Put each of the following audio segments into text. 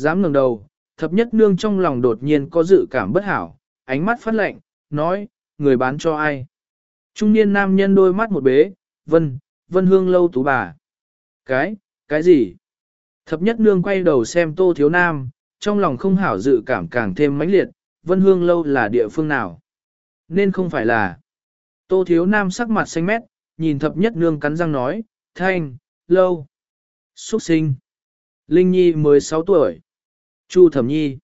Dám ngẩng đầu, thập nhất nương trong lòng đột nhiên có dự cảm bất hảo, ánh mắt phát lạnh, nói, người bán cho ai? Trung niên nam nhân đôi mắt một bế, vân, vân hương lâu tú bà. Cái, cái gì? Thập nhất nương quay đầu xem tô thiếu nam, trong lòng không hảo dự cảm càng thêm mãnh liệt, vân hương lâu là địa phương nào? Nên không phải là. Tô thiếu nam sắc mặt xanh mét, nhìn thập nhất nương cắn răng nói, thanh, lâu, xuất sinh. Linh Nhi mới 6 tuổi. Chu thẩm nhi.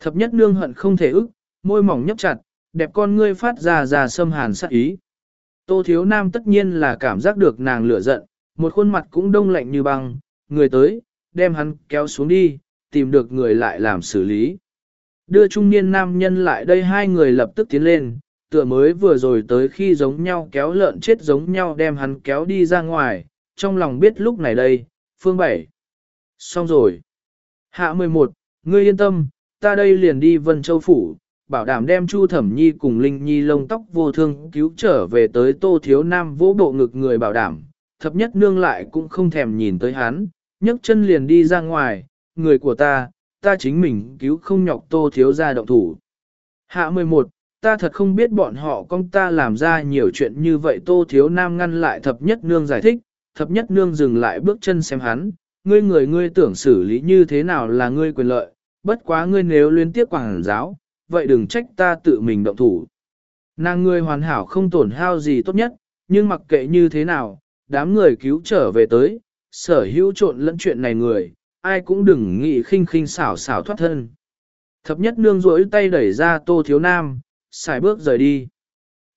Thập nhất nương hận không thể ức, môi mỏng nhấp chặt, đẹp con ngươi phát ra ra sâm hàn sát ý. Tô thiếu nam tất nhiên là cảm giác được nàng lửa giận, một khuôn mặt cũng đông lạnh như băng, người tới, đem hắn kéo xuống đi, tìm được người lại làm xử lý. Đưa trung niên nam nhân lại đây hai người lập tức tiến lên, tựa mới vừa rồi tới khi giống nhau kéo lợn chết giống nhau đem hắn kéo đi ra ngoài, trong lòng biết lúc này đây, phương bảy. Xong rồi. Hạ 11, ngươi yên tâm, ta đây liền đi Vân Châu Phủ, bảo đảm đem Chu Thẩm Nhi cùng Linh Nhi lông tóc vô thương cứu trở về tới Tô Thiếu Nam vỗ bộ ngực người bảo đảm, thập nhất nương lại cũng không thèm nhìn tới hắn, nhấc chân liền đi ra ngoài, người của ta, ta chính mình cứu không nhọc Tô Thiếu ra động thủ. Hạ 11, ta thật không biết bọn họ con ta làm ra nhiều chuyện như vậy Tô Thiếu Nam ngăn lại thập nhất nương giải thích, thập nhất nương dừng lại bước chân xem hắn, ngươi người ngươi tưởng xử lý như thế nào là ngươi quyền lợi, bất quá ngươi nếu liên tiếp quảng giáo, vậy đừng trách ta tự mình động thủ. Nàng ngươi hoàn hảo không tổn hao gì tốt nhất, nhưng mặc kệ như thế nào, đám người cứu trở về tới, sở hữu trộn lẫn chuyện này người, ai cũng đừng nghĩ khinh khinh xảo xảo thoát thân. Thập nhất nương rỗi tay đẩy ra tô thiếu nam, xài bước rời đi.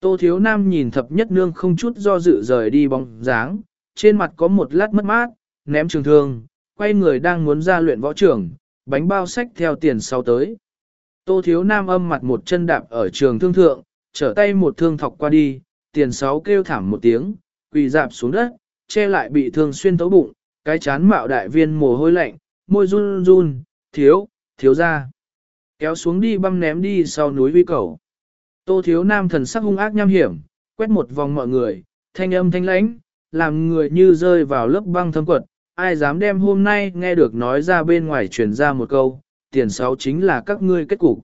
Tô thiếu nam nhìn thập nhất nương không chút do dự rời đi bóng dáng, trên mặt có một lát mất mát, ném trường thương, quay người đang muốn ra luyện võ trưởng, bánh bao sách theo tiền sau tới. Tô thiếu nam âm mặt một chân đạp ở trường thương thượng, trở tay một thương thọc qua đi, tiền sáu kêu thảm một tiếng, quỳ dạp xuống đất, che lại bị thương xuyên tấu bụng, cái chán mạo đại viên mồ hôi lạnh, môi run run, thiếu, thiếu ra. Kéo xuống đi băm ném đi sau núi vi cầu. Tô thiếu nam thần sắc hung ác nham hiểm, quét một vòng mọi người, thanh âm thanh lãnh, làm người như rơi vào lớp băng thâm quật, ai dám đem hôm nay nghe được nói ra bên ngoài truyền ra một câu, tiền sáu chính là các ngươi kết cục.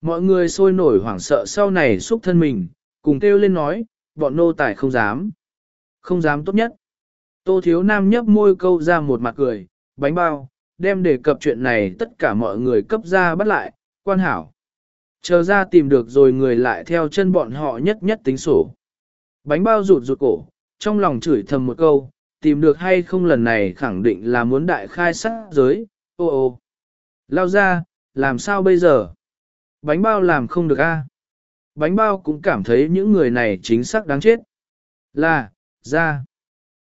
Mọi người sôi nổi hoảng sợ sau này xúc thân mình, cùng kêu lên nói, bọn nô tài không dám. Không dám tốt nhất. Tô thiếu nam nhấp môi câu ra một mặt cười, bánh bao, đem đề cập chuyện này tất cả mọi người cấp ra bắt lại, quan hảo. Chờ ra tìm được rồi người lại theo chân bọn họ nhất nhất tính sổ. Bánh bao rụt rụt cổ, trong lòng chửi thầm một câu, tìm được hay không lần này khẳng định là muốn đại khai sát giới, ô ô. Lao ra, làm sao bây giờ? Bánh bao làm không được a Bánh bao cũng cảm thấy những người này chính xác đáng chết. Là, ra.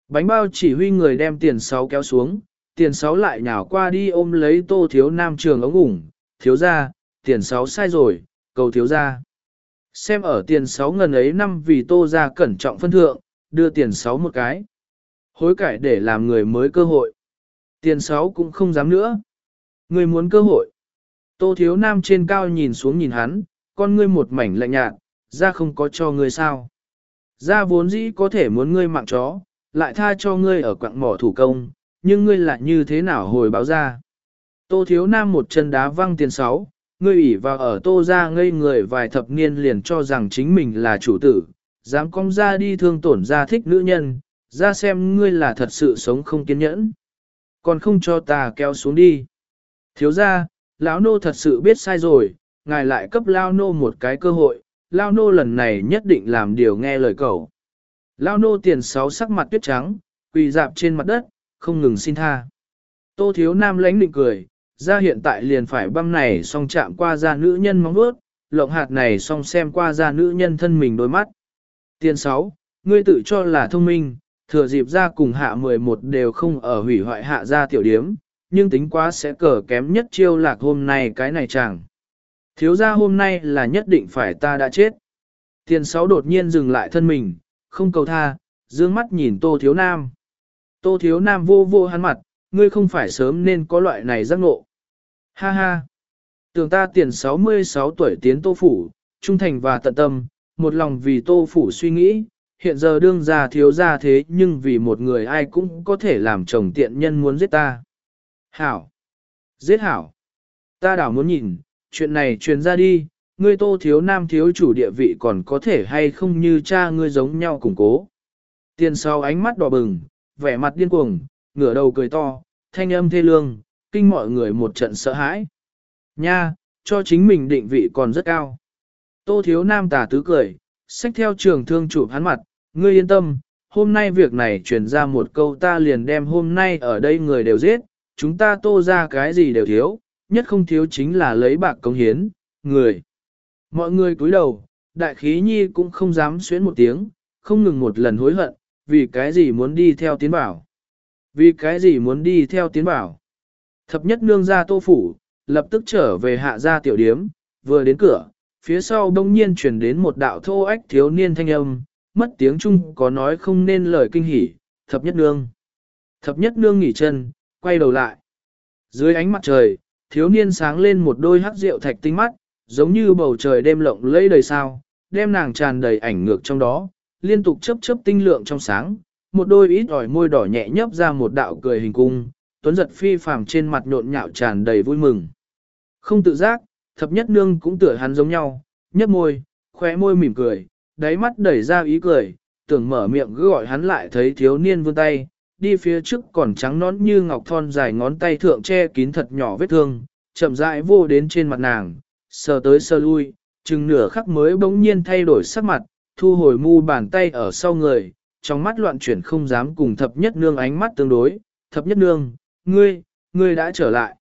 Bánh bao chỉ huy người đem tiền sáu kéo xuống, tiền sáu lại nhào qua đi ôm lấy tô thiếu nam trường ống ủng, thiếu ra, tiền sáu sai rồi, cầu thiếu ra. Xem ở tiền sáu ngần ấy năm vì tô ra cẩn trọng phân thượng, đưa tiền sáu một cái. Hối cải để làm người mới cơ hội. Tiền sáu cũng không dám nữa. Người muốn cơ hội. Tô thiếu nam trên cao nhìn xuống nhìn hắn, con ngươi một mảnh lạnh nhạt, ra không có cho ngươi sao. Ra vốn dĩ có thể muốn ngươi mạng chó, lại tha cho ngươi ở quặng mỏ thủ công, nhưng ngươi lại như thế nào hồi báo ra. Tô thiếu nam một chân đá văng tiền sáu, ngươi ủy vào ở tô ra ngây người vài thập niên liền cho rằng chính mình là chủ tử, dám cong ra đi thương tổn ra thích nữ nhân, ra xem ngươi là thật sự sống không kiên nhẫn. Còn không cho ta kéo xuống đi. Thiếu ra, lão nô thật sự biết sai rồi, ngài lại cấp lao nô một cái cơ hội, lao nô lần này nhất định làm điều nghe lời cầu. Lao nô tiền sáu sắc mặt tuyết trắng, quỳ dạp trên mặt đất, không ngừng xin tha. Tô thiếu nam lãnh định cười, ra hiện tại liền phải băm này xong chạm qua ra nữ nhân móng vuốt, lộng hạt này xong xem qua ra nữ nhân thân mình đôi mắt. Tiền sáu, ngươi tự cho là thông minh, thừa dịp ra cùng hạ 11 đều không ở hủy hoại hạ ra tiểu điếm, nhưng tính quá sẽ cờ kém nhất chiêu lạc hôm nay cái này chẳng. Thiếu ra hôm nay là nhất định phải ta đã chết. Tiền sáu đột nhiên dừng lại thân mình, không cầu tha, dương mắt nhìn tô thiếu nam. Tô thiếu nam vô vô hắn mặt, ngươi không phải sớm nên có loại này giác ngộ. Ha ha! Tưởng ta tiền 66 tuổi tiến tô phủ, trung thành và tận tâm, một lòng vì tô phủ suy nghĩ, hiện giờ đương gia thiếu gia thế nhưng vì một người ai cũng có thể làm chồng tiện nhân muốn giết ta. Hảo! Giết hảo. Ta đảo muốn nhìn, chuyện này truyền ra đi, ngươi tô thiếu nam thiếu chủ địa vị còn có thể hay không như cha ngươi giống nhau củng cố. Tiền sau ánh mắt đỏ bừng, vẻ mặt điên cuồng, ngửa đầu cười to, thanh âm thê lương, kinh mọi người một trận sợ hãi. Nha, cho chính mình định vị còn rất cao. Tô thiếu nam tà tứ cười, xách theo trường thương chụp hắn mặt, ngươi yên tâm, hôm nay việc này truyền ra một câu ta liền đem hôm nay ở đây người đều giết, chúng ta tô ra cái gì đều thiếu, nhất không thiếu chính là lấy bạc công hiến, người. Mọi người cúi đầu, đại khí nhi cũng không dám xuyến một tiếng, không ngừng một lần hối hận, vì cái gì muốn đi theo tiến bảo. Vì cái gì muốn đi theo tiến bảo. Thập nhất nương ra tô phủ, lập tức trở về hạ gia tiểu điếm, vừa đến cửa, phía sau đông nhiên chuyển đến một đạo thô ách thiếu niên thanh âm, mất tiếng Trung có nói không nên lời kinh hỉ, thập nhất nương. Thập nhất nương nghỉ chân, quay đầu lại. Dưới ánh mặt trời, thiếu niên sáng lên một đôi hắc rượu thạch tinh mắt, giống như bầu trời đêm lộng lẫy đầy sao, đem nàng tràn đầy ảnh ngược trong đó, liên tục chớp chớp tinh lượng trong sáng, một đôi ít ỏi môi đỏ nhẹ nhấp ra một đạo cười hình cung, tuấn giật phi phàm trên mặt nhộn nhạo tràn đầy vui mừng. Không tự giác, thập nhất nương cũng tựa hắn giống nhau, nhấp môi, khóe môi mỉm cười, đáy mắt đẩy ra ý cười, tưởng mở miệng cứ gọi hắn lại thấy thiếu niên vươn tay, đi phía trước còn trắng nón như ngọc thon dài ngón tay thượng che kín thật nhỏ vết thương, chậm rãi vô đến trên mặt nàng, sờ tới sờ lui, chừng nửa khắc mới bỗng nhiên thay đổi sắc mặt, thu hồi mu bàn tay ở sau người, trong mắt loạn chuyển không dám cùng thập nhất nương ánh mắt tương đối, thập nhất nương, ngươi, ngươi đã trở lại.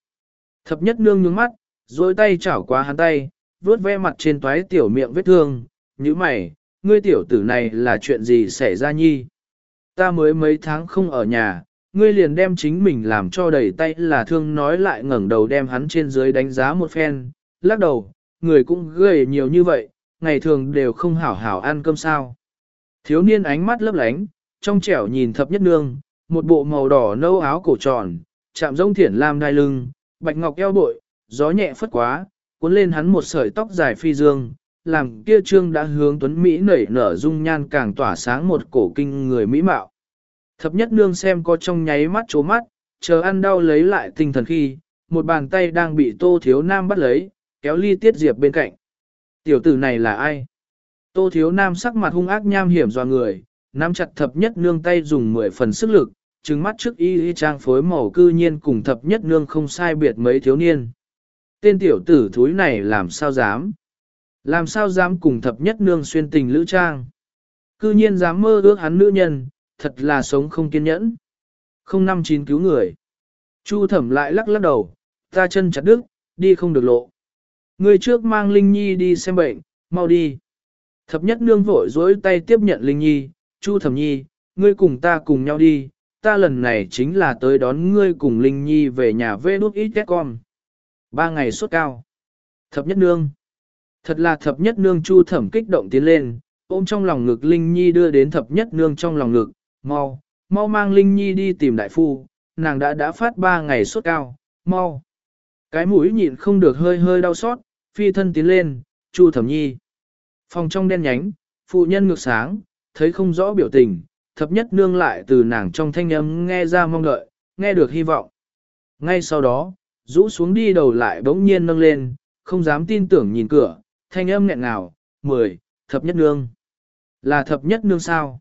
Thập nhất nương nhướng mắt, dối tay chảo qua hắn tay, vuốt ve mặt trên toái tiểu miệng vết thương, như mày, ngươi tiểu tử này là chuyện gì xảy ra nhi? Ta mới mấy tháng không ở nhà, ngươi liền đem chính mình làm cho đầy tay là thương nói lại ngẩng đầu đem hắn trên dưới đánh giá một phen, lắc đầu, người cũng gầy nhiều như vậy, ngày thường đều không hảo hảo ăn cơm sao. Thiếu niên ánh mắt lấp lánh, trong trẻo nhìn thập nhất nương, một bộ màu đỏ nâu áo cổ tròn, chạm rông thiển lam đai lưng, bạch ngọc eo bội, gió nhẹ phất quá, cuốn lên hắn một sợi tóc dài phi dương, làm kia trương đã hướng tuấn Mỹ nảy nở dung nhan càng tỏa sáng một cổ kinh người Mỹ mạo. Thập nhất nương xem có trong nháy mắt chố mắt, chờ ăn đau lấy lại tinh thần khi, một bàn tay đang bị tô thiếu nam bắt lấy, kéo ly tiết diệp bên cạnh. Tiểu tử này là ai? Tô thiếu nam sắc mặt hung ác nham hiểm dò người, nắm chặt thập nhất nương tay dùng mười phần sức lực, trừng mắt trước y y trang phối màu cư nhiên cùng thập nhất nương không sai biệt mấy thiếu niên. Tên tiểu tử thúi này làm sao dám? Làm sao dám cùng thập nhất nương xuyên tình lữ trang? Cư nhiên dám mơ ước hắn nữ nhân, thật là sống không kiên nhẫn. Không năm chín cứu người. Chu thẩm lại lắc lắc đầu, ta chân chặt đứt, đi không được lộ. Người trước mang Linh Nhi đi xem bệnh, mau đi. Thập nhất nương vội dối tay tiếp nhận Linh Nhi, Chu thẩm nhi, ngươi cùng ta cùng nhau đi, ta lần này chính là tới đón ngươi cùng Linh Nhi về nhà vê đút ít con. Ba ngày suốt cao. Thập nhất nương. Thật là thập nhất nương chu thẩm kích động tiến lên, ôm trong lòng ngực Linh Nhi đưa đến thập nhất nương trong lòng ngực, mau, mau mang Linh Nhi đi tìm đại phu, nàng đã đã phát ba ngày suốt cao, mau. Cái mũi nhịn không được hơi hơi đau xót, phi thân tiến lên, chu thẩm nhi. Phòng trong đen nhánh, phụ nhân ngược sáng, thấy không rõ biểu tình, thập nhất nương lại từ nàng trong thanh âm nghe ra mong đợi, nghe được hy vọng. Ngay sau đó, rũ xuống đi đầu lại bỗng nhiên nâng lên, không dám tin tưởng nhìn cửa, thanh âm nghẹn ngào, mười, thập nhất nương. Là thập nhất nương sao?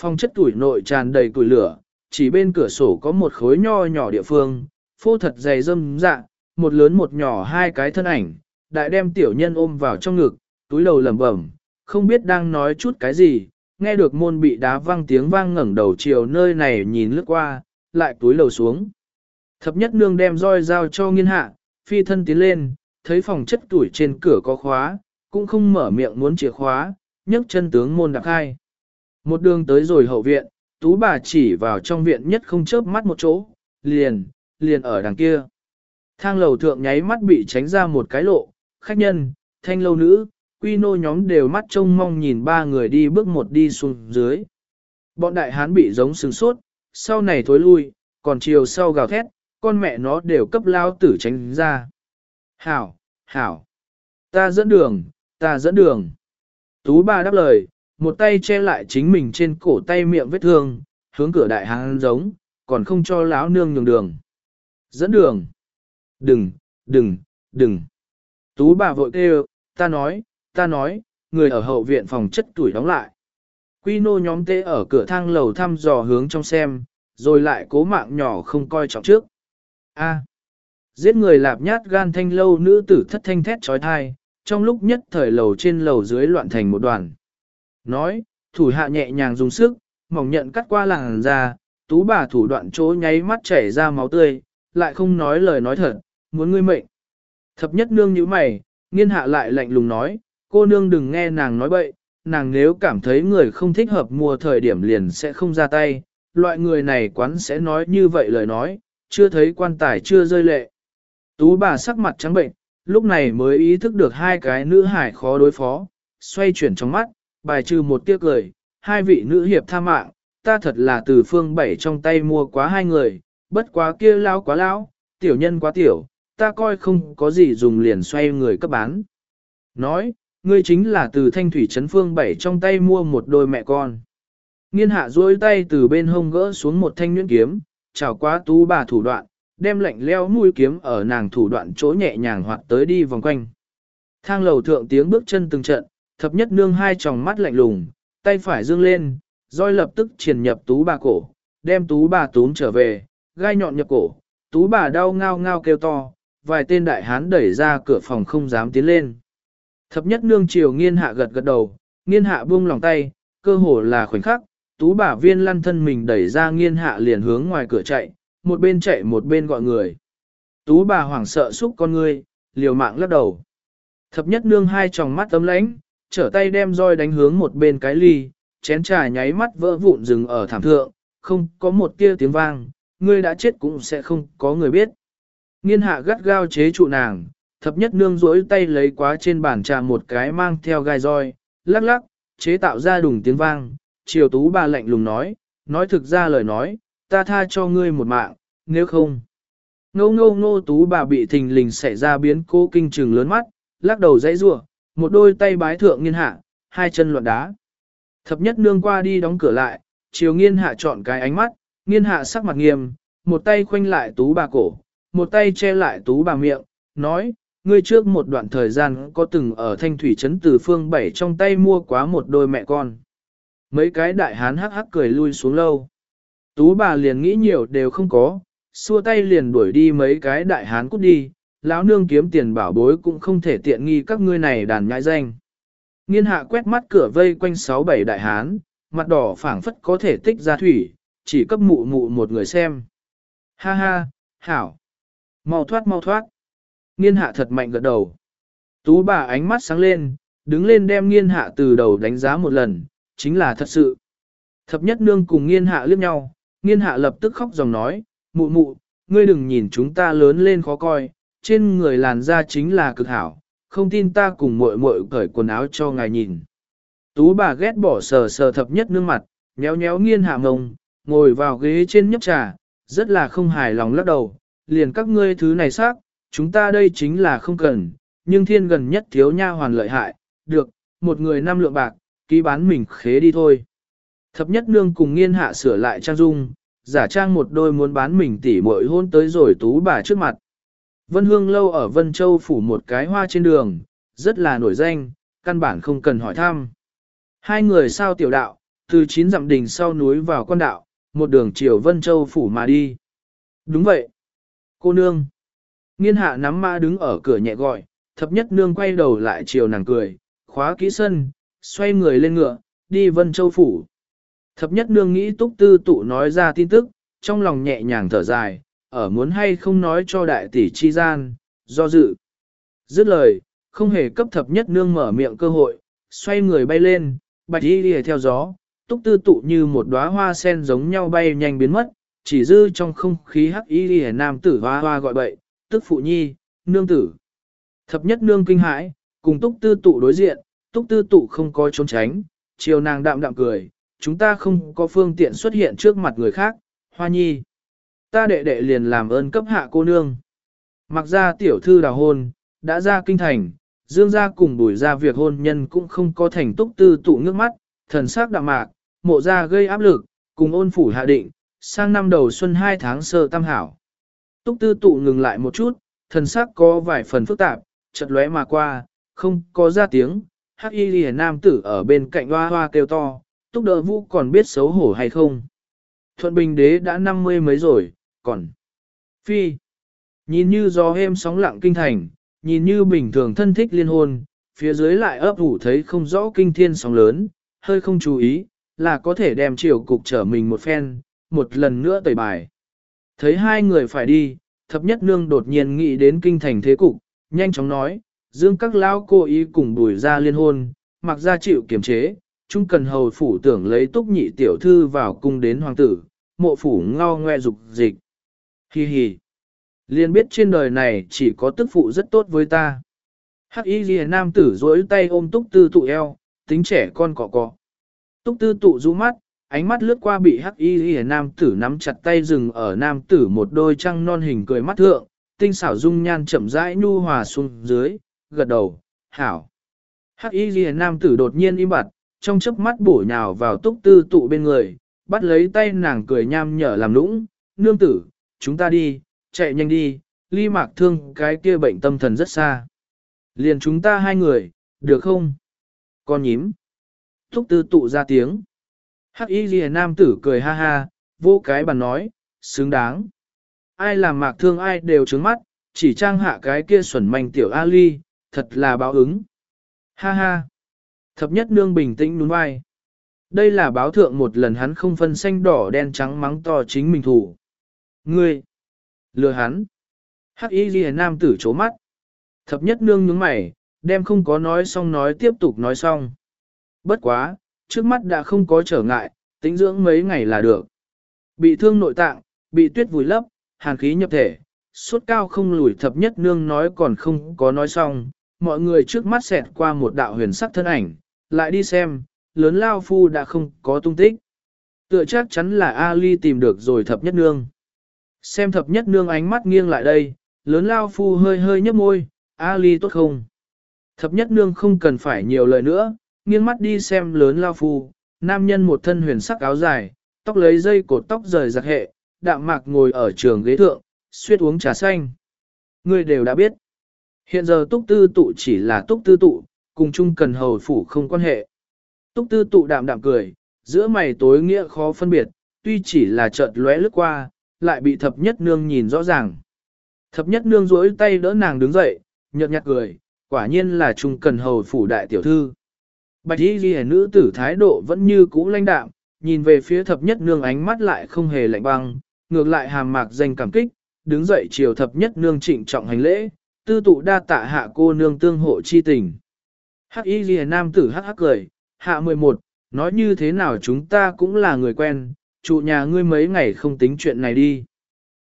Phòng chất tuổi nội tràn đầy củi lửa, chỉ bên cửa sổ có một khối nho nhỏ địa phương, phô thật dày dâm dạ, một lớn một nhỏ hai cái thân ảnh, đại đem tiểu nhân ôm vào trong ngực, túi đầu lẩm bẩm, không biết đang nói chút cái gì, nghe được môn bị đá vang tiếng vang ngẩng đầu chiều nơi này nhìn lướt qua, lại túi lầu xuống. Thập nhất nương đem roi dao cho nghiên hạ, phi thân tiến lên, thấy phòng chất tuổi trên cửa có khóa, cũng không mở miệng muốn chìa khóa, nhấc chân tướng môn đạp hai. Một đường tới rồi hậu viện, tú bà chỉ vào trong viện nhất không chớp mắt một chỗ, liền, liền ở đằng kia. Thang lầu thượng nháy mắt bị tránh ra một cái lộ, khách nhân, thanh lâu nữ, quy nô nhóm đều mắt trông mong nhìn ba người đi bước một đi xuống dưới. Bọn đại hán bị giống sừng sốt, sau này thối lui, còn chiều sau gào thét, con mẹ nó đều cấp lao tử tránh ra. Hảo, hảo, ta dẫn đường, ta dẫn đường. Tú ba đáp lời, một tay che lại chính mình trên cổ tay miệng vết thương, hướng cửa đại hán giống, còn không cho lão nương nhường đường. Dẫn đường. Đừng, đừng, đừng. Tú bà vội kêu, ta nói, ta nói, người ở hậu viện phòng chất tuổi đóng lại. Quy nô nhóm tê ở cửa thang lầu thăm dò hướng trong xem, rồi lại cố mạng nhỏ không coi trọng trước. A giết người lạp nhát gan thanh lâu nữ tử thất thanh thét trói thai, trong lúc nhất thời lầu trên lầu dưới loạn thành một đoàn. Nói, thủ hạ nhẹ nhàng dùng sức, mỏng nhận cắt qua làng ra, tú bà thủ đoạn chỗ nháy mắt chảy ra máu tươi, lại không nói lời nói thật, muốn ngươi mệnh. Thập nhất nương như mày, nghiên hạ lại lạnh lùng nói, cô nương đừng nghe nàng nói bậy, nàng nếu cảm thấy người không thích hợp mua thời điểm liền sẽ không ra tay, loại người này quán sẽ nói như vậy lời nói, chưa thấy quan tài chưa rơi lệ. Tú bà sắc mặt trắng bệnh, lúc này mới ý thức được hai cái nữ hải khó đối phó, xoay chuyển trong mắt, bài trừ một tiếc cười, hai vị nữ hiệp tha mạng, ta thật là từ phương bảy trong tay mua quá hai người, bất quá kia lao quá lão, tiểu nhân quá tiểu, ta coi không có gì dùng liền xoay người cấp bán. Nói, ngươi chính là từ thanh thủy trấn phương bảy trong tay mua một đôi mẹ con. Nghiên hạ duỗi tay từ bên hông gỡ xuống một thanh nhuyễn kiếm, chào quá tú bà thủ đoạn, đem lạnh leo mũi kiếm ở nàng thủ đoạn chỗ nhẹ nhàng hoạt tới đi vòng quanh. Thang lầu thượng tiếng bước chân từng trận, thập nhất nương hai tròng mắt lạnh lùng, tay phải dương lên, roi lập tức triển nhập tú bà cổ, đem tú bà túm trở về, gai nhọn nhập cổ, tú bà đau ngao ngao kêu to, vài tên đại hán đẩy ra cửa phòng không dám tiến lên. Thập nhất nương chiều nghiên hạ gật gật đầu, nghiên hạ buông lòng tay, cơ hồ là khoảnh khắc, tú bà viên lăn thân mình đẩy ra nghiên hạ liền hướng ngoài cửa chạy, một bên chạy một bên gọi người. Tú bà hoảng sợ xúc con ngươi, liều mạng lắc đầu. Thập nhất nương hai tròng mắt tấm lánh, trở tay đem roi đánh hướng một bên cái ly, chén trà nháy mắt vỡ vụn rừng ở thảm thượng, không có một tia tiếng vang, ngươi đã chết cũng sẽ không có người biết. Nghiên hạ gắt gao chế trụ nàng, thập nhất nương rỗi tay lấy quá trên bàn trà một cái mang theo gai roi, lắc lắc, chế tạo ra đùng tiếng vang, triều tú bà lạnh lùng nói, nói thực ra lời nói, ta tha cho ngươi một mạng, nếu không. Ngô ngô ngô tú bà bị thình lình xảy ra biến cố kinh trừng lớn mắt, lắc đầu dãy rủa, một đôi tay bái thượng nghiên hạ, hai chân loạn đá. Thập nhất nương qua đi đóng cửa lại, chiều nghiên hạ chọn cái ánh mắt, nghiên hạ sắc mặt nghiêm, một tay khoanh lại tú bà cổ, một tay che lại tú bà miệng, nói, ngươi trước một đoạn thời gian có từng ở thanh thủy trấn từ phương bảy trong tay mua quá một đôi mẹ con. Mấy cái đại hán hắc hắc cười lui xuống lâu. Tú bà liền nghĩ nhiều đều không có, xua tay liền đuổi đi mấy cái đại hán cút đi, lão nương kiếm tiền bảo bối cũng không thể tiện nghi các ngươi này đàn nhãi danh. Nghiên hạ quét mắt cửa vây quanh sáu bảy đại hán, mặt đỏ phảng phất có thể tích ra thủy, chỉ cấp mụ mụ một người xem. Ha ha, hảo. Mau thoát mau thoát. Nghiên hạ thật mạnh gật đầu. Tú bà ánh mắt sáng lên, đứng lên đem nghiên hạ từ đầu đánh giá một lần, chính là thật sự. Thập nhất nương cùng nghiên hạ liếc nhau, nghiên hạ lập tức khóc dòng nói, mụ mụ, ngươi đừng nhìn chúng ta lớn lên khó coi, trên người làn da chính là cực hảo, không tin ta cùng muội muội cởi quần áo cho ngài nhìn. Tú bà ghét bỏ sờ sờ thập nhất nương mặt, nhéo nhéo nghiên hạ ngông, ngồi vào ghế trên nhấp trà, rất là không hài lòng lắc đầu, liền các ngươi thứ này xác, chúng ta đây chính là không cần, nhưng thiên gần nhất thiếu nha hoàn lợi hại, được, một người năm lượng bạc, ký bán mình khế đi thôi. Thập nhất nương cùng nghiên hạ sửa lại trang dung, giả trang một đôi muốn bán mình tỉ muội hôn tới rồi tú bà trước mặt. Vân Hương lâu ở Vân Châu phủ một cái hoa trên đường, rất là nổi danh, căn bản không cần hỏi thăm. Hai người sao tiểu đạo, từ chín dặm đỉnh sau núi vào quan đạo, một đường chiều Vân Châu phủ mà đi. Đúng vậy. Cô nương. Nghiên hạ nắm ma đứng ở cửa nhẹ gọi, thập nhất nương quay đầu lại chiều nàng cười, khóa kỹ sân, xoay người lên ngựa, đi Vân Châu phủ. Thập nhất nương nghĩ túc tư tụ nói ra tin tức, trong lòng nhẹ nhàng thở dài, ở muốn hay không nói cho đại tỷ chi gian, do dự. Dứt lời, không hề cấp thập nhất nương mở miệng cơ hội, xoay người bay lên, bạch đi đi theo gió, túc tư tụ như một đóa hoa sen giống nhau bay nhanh biến mất, chỉ dư trong không khí hắc y đi nam tử hoa hoa gọi bậy, tức phụ nhi, nương tử. Thập nhất nương kinh hãi, cùng túc tư tụ đối diện, túc tư tụ không có trốn tránh, chiều nàng đạm đạm cười, chúng ta không có phương tiện xuất hiện trước mặt người khác, hoa nhi. Ta đệ đệ liền làm ơn cấp hạ cô nương. Mặc ra tiểu thư đào hôn, đã ra kinh thành, dương ra cùng bùi ra việc hôn nhân cũng không có thành túc tư tụ nước mắt, thần sắc đạm mạc, mộ ra gây áp lực, cùng ôn phủ hạ định, sang năm đầu xuân hai tháng sơ tam hảo. Túc tư tụ ngừng lại một chút, thần sắc có vài phần phức tạp, chợt lóe mà qua, không có ra tiếng, hắc y lìa nam tử ở bên cạnh hoa hoa kêu to, túc Đờ vũ còn biết xấu hổ hay không. Thuận bình đế đã năm mươi mấy rồi, còn phi. Nhìn như gió êm sóng lặng kinh thành, nhìn như bình thường thân thích liên hôn, phía dưới lại ấp ủ thấy không rõ kinh thiên sóng lớn, hơi không chú ý, là có thể đem triều cục trở mình một phen, một lần nữa tẩy bài. Thấy hai người phải đi, thập nhất nương đột nhiên nghĩ đến kinh thành thế cục, nhanh chóng nói, dương các lão cô ý cùng bùi ra liên hôn, mặc ra chịu kiềm chế, chung cần hầu phủ tưởng lấy túc nhị tiểu thư vào cung đến hoàng tử, mộ phủ ngao ngoe dục dịch. Hi hi. Liên biết trên đời này chỉ có tức phụ rất tốt với ta. Hắc y ghi nam tử dối tay ôm túc tư tụ eo, tính trẻ con cọ cọ. Túc tư tụ rũ mắt, ánh mắt lướt qua bị hắc y ghi nam tử nắm chặt tay dừng ở nam tử một đôi trăng non hình cười mắt thượng, tinh xảo dung nhan chậm rãi nhu hòa xuống dưới, gật đầu, hảo. Hắc y ghi nam tử đột nhiên im bặt, trong chớp mắt bổ nhào vào túc tư tụ bên người, bắt lấy tay nàng cười nham nhở làm lũng, nương tử, chúng ta đi, chạy nhanh đi, ly mạc thương cái kia bệnh tâm thần rất xa. Liền chúng ta hai người, được không? Con nhím. Thúc tư tụ ra tiếng. Hắc y ghi nam tử cười ha ha, vô cái bàn nói, xứng đáng. Ai làm mạc thương ai đều trướng mắt, chỉ trang hạ cái kia xuẩn manh tiểu Ali, thật là báo ứng. Ha ha. Thập nhất nương bình tĩnh nhún vai. Đây là báo thượng một lần hắn không phân xanh đỏ đen trắng mắng to chính mình thủ. Ngươi. Lừa hắn. Hắc y ghi nam tử chố mắt. Thập nhất nương nhướng mày, đem không có nói xong nói tiếp tục nói xong. Bất quá, trước mắt đã không có trở ngại, tính dưỡng mấy ngày là được. Bị thương nội tạng, bị tuyết vùi lấp, hàn khí nhập thể, suốt cao không lùi thập nhất nương nói còn không có nói xong, mọi người trước mắt xẹt qua một đạo huyền sắc thân ảnh, lại đi xem, lớn lao phu đã không có tung tích. Tựa chắc chắn là Ali tìm được rồi thập nhất nương. Xem thập nhất nương ánh mắt nghiêng lại đây, lớn lao phu hơi hơi nhấp môi, Ali tốt không? Thập nhất nương không cần phải nhiều lời nữa, nghiêng mắt đi xem lớn lao phu, nam nhân một thân huyền sắc áo dài, tóc lấy dây cột tóc rời giặc hệ, đạm mạc ngồi ở trường ghế thượng, suyết uống trà xanh. Người đều đã biết. Hiện giờ túc tư tụ chỉ là túc tư tụ, cùng chung cần hầu phủ không quan hệ. Túc tư tụ đạm đạm cười, giữa mày tối nghĩa khó phân biệt, tuy chỉ là chợt lóe lướt qua, lại bị thập nhất nương nhìn rõ ràng. Thập nhất nương duỗi tay đỡ nàng đứng dậy, nhợt nhạt cười, quả nhiên là trung cần hầu phủ đại tiểu thư. Bạch y ghi nữ tử thái độ vẫn như cũ lãnh đạm, nhìn về phía thập nhất nương ánh mắt lại không hề lạnh băng, ngược lại hàm mạc danh cảm kích, đứng dậy chiều thập nhất nương trịnh trọng hành lễ, tư tụ đa tạ hạ cô nương tương hộ chi tình. Hắc y ghi nam tử hắc hắc cười, hạ 11, nói như thế nào chúng ta cũng là người quen, trụ nhà ngươi mấy ngày không tính chuyện này đi.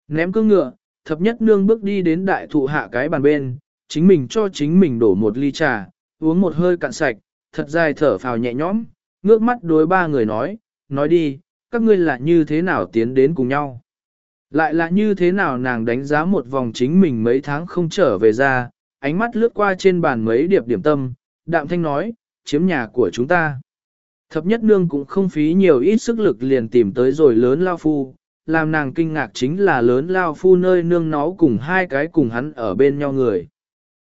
Ném cương ngựa, thập nhất nương bước đi đến đại thụ hạ cái bàn bên, chính mình cho chính mình đổ một ly trà, uống một hơi cạn sạch, thật dài thở phào nhẹ nhõm, ngước mắt đối ba người nói, nói đi, các ngươi là như thế nào tiến đến cùng nhau. Lại là như thế nào nàng đánh giá một vòng chính mình mấy tháng không trở về ra, ánh mắt lướt qua trên bàn mấy điệp điểm tâm, đạm thanh nói, chiếm nhà của chúng ta. Thập nhất nương cũng không phí nhiều ít sức lực liền tìm tới rồi lớn lao phu, làm nàng kinh ngạc chính là lớn lao phu nơi nương nó cùng hai cái cùng hắn ở bên nhau người.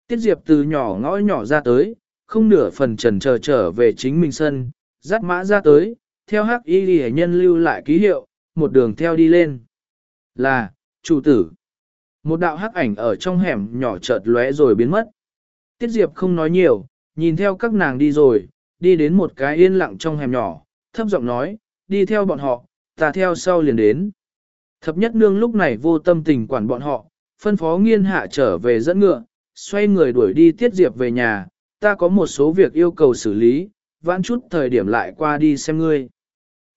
Tiết Diệp từ nhỏ ngõ nhỏ ra tới, không nửa phần trần chờ trở về chính mình sân, dắt mã ra tới, theo hắc y ghi nhân lưu lại ký hiệu, một đường theo đi lên. Là, chủ tử. Một đạo hắc ảnh ở trong hẻm nhỏ chợt lóe rồi biến mất. Tiết Diệp không nói nhiều, nhìn theo các nàng đi rồi, đi đến một cái yên lặng trong hẻm nhỏ, thấp giọng nói, đi theo bọn họ, ta theo sau liền đến. Thập nhất nương lúc này vô tâm tình quản bọn họ, phân phó nghiên hạ trở về dẫn ngựa, xoay người đuổi đi tiết diệp về nhà, ta có một số việc yêu cầu xử lý, vãn chút thời điểm lại qua đi xem ngươi.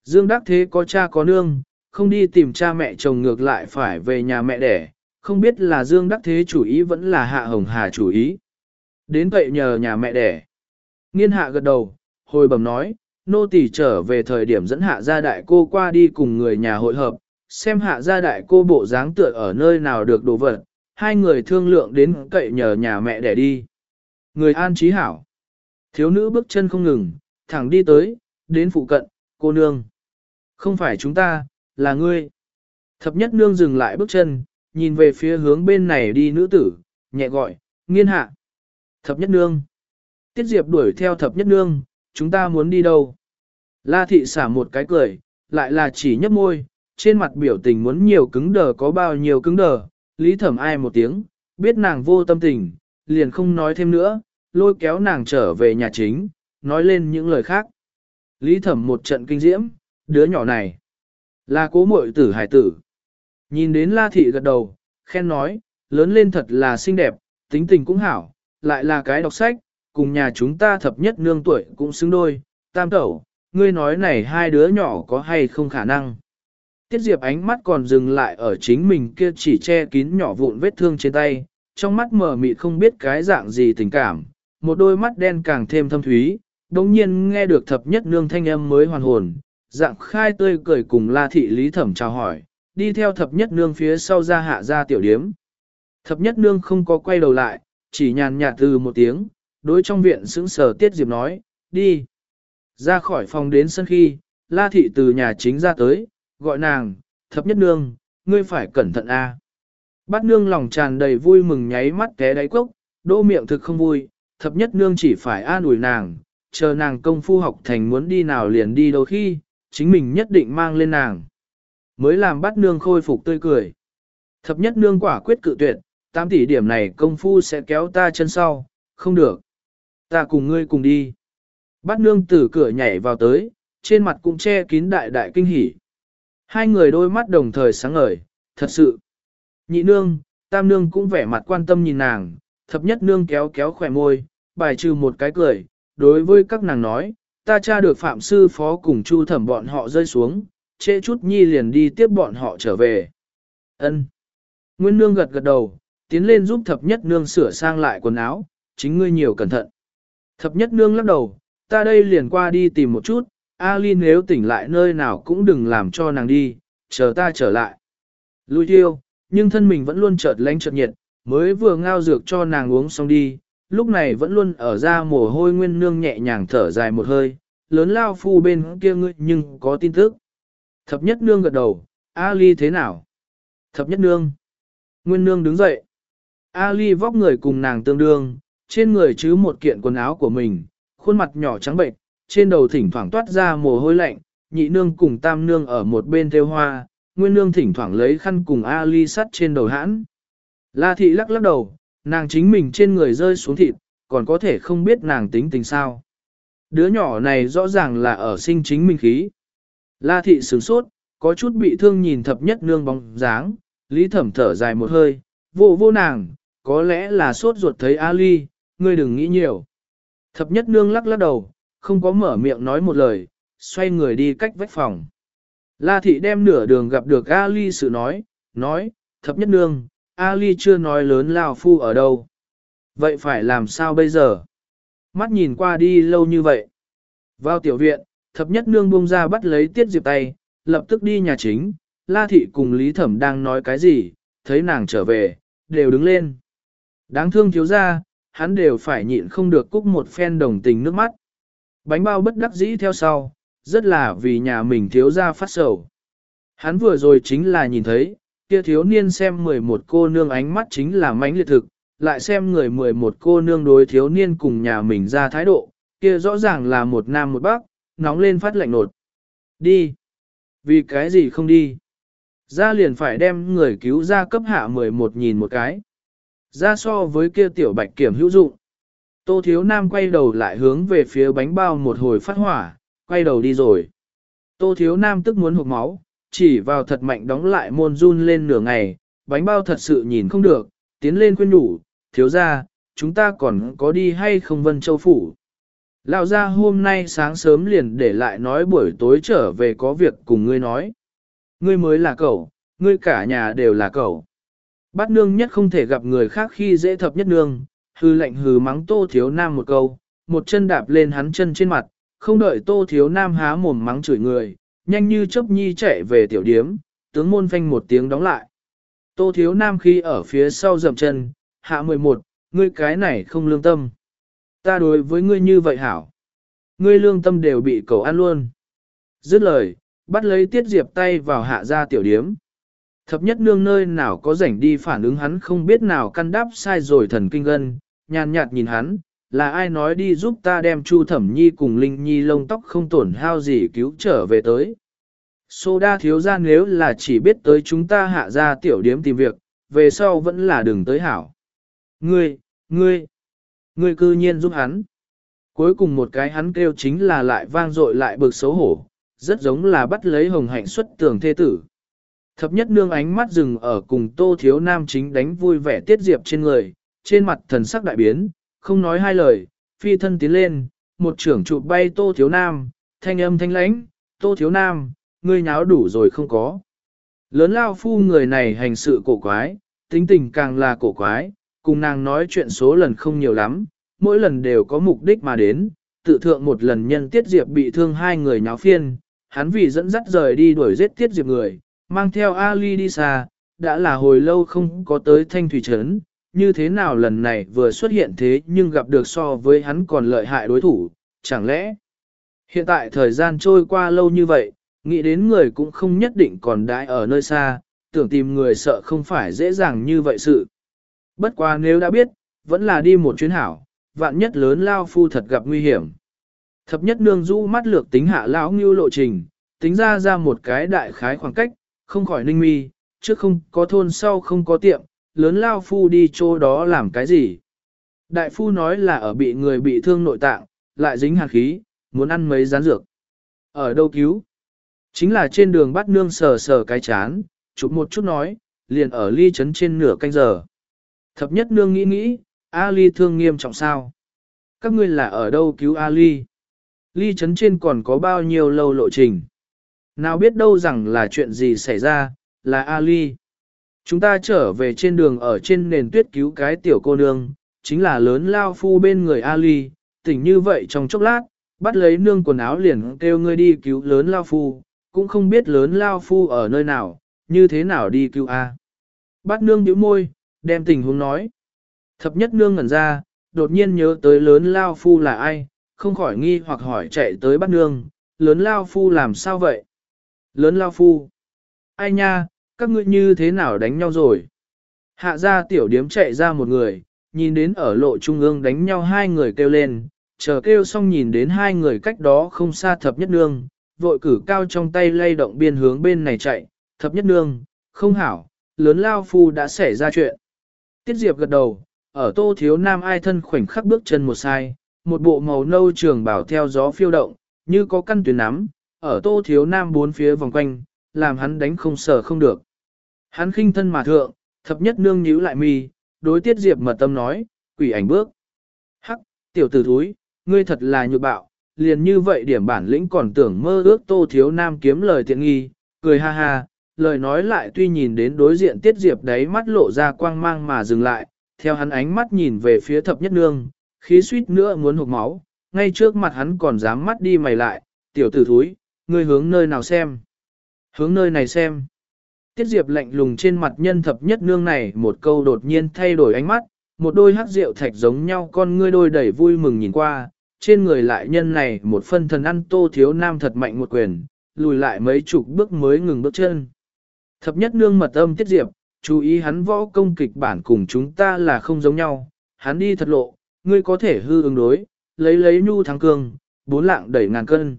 Dương Đắc Thế có cha có nương, không đi tìm cha mẹ chồng ngược lại phải về nhà mẹ đẻ, không biết là Dương Đắc Thế chủ ý vẫn là Hạ Hồng Hà chủ ý. Đến vậy nhờ nhà mẹ đẻ. Nghiên hạ gật đầu, hồi bẩm nói, nô tỳ trở về thời điểm dẫn hạ gia đại cô qua đi cùng người nhà hội hợp, xem hạ gia đại cô bộ dáng tựa ở nơi nào được đồ vật, hai người thương lượng đến cậy nhờ nhà mẹ đẻ đi. Người an trí hảo. Thiếu nữ bước chân không ngừng, thẳng đi tới, đến phụ cận, cô nương. Không phải chúng ta, là ngươi. Thập nhất nương dừng lại bước chân, nhìn về phía hướng bên này đi nữ tử, nhẹ gọi, nghiên hạ. Thập nhất nương. Tiết Diệp đuổi theo thập nhất nương, chúng ta muốn đi đâu? La thị xả một cái cười, lại là chỉ nhấp môi, trên mặt biểu tình muốn nhiều cứng đờ có bao nhiêu cứng đờ, lý thẩm ai một tiếng, biết nàng vô tâm tình, liền không nói thêm nữa, lôi kéo nàng trở về nhà chính, nói lên những lời khác. Lý thẩm một trận kinh diễm, đứa nhỏ này, là cố muội tử hải tử. Nhìn đến la thị gật đầu, khen nói, lớn lên thật là xinh đẹp, tính tình cũng hảo, lại là cái đọc sách, cùng nhà chúng ta thập nhất nương tuổi cũng xứng đôi, tam tẩu, ngươi nói này hai đứa nhỏ có hay không khả năng. Tiết Diệp ánh mắt còn dừng lại ở chính mình kia chỉ che kín nhỏ vụn vết thương trên tay, trong mắt mờ mịt không biết cái dạng gì tình cảm, một đôi mắt đen càng thêm thâm thúy, đồng nhiên nghe được thập nhất nương thanh âm mới hoàn hồn, dạng khai tươi cười cùng la thị lý thẩm chào hỏi, đi theo thập nhất nương phía sau ra hạ ra tiểu điếm. Thập nhất nương không có quay đầu lại, chỉ nhàn nhạt từ một tiếng, đối trong viện sững sờ tiết diệp nói, đi. Ra khỏi phòng đến sân khi, la thị từ nhà chính ra tới, gọi nàng, thập nhất nương, ngươi phải cẩn thận a. Bát nương lòng tràn đầy vui mừng nháy mắt té đáy cốc, đỗ miệng thực không vui, thập nhất nương chỉ phải an ủi nàng, chờ nàng công phu học thành muốn đi nào liền đi đâu khi, chính mình nhất định mang lên nàng. Mới làm bát nương khôi phục tươi cười. Thập nhất nương quả quyết cự tuyệt, tám tỷ điểm này công phu sẽ kéo ta chân sau, không được. Ta cùng ngươi cùng đi. Bát nương từ cửa nhảy vào tới, trên mặt cũng che kín đại đại kinh hỉ. Hai người đôi mắt đồng thời sáng ngời, thật sự. Nhị nương, tam nương cũng vẻ mặt quan tâm nhìn nàng, thập nhất nương kéo kéo khỏe môi, bài trừ một cái cười, đối với các nàng nói, ta tra được phạm sư phó cùng chu thẩm bọn họ rơi xuống, trễ chút nhi liền đi tiếp bọn họ trở về. Ân. Nguyên nương gật gật đầu, tiến lên giúp thập nhất nương sửa sang lại quần áo, chính ngươi nhiều cẩn thận. Thập nhất nương lắc đầu, ta đây liền qua đi tìm một chút, Ali nếu tỉnh lại nơi nào cũng đừng làm cho nàng đi, chờ ta trở lại. Lui tiêu, nhưng thân mình vẫn luôn chợt lánh chợt nhiệt, mới vừa ngao dược cho nàng uống xong đi, lúc này vẫn luôn ở ra mồ hôi nguyên nương nhẹ nhàng thở dài một hơi, lớn lao phu bên kia ngươi nhưng có tin tức. Thập nhất nương gật đầu, Ali thế nào? Thập nhất nương. Nguyên nương đứng dậy. Ali vóc người cùng nàng tương đương, trên người chứ một kiện quần áo của mình, khuôn mặt nhỏ trắng bệnh, trên đầu thỉnh thoảng toát ra mồ hôi lạnh, nhị nương cùng tam nương ở một bên theo hoa, nguyên nương thỉnh thoảng lấy khăn cùng Ali sắt trên đầu hãn. La thị lắc lắc đầu, nàng chính mình trên người rơi xuống thịt, còn có thể không biết nàng tính tình sao. Đứa nhỏ này rõ ràng là ở sinh chính minh khí. La thị sướng sốt, có chút bị thương nhìn thập nhất nương bóng dáng, lý thẩm thở dài một hơi, vô vô nàng, có lẽ là sốt ruột thấy Ali, ngươi đừng nghĩ nhiều. Thập nhất nương lắc lắc đầu, không có mở miệng nói một lời, xoay người đi cách vách phòng. La thị đem nửa đường gặp được Ali sự nói, nói, thập nhất nương, Ali chưa nói lớn lao phu ở đâu. Vậy phải làm sao bây giờ? Mắt nhìn qua đi lâu như vậy. Vào tiểu viện, thập nhất nương buông ra bắt lấy tiết diệp tay, lập tức đi nhà chính, La thị cùng Lý Thẩm đang nói cái gì, thấy nàng trở về, đều đứng lên. Đáng thương thiếu ra, hắn đều phải nhịn không được cúc một phen đồng tình nước mắt. Bánh bao bất đắc dĩ theo sau, rất là vì nhà mình thiếu ra phát sầu. Hắn vừa rồi chính là nhìn thấy, kia thiếu niên xem 11 cô nương ánh mắt chính là mãnh liệt thực, lại xem người 11 cô nương đối thiếu niên cùng nhà mình ra thái độ, kia rõ ràng là một nam một bắc, nóng lên phát lạnh nột. Đi. Vì cái gì không đi? Ra liền phải đem người cứu ra cấp hạ 11 nhìn một cái. Ra so với kia tiểu bạch kiểm hữu dụng. Tô thiếu nam quay đầu lại hướng về phía bánh bao một hồi phát hỏa, quay đầu đi rồi. Tô thiếu nam tức muốn hụt máu, chỉ vào thật mạnh đóng lại môn run lên nửa ngày, bánh bao thật sự nhìn không được, tiến lên khuyên nhủ, thiếu ra, chúng ta còn có đi hay không Vân Châu Phủ. Lão ra hôm nay sáng sớm liền để lại nói buổi tối trở về có việc cùng ngươi nói. Ngươi mới là cậu, ngươi cả nhà đều là cậu. Bát nương nhất không thể gặp người khác khi dễ thập nhất nương, hư lệnh hừ mắng tô thiếu nam một câu, một chân đạp lên hắn chân trên mặt, không đợi tô thiếu nam há mồm mắng chửi người, nhanh như chớp nhi chạy về tiểu điếm, tướng môn phanh một tiếng đóng lại. Tô thiếu nam khi ở phía sau dầm chân, hạ 11, ngươi cái này không lương tâm. Ta đối với ngươi như vậy hảo. Ngươi lương tâm đều bị cầu ăn luôn. Dứt lời, bắt lấy tiết diệp tay vào hạ ra tiểu điếm. Thập nhất nương nơi nào có rảnh đi phản ứng hắn không biết nào căn đáp sai rồi thần kinh gân, nhàn nhạt nhìn hắn, là ai nói đi giúp ta đem Chu Thẩm Nhi cùng Linh Nhi lông tóc không tổn hao gì cứu trở về tới. Sô đa thiếu ra nếu là chỉ biết tới chúng ta hạ ra tiểu điếm tìm việc, về sau vẫn là đường tới hảo. Ngươi, ngươi, ngươi cư nhiên giúp hắn. Cuối cùng một cái hắn kêu chính là lại vang dội lại bực xấu hổ, rất giống là bắt lấy hồng hạnh xuất tường thê tử. Thập nhất nương ánh mắt dừng ở cùng tô thiếu nam chính đánh vui vẻ tiết diệp trên người, trên mặt thần sắc đại biến, không nói hai lời, phi thân tiến lên, một trưởng chụp bay tô thiếu nam, thanh âm thanh lãnh, tô thiếu nam, ngươi nháo đủ rồi không có. Lớn lao phu người này hành sự cổ quái, tính tình càng là cổ quái, cùng nàng nói chuyện số lần không nhiều lắm, mỗi lần đều có mục đích mà đến, tự thượng một lần nhân tiết diệp bị thương hai người nháo phiên, hắn vì dẫn dắt rời đi đuổi giết tiết diệp người, mang theo Ali đi xa, đã là hồi lâu không có tới thanh thủy trấn, như thế nào lần này vừa xuất hiện thế nhưng gặp được so với hắn còn lợi hại đối thủ, chẳng lẽ hiện tại thời gian trôi qua lâu như vậy, nghĩ đến người cũng không nhất định còn đãi ở nơi xa, tưởng tìm người sợ không phải dễ dàng như vậy sự. Bất quá nếu đã biết, vẫn là đi một chuyến hảo, vạn nhất lớn lao phu thật gặp nguy hiểm. Thập nhất nương rũ mắt lược tính hạ lão ngưu lộ trình, tính ra ra một cái đại khái khoảng cách, không khỏi ninh mi, trước không có thôn sau không có tiệm, lớn lao phu đi chỗ đó làm cái gì. Đại phu nói là ở bị người bị thương nội tạng, lại dính hạt khí, muốn ăn mấy rán dược. Ở đâu cứu? Chính là trên đường bắt nương sờ sờ cái chán, chụp một chút nói, liền ở ly chấn trên nửa canh giờ. Thập nhất nương nghĩ nghĩ, A ly thương nghiêm trọng sao? Các ngươi là ở đâu cứu A ly? Ly chấn trên còn có bao nhiêu lâu lộ trình? Nào biết đâu rằng là chuyện gì xảy ra, là Ali. Chúng ta trở về trên đường ở trên nền tuyết cứu cái tiểu cô nương, chính là lớn lao phu bên người Ali, tỉnh như vậy trong chốc lát, bắt lấy nương quần áo liền kêu ngươi đi cứu lớn lao phu, cũng không biết lớn lao phu ở nơi nào, như thế nào đi cứu A. Bắt nương nhíu môi, đem tình huống nói. Thập nhất nương ngẩn ra, đột nhiên nhớ tới lớn lao phu là ai, không khỏi nghi hoặc hỏi chạy tới bắt nương, lớn lao phu làm sao vậy? Lớn lao phu. Ai nha, các ngươi như thế nào đánh nhau rồi? Hạ ra tiểu điếm chạy ra một người, nhìn đến ở lộ trung ương đánh nhau hai người kêu lên, chờ kêu xong nhìn đến hai người cách đó không xa thập nhất nương, vội cử cao trong tay lay động biên hướng bên này chạy, thập nhất nương, không hảo, lớn lao phu đã xảy ra chuyện. Tiết Diệp gật đầu, ở tô thiếu nam ai thân khoảnh khắc bước chân một sai, một bộ màu nâu trường bảo theo gió phiêu động, như có căn tuyến nắm, ở tô thiếu nam bốn phía vòng quanh, làm hắn đánh không sở không được. Hắn khinh thân mà thượng, thập nhất nương nhíu lại mi, đối tiết diệp mật tâm nói, quỷ ảnh bước. Hắc, tiểu tử thúi, ngươi thật là nhược bạo, liền như vậy điểm bản lĩnh còn tưởng mơ ước tô thiếu nam kiếm lời tiện nghi, cười ha ha, lời nói lại tuy nhìn đến đối diện tiết diệp đấy mắt lộ ra quang mang mà dừng lại, theo hắn ánh mắt nhìn về phía thập nhất nương, khí suýt nữa muốn hụt máu, ngay trước mặt hắn còn dám mắt đi mày lại, tiểu tử thúi, ngươi hướng nơi nào xem. Hướng nơi này xem. Tiết Diệp lạnh lùng trên mặt nhân thập nhất nương này một câu đột nhiên thay đổi ánh mắt, một đôi hắc rượu thạch giống nhau con ngươi đôi đầy vui mừng nhìn qua, trên người lại nhân này một phân thần ăn tô thiếu nam thật mạnh một quyền, lùi lại mấy chục bước mới ngừng bước chân. Thập nhất nương mật âm Tiết Diệp, chú ý hắn võ công kịch bản cùng chúng ta là không giống nhau, hắn đi thật lộ, ngươi có thể hư ứng đối, lấy lấy nhu thắng cương, bốn lạng đẩy ngàn cân.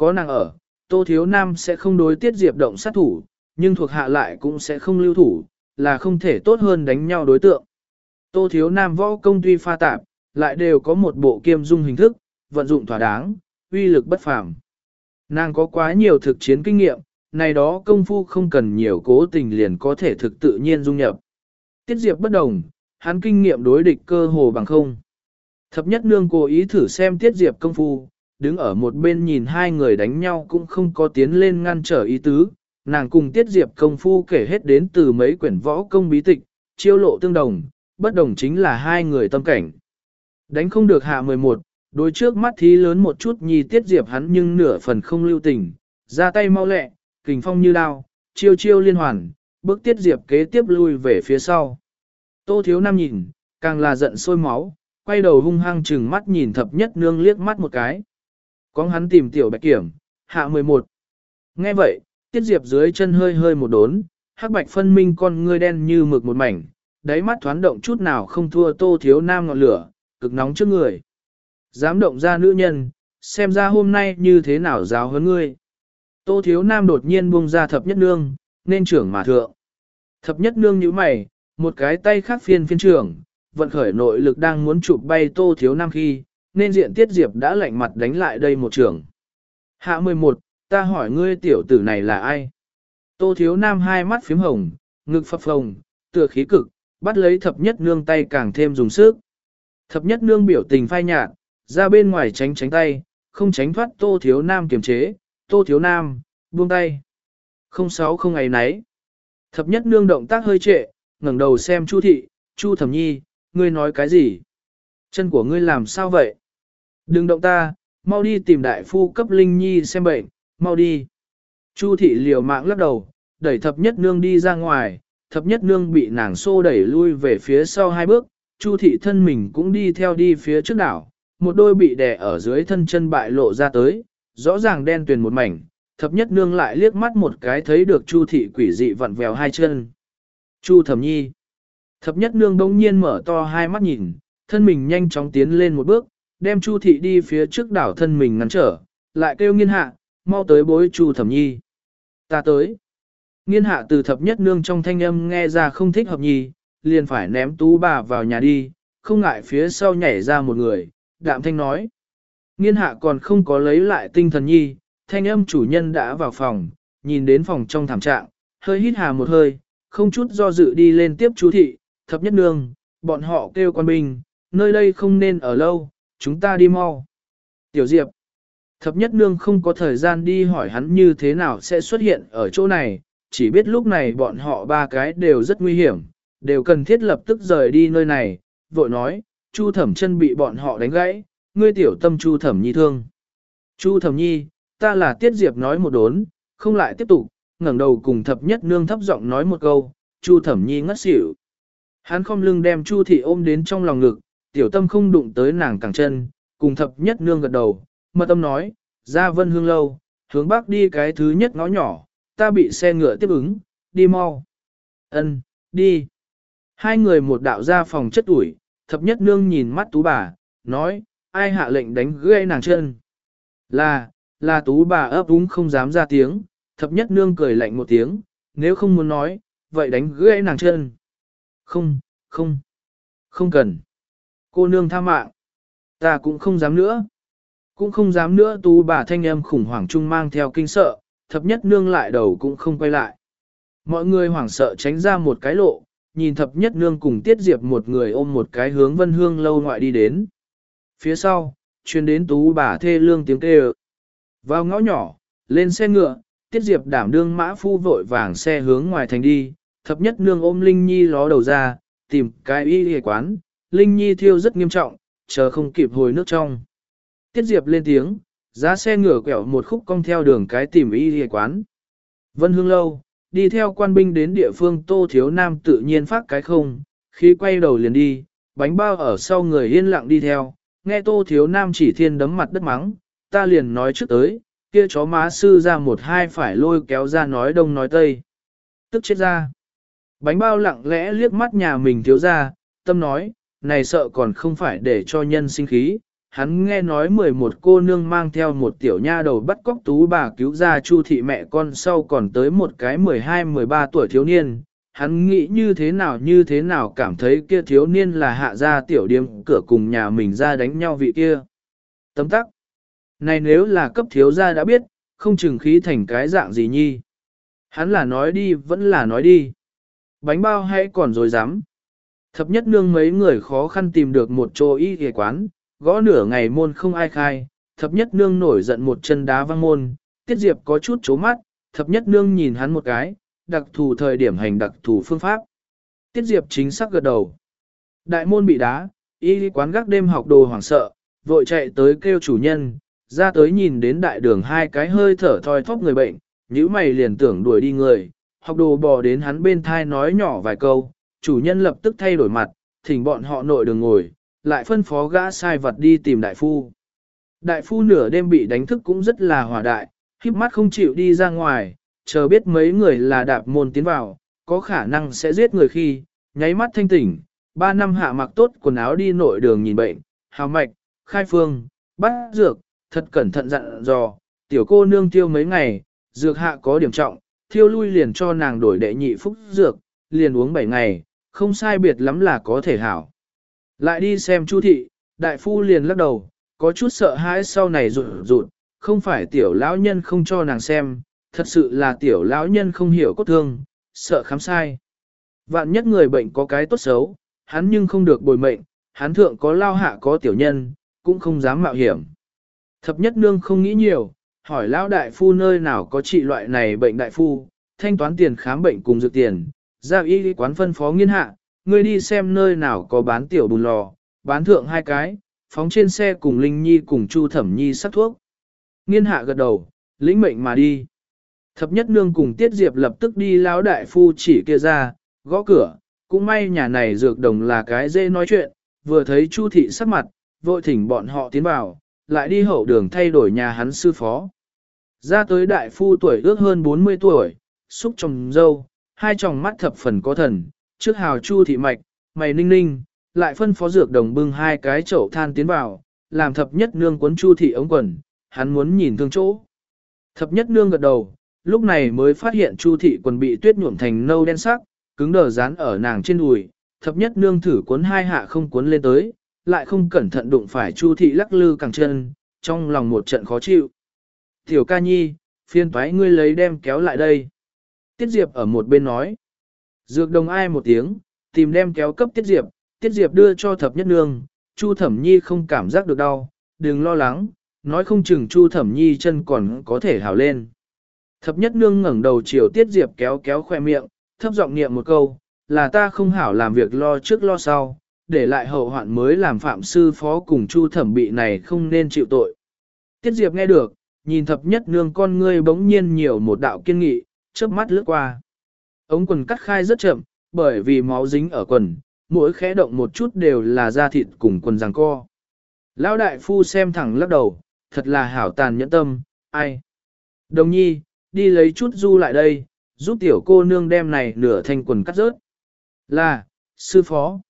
Có nàng ở, Tô Thiếu Nam sẽ không đối Tiết Diệp động sát thủ, nhưng thuộc hạ lại cũng sẽ không lưu thủ, là không thể tốt hơn đánh nhau đối tượng. Tô Thiếu Nam võ công tuy pha tạp, lại đều có một bộ kiêm dung hình thức, vận dụng thỏa đáng, uy lực bất phàm. Nàng có quá nhiều thực chiến kinh nghiệm, này đó công phu không cần nhiều cố tình liền có thể thực tự nhiên dung nhập. Tiết Diệp bất đồng, hắn kinh nghiệm đối địch cơ hồ bằng không. Thập nhất nương cố ý thử xem Tiết Diệp công phu, đứng ở một bên nhìn hai người đánh nhau cũng không có tiến lên ngăn trở ý tứ, nàng cùng tiết diệp công phu kể hết đến từ mấy quyển võ công bí tịch, chiêu lộ tương đồng, bất đồng chính là hai người tâm cảnh. Đánh không được hạ 11, đối trước mắt thí lớn một chút nhì tiết diệp hắn nhưng nửa phần không lưu tình, ra tay mau lẹ, kình phong như đao, chiêu chiêu liên hoàn, bước tiết diệp kế tiếp lui về phía sau. Tô thiếu nam nhìn, càng là giận sôi máu, quay đầu hung hăng chừng mắt nhìn thập nhất nương liếc mắt một cái. Có hắn tìm tiểu bạch kiểm, hạ 11. Nghe vậy, tiết diệp dưới chân hơi hơi một đốn, hắc bạch phân minh con ngươi đen như mực một mảnh, đáy mắt thoáng động chút nào không thua tô thiếu nam ngọn lửa, cực nóng trước người. Dám động ra nữ nhân, xem ra hôm nay như thế nào giáo hơn ngươi. Tô thiếu nam đột nhiên buông ra thập nhất nương, nên trưởng mà thượng. Thập nhất nương như mày, một cái tay khác phiên phiên trưởng, vận khởi nội lực đang muốn chụp bay tô thiếu nam khi, nên diện tiết diệp đã lạnh mặt đánh lại đây một trường Hạ 11, ta hỏi ngươi tiểu tử này là ai? Tô thiếu nam hai mắt phím hồng, ngực phập phồng, tựa khí cực, bắt lấy thập nhất nương tay càng thêm dùng sức. Thập nhất nương biểu tình phai nhạt, ra bên ngoài tránh tránh tay, không tránh thoát tô thiếu nam kiềm chế, tô thiếu nam, buông tay. Không sáu không ngày nấy. Thập nhất nương động tác hơi trệ, ngẩng đầu xem Chu thị, Chu thẩm nhi, ngươi nói cái gì? Chân của ngươi làm sao vậy? Đừng động ta, mau đi tìm đại phu cấp linh nhi xem bệnh, mau đi. Chu thị liều mạng lắc đầu, đẩy thập nhất nương đi ra ngoài, thập nhất nương bị nàng xô đẩy lui về phía sau hai bước, Chu thị thân mình cũng đi theo đi phía trước đảo, một đôi bị đè ở dưới thân chân bại lộ ra tới, rõ ràng đen tuyền một mảnh, thập nhất nương lại liếc mắt một cái thấy được Chu thị quỷ dị vặn vèo hai chân. Chu thẩm nhi. Thập nhất nương đông nhiên mở to hai mắt nhìn, thân mình nhanh chóng tiến lên một bước, đem Chu thị đi phía trước đảo thân mình ngăn trở, lại kêu nghiên hạ, mau tới bối Chu thẩm nhi. Ta tới. Nghiên hạ từ thập nhất nương trong thanh âm nghe ra không thích hợp nhi, liền phải ném tú bà vào nhà đi, không ngại phía sau nhảy ra một người, đạm thanh nói. Nghiên hạ còn không có lấy lại tinh thần nhi, thanh âm chủ nhân đã vào phòng, nhìn đến phòng trong thảm trạng, hơi hít hà một hơi, không chút do dự đi lên tiếp chú thị, thập nhất nương, bọn họ kêu quan binh, nơi đây không nên ở lâu, chúng ta đi mau. Tiểu Diệp, thập nhất nương không có thời gian đi hỏi hắn như thế nào sẽ xuất hiện ở chỗ này, chỉ biết lúc này bọn họ ba cái đều rất nguy hiểm, đều cần thiết lập tức rời đi nơi này, vội nói, Chu Thẩm chân bị bọn họ đánh gãy, ngươi tiểu tâm Chu Thẩm Nhi thương. Chu Thẩm Nhi, ta là Tiết Diệp nói một đốn, không lại tiếp tục, ngẩng đầu cùng thập nhất nương thấp giọng nói một câu, Chu Thẩm Nhi ngất xỉu. Hắn không lưng đem Chu thị ôm đến trong lòng ngực, tiểu tâm không đụng tới nàng cẳng chân, cùng thập nhất nương gật đầu, mật tâm nói, ra vân hương lâu, hướng bắc đi cái thứ nhất ngõ nhỏ, ta bị xe ngựa tiếp ứng, đi mau. Ân, đi. Hai người một đạo ra phòng chất ủi, thập nhất nương nhìn mắt tú bà, nói, ai hạ lệnh đánh gây nàng chân. Là, là tú bà ấp úng không dám ra tiếng, thập nhất nương cười lạnh một tiếng, nếu không muốn nói, vậy đánh gây nàng chân. Không, không, không cần. Cô nương tha mạng. Ta cũng không dám nữa. Cũng không dám nữa tú bà thanh âm khủng hoảng chung mang theo kinh sợ, thập nhất nương lại đầu cũng không quay lại. Mọi người hoảng sợ tránh ra một cái lộ, nhìn thập nhất nương cùng tiết diệp một người ôm một cái hướng vân hương lâu ngoại đi đến. Phía sau, chuyên đến tú bà thê lương tiếng kêu. Vào ngõ nhỏ, lên xe ngựa, tiết diệp đảm đương mã phu vội vàng xe hướng ngoài thành đi, thập nhất nương ôm Linh Nhi ló đầu ra, tìm cái y hề quán, Linh Nhi thiêu rất nghiêm trọng, chờ không kịp hồi nước trong. Tiết diệp lên tiếng, giá xe ngửa quẹo một khúc cong theo đường cái tìm y hề quán. Vân hương lâu, đi theo quan binh đến địa phương tô thiếu nam tự nhiên phát cái không, khi quay đầu liền đi, bánh bao ở sau người yên lặng đi theo, nghe tô thiếu nam chỉ thiên đấm mặt đất mắng, ta liền nói trước tới, kia chó má sư ra một hai phải lôi kéo ra nói đông nói tây. Tức chết ra. Bánh bao lặng lẽ liếc mắt nhà mình thiếu ra, tâm nói, này sợ còn không phải để cho nhân sinh khí, hắn nghe nói 11 cô nương mang theo một tiểu nha đầu bắt cóc tú bà cứu ra chu thị mẹ con sau còn tới một cái 12-13 tuổi thiếu niên. Hắn nghĩ như thế nào như thế nào cảm thấy kia thiếu niên là hạ gia tiểu điếm cửa cùng nhà mình ra đánh nhau vị kia. Tấm tắc. Này nếu là cấp thiếu gia đã biết, không chừng khí thành cái dạng gì nhi. Hắn là nói đi vẫn là nói đi. Bánh bao hay còn rồi dám. Thập nhất nương mấy người khó khăn tìm được một chỗ y ghề quán, gõ nửa ngày môn không ai khai, thập nhất nương nổi giận một chân đá văng môn, tiết diệp có chút chố mắt, thập nhất nương nhìn hắn một cái, đặc thù thời điểm hành đặc thù phương pháp. Tiết diệp chính xác gật đầu. Đại môn bị đá, y quán gác đêm học đồ hoảng sợ, vội chạy tới kêu chủ nhân, ra tới nhìn đến đại đường hai cái hơi thở thoi thóp người bệnh, nhíu mày liền tưởng đuổi đi người, học đồ bò đến hắn bên thai nói nhỏ vài câu, chủ nhân lập tức thay đổi mặt, thỉnh bọn họ nội đường ngồi, lại phân phó gã sai vật đi tìm đại phu. Đại phu nửa đêm bị đánh thức cũng rất là hòa đại, khiếp mắt không chịu đi ra ngoài, chờ biết mấy người là đạp môn tiến vào, có khả năng sẽ giết người khi, nháy mắt thanh tỉnh, ba năm hạ mặc tốt quần áo đi nội đường nhìn bệnh, hào mạch, khai phương, bắt dược, thật cẩn thận dặn dò, tiểu cô nương tiêu mấy ngày, dược hạ có điểm trọng, thiêu lui liền cho nàng đổi đệ nhị phúc dược, liền uống 7 ngày, không sai biệt lắm là có thể hảo. Lại đi xem chu thị, đại phu liền lắc đầu, có chút sợ hãi sau này rụt rụt, không phải tiểu lão nhân không cho nàng xem, thật sự là tiểu lão nhân không hiểu cốt thương, sợ khám sai. Vạn nhất người bệnh có cái tốt xấu, hắn nhưng không được bồi mệnh, hắn thượng có lao hạ có tiểu nhân, cũng không dám mạo hiểm. Thập nhất nương không nghĩ nhiều, hỏi lão đại phu nơi nào có trị loại này bệnh đại phu, thanh toán tiền khám bệnh cùng dược tiền, ra y quán phân phó nghiên hạ, ngươi đi xem nơi nào có bán tiểu bùn lò, bán thượng hai cái, phóng trên xe cùng Linh Nhi cùng Chu Thẩm Nhi sắc thuốc. Nghiên hạ gật đầu, lĩnh mệnh mà đi. Thập nhất nương cùng Tiết Diệp lập tức đi lão đại phu chỉ kia ra, gõ cửa, cũng may nhà này dược đồng là cái dễ nói chuyện, vừa thấy Chu thị sắc mặt, vội thỉnh bọn họ tiến vào, lại đi hậu đường thay đổi nhà hắn sư phó. Ra tới đại phu tuổi ước hơn 40 tuổi, xúc trồng dâu, hai tròng mắt thập phần có thần, trước hào Chu thị mạch, mày ninh ninh, lại phân phó dược đồng bưng hai cái chậu than tiến vào, làm thập nhất nương cuốn Chu thị ống quần, hắn muốn nhìn thương chỗ. Thập nhất nương gật đầu, lúc này mới phát hiện Chu thị quần bị tuyết nhuộm thành nâu đen sắc, cứng đờ dán ở nàng trên đùi, thập nhất nương thử cuốn hai hạ không cuốn lên tới, lại không cẩn thận đụng phải Chu thị lắc lư càng chân, trong lòng một trận khó chịu. Tiểu ca nhi, phiên toái ngươi lấy đem kéo lại đây. Tiết Diệp ở một bên nói. Dược đồng ai một tiếng, tìm đem kéo cấp Tiết Diệp, Tiết Diệp đưa cho thập nhất nương, Chu thẩm nhi không cảm giác được đau, đừng lo lắng, nói không chừng Chu thẩm nhi chân còn có thể hào lên. Thập nhất nương ngẩng đầu chiều Tiết Diệp kéo kéo khoe miệng, thấp giọng niệm một câu, là ta không hảo làm việc lo trước lo sau, để lại hậu hoạn mới làm phạm sư phó cùng chu thẩm bị này không nên chịu tội. Tiết Diệp nghe được, nhìn thập nhất nương con ngươi bỗng nhiên nhiều một đạo kiên nghị, chớp mắt lướt qua. Ống quần cắt khai rất chậm, bởi vì máu dính ở quần, mỗi khẽ động một chút đều là da thịt cùng quần ràng co. Lão đại phu xem thẳng lắc đầu, thật là hảo tàn nhẫn tâm, ai. Đồng nhi, đi lấy chút du lại đây, giúp tiểu cô nương đem này nửa thanh quần cắt rớt. Là, sư phó.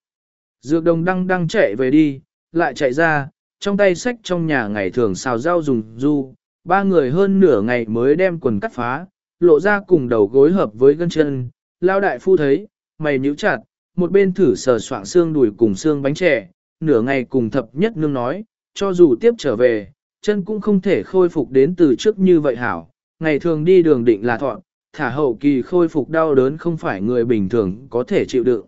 Dược đồng đăng đăng chạy về đi, lại chạy ra, trong tay sách trong nhà ngày thường xào rau dùng du, ba người hơn nửa ngày mới đem quần cắt phá, lộ ra cùng đầu gối hợp với gân chân, lao đại phu thấy, mày nhíu chặt, một bên thử sờ soạng xương đùi cùng xương bánh trẻ, nửa ngày cùng thập nhất nương nói, cho dù tiếp trở về, chân cũng không thể khôi phục đến từ trước như vậy hảo, ngày thường đi đường định là thọn, thả hậu kỳ khôi phục đau đớn không phải người bình thường có thể chịu đựng.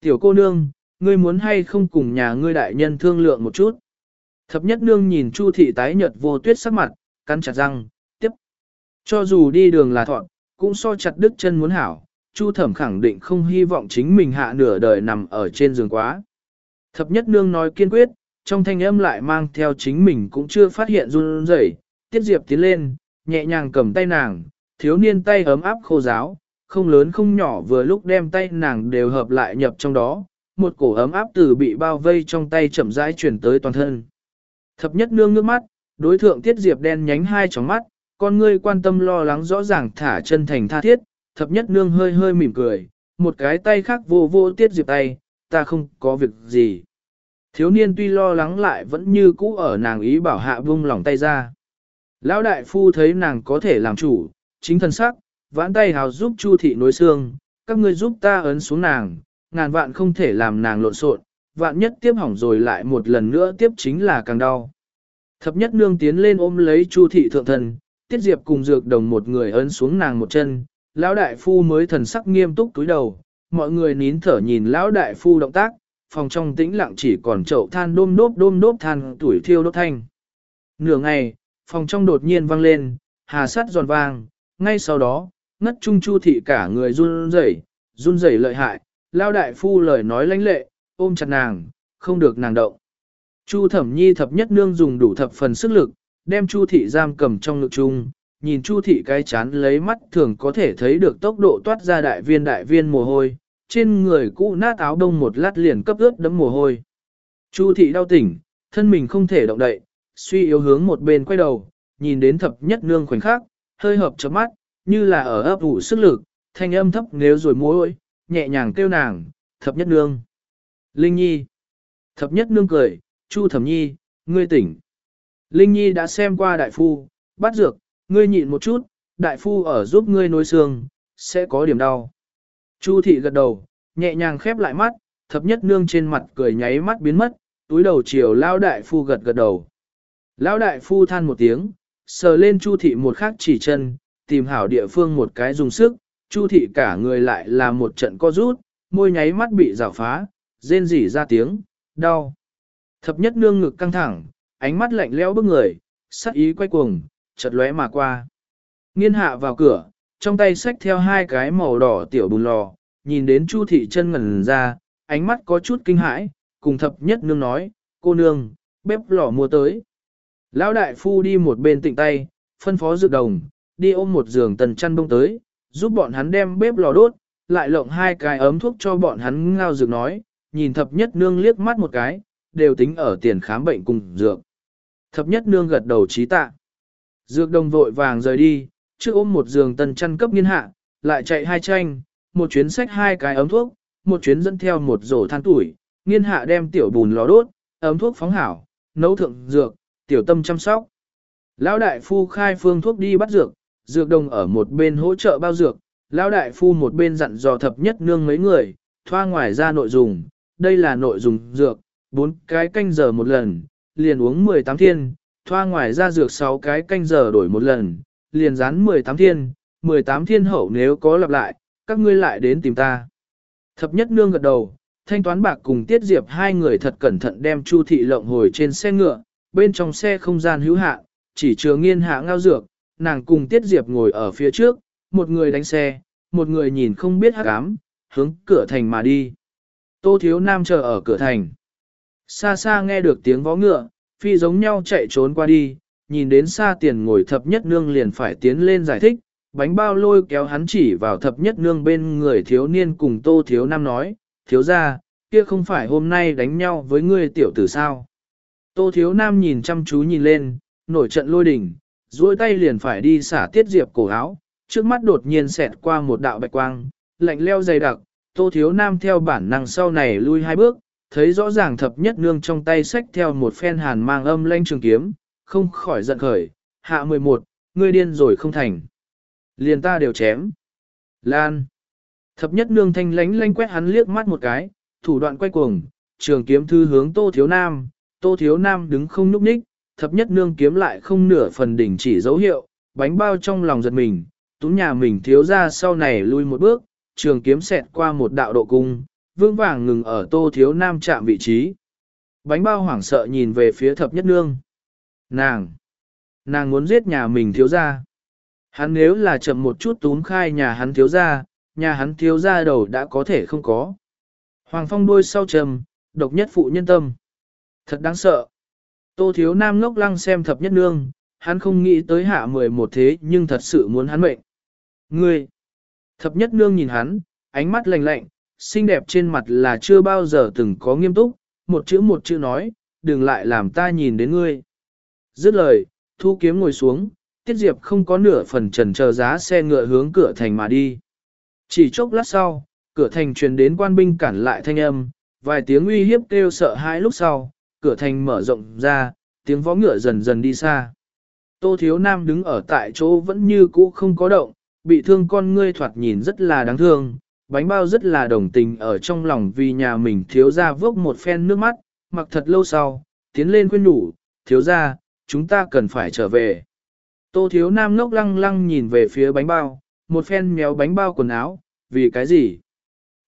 Tiểu cô nương, ngươi muốn hay không cùng nhà ngươi đại nhân thương lượng một chút. Thập nhất nương nhìn Chu thị tái nhợt vô tuyết sắc mặt, cắn chặt răng. Cho dù đi đường là thọn, cũng so chặt đứt chân muốn hảo, Chu thẩm khẳng định không hy vọng chính mình hạ nửa đời nằm ở trên giường quá. Thập nhất nương nói kiên quyết, trong thanh âm lại mang theo chính mình cũng chưa phát hiện run rẩy. Tiết Diệp tiến lên, nhẹ nhàng cầm tay nàng, thiếu niên tay ấm áp khô giáo, không lớn không nhỏ vừa lúc đem tay nàng đều hợp lại nhập trong đó, một cổ ấm áp từ bị bao vây trong tay chậm rãi chuyển tới toàn thân. Thập nhất nương nước mắt, đối thượng tiết diệp đen nhánh hai tròng mắt, con ngươi quan tâm lo lắng rõ ràng thả chân thành tha thiết, thập nhất nương hơi hơi mỉm cười, một cái tay khác vô vô tiết diệp tay, ta không có việc gì. Thiếu niên tuy lo lắng lại vẫn như cũ ở nàng ý bảo hạ vung lòng tay ra. Lão đại phu thấy nàng có thể làm chủ, chính thần sắc, vãn tay hào giúp Chu thị nối xương, các ngươi giúp ta ấn xuống nàng, ngàn vạn không thể làm nàng lộn xộn, vạn nhất tiếp hỏng rồi lại một lần nữa tiếp chính là càng đau. Thập nhất nương tiến lên ôm lấy Chu thị thượng thần, tiết diệp cùng dược đồng một người ấn xuống nàng một chân, lão đại phu mới thần sắc nghiêm túc túi đầu, mọi người nín thở nhìn lão đại phu động tác, phòng trong tĩnh lặng chỉ còn chậu than đôm đốp đôm đốp than tuổi thiêu đốt thanh. Nửa ngày, phòng trong đột nhiên vang lên, hà sắt giòn vang, ngay sau đó, ngất trung chu thị cả người run rẩy, run rẩy lợi hại, lao đại phu lời nói lãnh lệ, ôm chặt nàng, không được nàng động. Chu thẩm nhi thập nhất nương dùng đủ thập phần sức lực, đem chu thị giam cầm trong ngực chung, nhìn chu thị cái chán lấy mắt thường có thể thấy được tốc độ toát ra đại viên đại viên mồ hôi, trên người cũ nát áo đông một lát liền cấp ướt đấm mồ hôi. Chu thị đau tỉnh, thân mình không thể động đậy, suy yếu hướng một bên quay đầu, nhìn đến thập nhất nương khoảnh khắc, hơi hợp chớp mắt, như là ở ấp ủ sức lực, thanh âm thấp nếu rồi mối, nhẹ nhàng kêu nàng, thập nhất nương. Linh Nhi. Thập nhất nương cười, Chu thẩm nhi, ngươi tỉnh. Linh Nhi đã xem qua đại phu, bắt dược, ngươi nhịn một chút, đại phu ở giúp ngươi nối xương, sẽ có điểm đau. Chu thị gật đầu, nhẹ nhàng khép lại mắt, thập nhất nương trên mặt cười nháy mắt biến mất, túi đầu chiều lao đại phu gật gật đầu. Lão đại phu than một tiếng, sờ lên chu thị một khắc chỉ chân, tìm hảo địa phương một cái dùng sức, chu thị cả người lại là một trận co rút, môi nháy mắt bị rào phá, rên rỉ ra tiếng, đau. Thập nhất nương ngực căng thẳng, ánh mắt lạnh lẽo bức người, sắc ý quay cuồng, chợt lóe mà qua. Nghiên hạ vào cửa, trong tay xách theo hai cái màu đỏ tiểu bùn lò, nhìn đến Chu thị chân ngẩn ra, ánh mắt có chút kinh hãi, cùng thập nhất nương nói, cô nương, bếp lò mua tới. Lão đại phu đi một bên tịnh tay, phân phó dược đồng, đi ôm một giường tần chăn bông tới, giúp bọn hắn đem bếp lò đốt, lại lộng hai cái ấm thuốc cho bọn hắn ngao dược nói, nhìn thập nhất nương liếc mắt một cái, đều tính ở tiền khám bệnh cùng dược. Thập nhất nương gật đầu trí tạ. Dược đồng vội vàng rời đi, trước ôm một giường tần chăn cấp nghiên hạ, lại chạy hai tranh, một chuyến sách hai cái ấm thuốc, một chuyến dẫn theo một rổ than tuổi, nghiên hạ đem tiểu bùn lò đốt, ấm thuốc phóng hảo, nấu thượng dược, tiểu tâm chăm sóc. Lão đại phu khai phương thuốc đi bắt dược, dược đồng ở một bên hỗ trợ bao dược, lão đại phu một bên dặn dò thập nhất nương mấy người, thoa ngoài ra nội dung, đây là nội dung dược, bốn cái canh giờ một lần, liền uống 18 thiên, thoa ngoài ra dược 6 cái canh giờ đổi một lần, liền rán 18 thiên, 18 thiên hậu nếu có lặp lại, các ngươi lại đến tìm ta. Thập nhất nương gật đầu, thanh toán bạc cùng tiết diệp hai người thật cẩn thận đem chu thị lộng hồi trên xe ngựa, bên trong xe không gian hữu hạn, chỉ chứa nghiên hạ ngao dược, nàng cùng tiết diệp ngồi ở phía trước, một người đánh xe, một người nhìn không biết hát ám, hướng cửa thành mà đi. Tô thiếu nam chờ ở cửa thành. Xa xa nghe được tiếng vó ngựa, phi giống nhau chạy trốn qua đi, nhìn đến xa tiền ngồi thập nhất nương liền phải tiến lên giải thích, bánh bao lôi kéo hắn chỉ vào thập nhất nương bên người thiếu niên cùng tô thiếu nam nói, thiếu ra, kia không phải hôm nay đánh nhau với ngươi tiểu tử sao. Tô thiếu nam nhìn chăm chú nhìn lên, nổi trận lôi đỉnh, duỗi tay liền phải đi xả tiết diệp cổ áo, trước mắt đột nhiên xẹt qua một đạo bạch quang, lạnh leo dày đặc, tô thiếu nam theo bản năng sau này lui hai bước, thấy rõ ràng thập nhất nương trong tay sách theo một phen hàn mang âm lanh trường kiếm, không khỏi giận khởi, hạ 11, ngươi điên rồi không thành. Liền ta đều chém. Lan. Thập nhất nương thanh lánh lanh quét hắn liếc mắt một cái, thủ đoạn quay cuồng, trường kiếm thư hướng tô thiếu nam, tô thiếu nam đứng không nhúc nhích, thập nhất nương kiếm lại không nửa phần đỉnh chỉ dấu hiệu, bánh bao trong lòng giật mình, túm nhà mình thiếu ra sau này lui một bước, trường kiếm xẹt qua một đạo độ cung, vương vàng ngừng ở tô thiếu nam chạm vị trí. Bánh bao hoảng sợ nhìn về phía thập nhất nương. Nàng! Nàng muốn giết nhà mình thiếu ra. Hắn nếu là chậm một chút túm khai nhà hắn thiếu ra, nhà hắn thiếu ra đầu đã có thể không có. Hoàng phong đôi sau trầm, độc nhất phụ nhân tâm. Thật đáng sợ. Tô thiếu nam ngốc lăng xem thập nhất nương, hắn không nghĩ tới hạ mười một thế nhưng thật sự muốn hắn mệnh. Ngươi! Thập nhất nương nhìn hắn, ánh mắt lạnh lạnh, xinh đẹp trên mặt là chưa bao giờ từng có nghiêm túc, một chữ một chữ nói, đừng lại làm ta nhìn đến ngươi. Dứt lời, thu kiếm ngồi xuống, Tiết Diệp không có nửa phần trần chờ giá xe ngựa hướng cửa thành mà đi. Chỉ chốc lát sau, cửa thành truyền đến quan binh cản lại thanh âm, vài tiếng uy hiếp kêu sợ hãi lúc sau, cửa thành mở rộng ra, tiếng vó ngựa dần dần đi xa. Tô Thiếu Nam đứng ở tại chỗ vẫn như cũ không có động, bị thương con ngươi thoạt nhìn rất là đáng thương, bánh bao rất là đồng tình ở trong lòng vì nhà mình thiếu ra vốc một phen nước mắt, mặc thật lâu sau, tiến lên khuyên nhủ, thiếu ra, chúng ta cần phải trở về. Tô thiếu nam ngốc lăng lăng nhìn về phía bánh bao, một phen méo bánh bao quần áo, vì cái gì?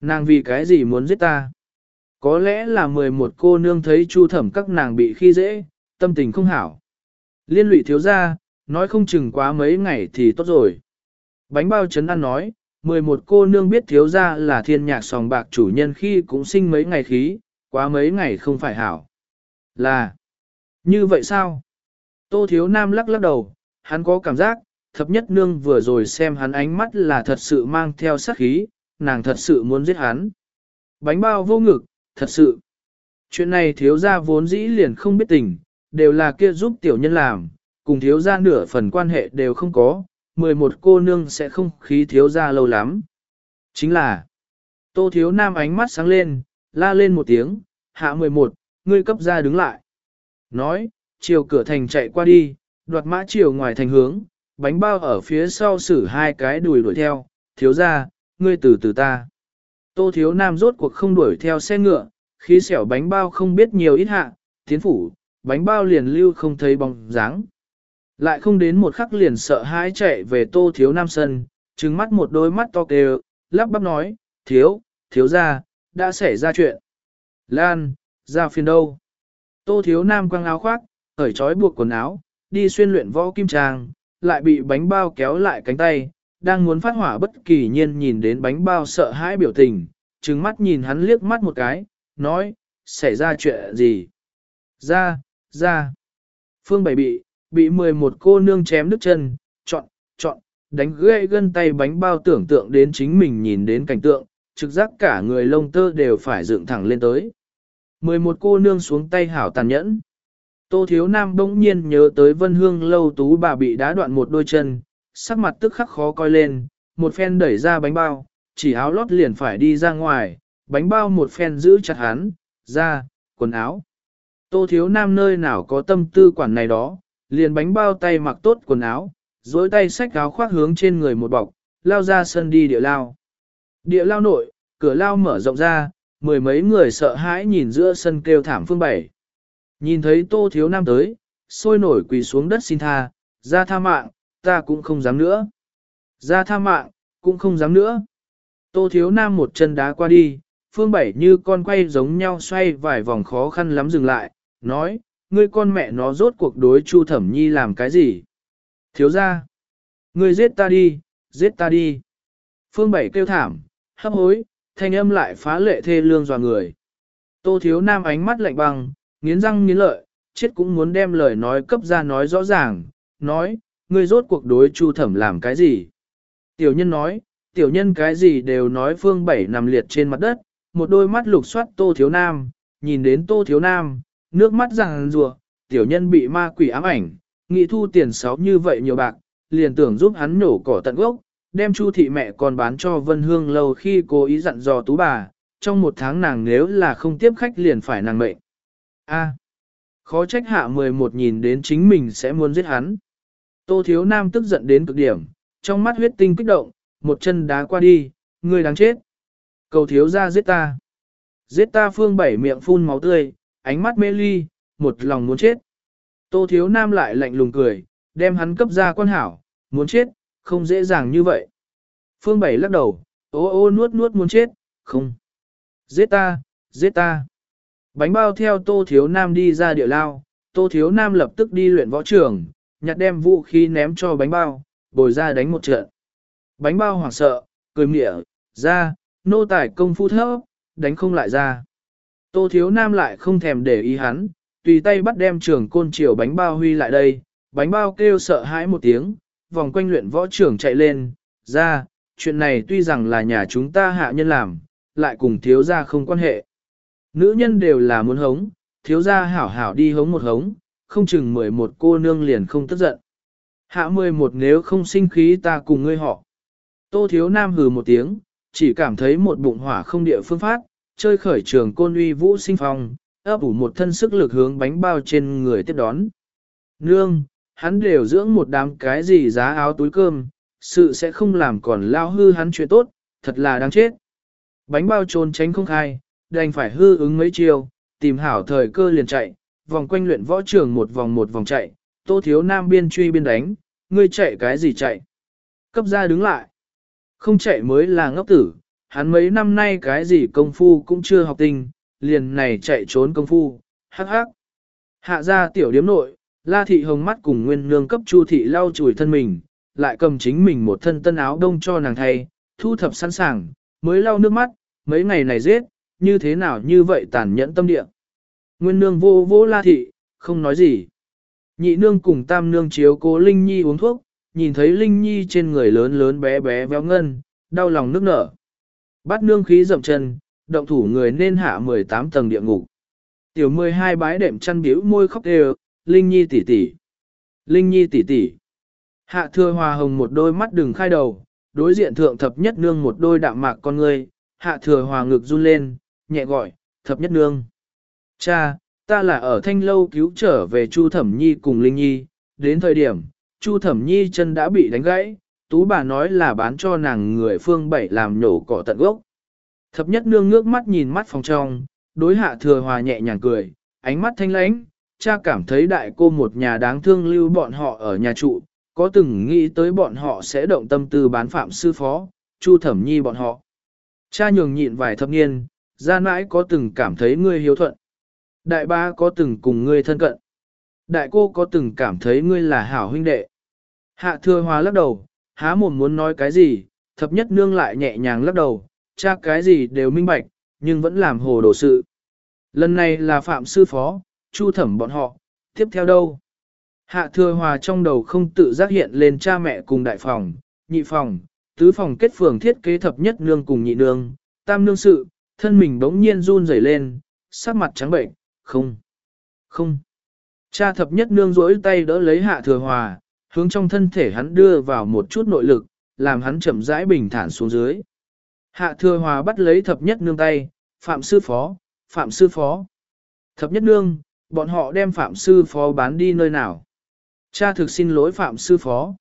Nàng vì cái gì muốn giết ta? Có lẽ là 11 cô nương thấy chu thẩm các nàng bị khi dễ, tâm tình không hảo. Liên lụy thiếu ra, nói không chừng quá mấy ngày thì tốt rồi. Bánh bao chấn ăn nói, 11 cô nương biết thiếu ra là thiên nhạc sòng bạc chủ nhân khi cũng sinh mấy ngày khí, quá mấy ngày không phải hảo. Là, như vậy sao? Tô thiếu nam lắc lắc đầu, hắn có cảm giác, thập nhất nương vừa rồi xem hắn ánh mắt là thật sự mang theo sát khí, nàng thật sự muốn giết hắn. Bánh bao vô ngực, thật sự. Chuyện này thiếu gia vốn dĩ liền không biết tình, đều là kia giúp tiểu nhân làm, cùng thiếu gia nửa phần quan hệ đều không có, 11 cô nương sẽ không khí thiếu gia lâu lắm. Chính là, tô thiếu nam ánh mắt sáng lên, la lên một tiếng, hạ 11, ngươi cấp ra đứng lại. Nói, chiều cửa thành chạy qua đi, đoạt mã chiều ngoài thành hướng, bánh bao ở phía sau xử hai cái đùi đuổi theo, thiếu ra, ngươi từ từ ta. Tô thiếu nam rốt cuộc không đuổi theo xe ngựa, khí xẻo bánh bao không biết nhiều ít hạ, tiến phủ, bánh bao liền lưu không thấy bóng dáng. Lại không đến một khắc liền sợ hãi chạy về tô thiếu nam sân, trừng mắt một đôi mắt to kêu, lắp bắp nói, thiếu, thiếu ra, đã xảy ra chuyện. Lan, ra phiền đâu? Tô thiếu nam quăng áo khoác, khởi trói buộc quần áo, đi xuyên luyện võ kim tràng, lại bị bánh bao kéo lại cánh tay, đang muốn phát hỏa bất kỳ nhiên nhìn đến bánh bao sợ hãi biểu tình, trừng mắt nhìn hắn liếc mắt một cái, nói, xảy ra chuyện gì? Ra, ra. Phương Bảy bị, bị 11 cô nương chém đứt chân, chọn, chọn, đánh gãy gân tay bánh bao tưởng tượng đến chính mình nhìn đến cảnh tượng, trực giác cả người lông tơ đều phải dựng thẳng lên tới. 11 cô nương xuống tay hảo tàn nhẫn. Tô Thiếu Nam bỗng nhiên nhớ tới Vân Hương lâu tú bà bị đá đoạn một đôi chân, sắc mặt tức khắc khó coi lên, một phen đẩy ra bánh bao, chỉ áo lót liền phải đi ra ngoài, bánh bao một phen giữ chặt hắn, ra, quần áo. Tô Thiếu Nam nơi nào có tâm tư quản này đó, liền bánh bao tay mặc tốt quần áo, dối tay xách áo khoác hướng trên người một bọc, lao ra sân đi địa lao. Địa lao nội, cửa lao mở rộng ra, mười mấy người sợ hãi nhìn giữa sân kêu thảm phương bảy. Nhìn thấy tô thiếu nam tới, sôi nổi quỳ xuống đất xin tha, ra tha mạng, ta cũng không dám nữa. Ra tha mạng, cũng không dám nữa. Tô thiếu nam một chân đá qua đi, phương bảy như con quay giống nhau xoay vài vòng khó khăn lắm dừng lại, nói, ngươi con mẹ nó rốt cuộc đối Chu Thẩm Nhi làm cái gì? Thiếu ra, ngươi giết ta đi, giết ta đi. Phương Bảy kêu thảm, hấp hối, thanh âm lại phá lệ thê lương dò người. Tô Thiếu Nam ánh mắt lạnh băng, nghiến răng nghiến lợi, chết cũng muốn đem lời nói cấp ra nói rõ ràng, nói, ngươi rốt cuộc đối Chu Thẩm làm cái gì? Tiểu nhân nói, tiểu nhân cái gì đều nói Phương Bảy nằm liệt trên mặt đất, một đôi mắt lục soát Tô Thiếu Nam, nhìn đến Tô Thiếu Nam, nước mắt ràng rùa, tiểu nhân bị ma quỷ ám ảnh, nghĩ thu tiền sáu như vậy nhiều bạc, liền tưởng giúp hắn nổ cỏ tận gốc, đem chu thị mẹ còn bán cho Vân Hương lâu khi cố ý dặn dò tú bà, trong một tháng nàng nếu là không tiếp khách liền phải nàng mệnh. A. khó trách hạ 11 nhìn đến chính mình sẽ muốn giết hắn. Tô Thiếu Nam tức giận đến cực điểm, trong mắt huyết tinh kích động, một chân đá qua đi, người đáng chết. Cầu thiếu ra giết ta. Giết ta phương bảy miệng phun máu tươi, ánh mắt mê ly, một lòng muốn chết. Tô thiếu nam lại lạnh lùng cười, đem hắn cấp ra quan hảo, muốn chết, không dễ dàng như vậy. Phương Bảy lắc đầu, ô ô nuốt nuốt muốn chết, không. Giết ta, giết ta. Bánh bao theo tô thiếu nam đi ra địa lao, tô thiếu nam lập tức đi luyện võ trường, nhặt đem vũ khí ném cho bánh bao, bồi ra đánh một trận. Bánh bao hoảng sợ, cười mỉa, ra, nô tài công phu thấp, đánh không lại ra. Tô thiếu nam lại không thèm để ý hắn, tùy tay bắt đem trường côn chiều bánh bao huy lại đây, bánh bao kêu sợ hãi một tiếng, vòng quanh luyện võ trưởng chạy lên, ra, chuyện này tuy rằng là nhà chúng ta hạ nhân làm, lại cùng thiếu gia không quan hệ. Nữ nhân đều là muốn hống, thiếu gia hảo hảo đi hống một hống, không chừng mười một cô nương liền không tức giận. Hạ mười một nếu không sinh khí ta cùng ngươi họ. Tô thiếu nam hừ một tiếng, chỉ cảm thấy một bụng hỏa không địa phương phát, chơi khởi trường côn uy vũ sinh phong, ấp ủ một thân sức lực hướng bánh bao trên người tiếp đón. Nương, hắn đều dưỡng một đám cái gì giá áo túi cơm, sự sẽ không làm còn lao hư hắn chuyện tốt, thật là đáng chết. Bánh bao trốn tránh không khai, đành phải hư ứng mấy chiều, tìm hảo thời cơ liền chạy, vòng quanh luyện võ trường một vòng một vòng chạy, tô thiếu nam biên truy biên đánh, ngươi chạy cái gì chạy. Cấp ra đứng lại. Không chạy mới là ngốc tử, hắn mấy năm nay cái gì công phu cũng chưa học tình, liền này chạy trốn công phu, hắc hắc. Hạ ra tiểu điếm nội, la thị hồng mắt cùng nguyên nương cấp chu thị lau chùi thân mình, lại cầm chính mình một thân tân áo đông cho nàng thay, thu thập sẵn sàng, mới lau nước mắt, mấy ngày này giết, như thế nào như vậy tàn nhẫn tâm địa. Nguyên nương vô vô la thị, không nói gì. Nhị nương cùng tam nương chiếu cố Linh Nhi uống thuốc, nhìn thấy Linh Nhi trên người lớn lớn bé bé véo ngân, đau lòng nước nở. Bắt nương khí dậm chân, động thủ người nên hạ 18 tầng địa ngục. Tiểu 12 bái đệm chăn biểu môi khóc đều, Linh Nhi tỷ tỷ. Linh Nhi tỷ tỷ. Hạ thừa hòa hồng một đôi mắt đừng khai đầu, đối diện thượng thập nhất nương một đôi đạm mạc con ngươi, hạ thừa hòa ngực run lên, nhẹ gọi, thập nhất nương. Cha, ta là ở thanh lâu cứu trở về Chu Thẩm Nhi cùng Linh Nhi, đến thời điểm, Chu Thẩm Nhi chân đã bị đánh gãy, tú bà nói là bán cho nàng người phương bảy làm nhổ cỏ tận gốc. Thập nhất nương ngước mắt nhìn mắt phòng trong, đối hạ thừa hòa nhẹ nhàng cười, ánh mắt thanh lãnh, cha cảm thấy đại cô một nhà đáng thương lưu bọn họ ở nhà trụ, có từng nghĩ tới bọn họ sẽ động tâm tư bán phạm sư phó, chu thẩm nhi bọn họ. Cha nhường nhịn vài thập niên, gia mãi có từng cảm thấy ngươi hiếu thuận. Đại ba có từng cùng ngươi thân cận. Đại cô có từng cảm thấy ngươi là hảo huynh đệ. Hạ thừa hòa lắc đầu, há mồm muốn nói cái gì, thập nhất nương lại nhẹ nhàng lắc đầu, cha cái gì đều minh bạch, nhưng vẫn làm hồ đồ sự. Lần này là phạm sư phó, chu thẩm bọn họ, tiếp theo đâu? Hạ thừa hòa trong đầu không tự giác hiện lên cha mẹ cùng đại phòng, nhị phòng, tứ phòng kết phường thiết kế thập nhất nương cùng nhị nương, tam nương sự, thân mình bỗng nhiên run rẩy lên, sắc mặt trắng bệnh, không, không. Cha thập nhất nương rỗi tay đỡ lấy hạ thừa hòa, hướng trong thân thể hắn đưa vào một chút nội lực, làm hắn chậm rãi bình thản xuống dưới. Hạ thừa hòa bắt lấy thập nhất nương tay, phạm sư phó, phạm sư phó. Thập nhất nương, bọn họ đem phạm sư phó bán đi nơi nào. Cha thực xin lỗi phạm sư phó.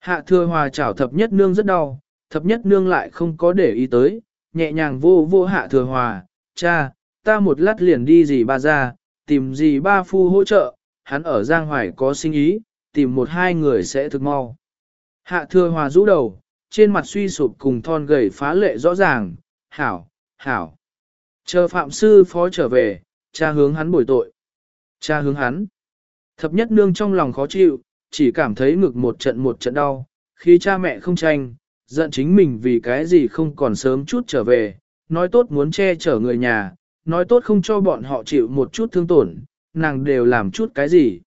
Hạ thừa hòa chảo thập nhất nương rất đau, thập nhất nương lại không có để ý tới, nhẹ nhàng vô vô hạ thừa hòa, cha, ta một lát liền đi gì ba ra, tìm gì ba phu hỗ trợ, hắn ở Giang Hoài có sinh ý, tìm một hai người sẽ thực mau. Hạ thừa hòa rũ đầu, trên mặt suy sụp cùng thon gầy phá lệ rõ ràng, hảo, hảo. Chờ phạm sư phó trở về, cha hướng hắn bồi tội. Cha hướng hắn. Thập nhất nương trong lòng khó chịu, chỉ cảm thấy ngực một trận một trận đau, khi cha mẹ không tranh, giận chính mình vì cái gì không còn sớm chút trở về, nói tốt muốn che chở người nhà, nói tốt không cho bọn họ chịu một chút thương tổn, nàng đều làm chút cái gì.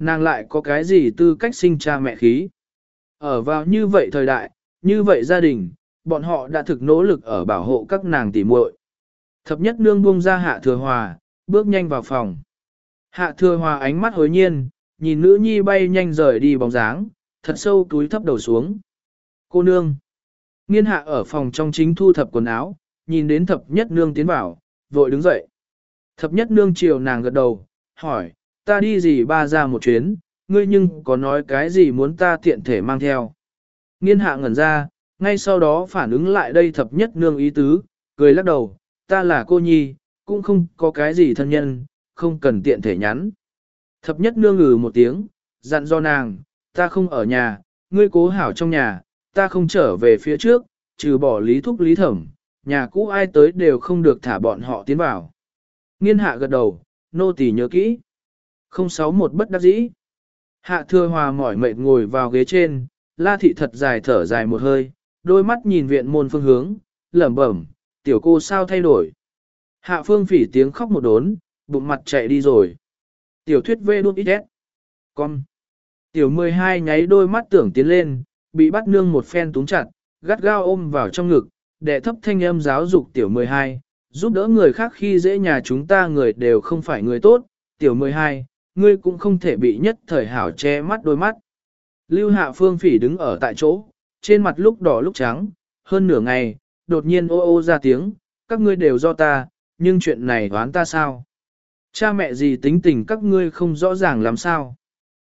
Nàng lại có cái gì tư cách sinh cha mẹ khí. Ở vào như vậy thời đại, như vậy gia đình, bọn họ đã thực nỗ lực ở bảo hộ các nàng tỉ muội. Thập nhất nương buông ra hạ thừa hòa, bước nhanh vào phòng. Hạ thừa hòa ánh mắt hối nhiên, nhìn nữ nhi bay nhanh rời đi bóng dáng, thật sâu túi thấp đầu xuống. Cô nương. Nghiên hạ ở phòng trong chính thu thập quần áo, nhìn đến thập nhất nương tiến vào, vội đứng dậy. Thập nhất nương chiều nàng gật đầu, hỏi, ta đi gì ba ra một chuyến, ngươi nhưng có nói cái gì muốn ta tiện thể mang theo. Nghiên hạ ngẩn ra, ngay sau đó phản ứng lại đây thập nhất nương ý tứ, cười lắc đầu, ta là cô nhi, cũng không có cái gì thân nhân, không cần tiện thể nhắn. Thập nhất nương ngừ một tiếng, dặn do nàng, ta không ở nhà, ngươi cố hảo trong nhà, ta không trở về phía trước, trừ bỏ lý thúc lý thẩm, nhà cũ ai tới đều không được thả bọn họ tiến vào. Nghiên hạ gật đầu, nô tỳ nhớ kỹ. Không sáu một bất đắc dĩ. Hạ thừa hòa mỏi mệt ngồi vào ghế trên, la thị thật dài thở dài một hơi, đôi mắt nhìn viện môn phương hướng, lẩm bẩm, tiểu cô sao thay đổi. Hạ phương phỉ tiếng khóc một đốn, bụng mặt chạy đi rồi. Tiểu thuyết vê đút ít Con. Tiểu 12 nháy đôi mắt tưởng tiến lên, bị bắt nương một phen túng chặt, gắt gao ôm vào trong ngực, đệ thấp thanh âm giáo dục tiểu 12, giúp đỡ người khác khi dễ nhà chúng ta người đều không phải người tốt, tiểu 12, ngươi cũng không thể bị nhất thời hảo che mắt đôi mắt. Lưu hạ phương phỉ đứng ở tại chỗ, trên mặt lúc đỏ lúc trắng, hơn nửa ngày, đột nhiên ô ô ra tiếng, các ngươi đều do ta, nhưng chuyện này đoán ta sao? Cha mẹ gì tính tình các ngươi không rõ ràng làm sao?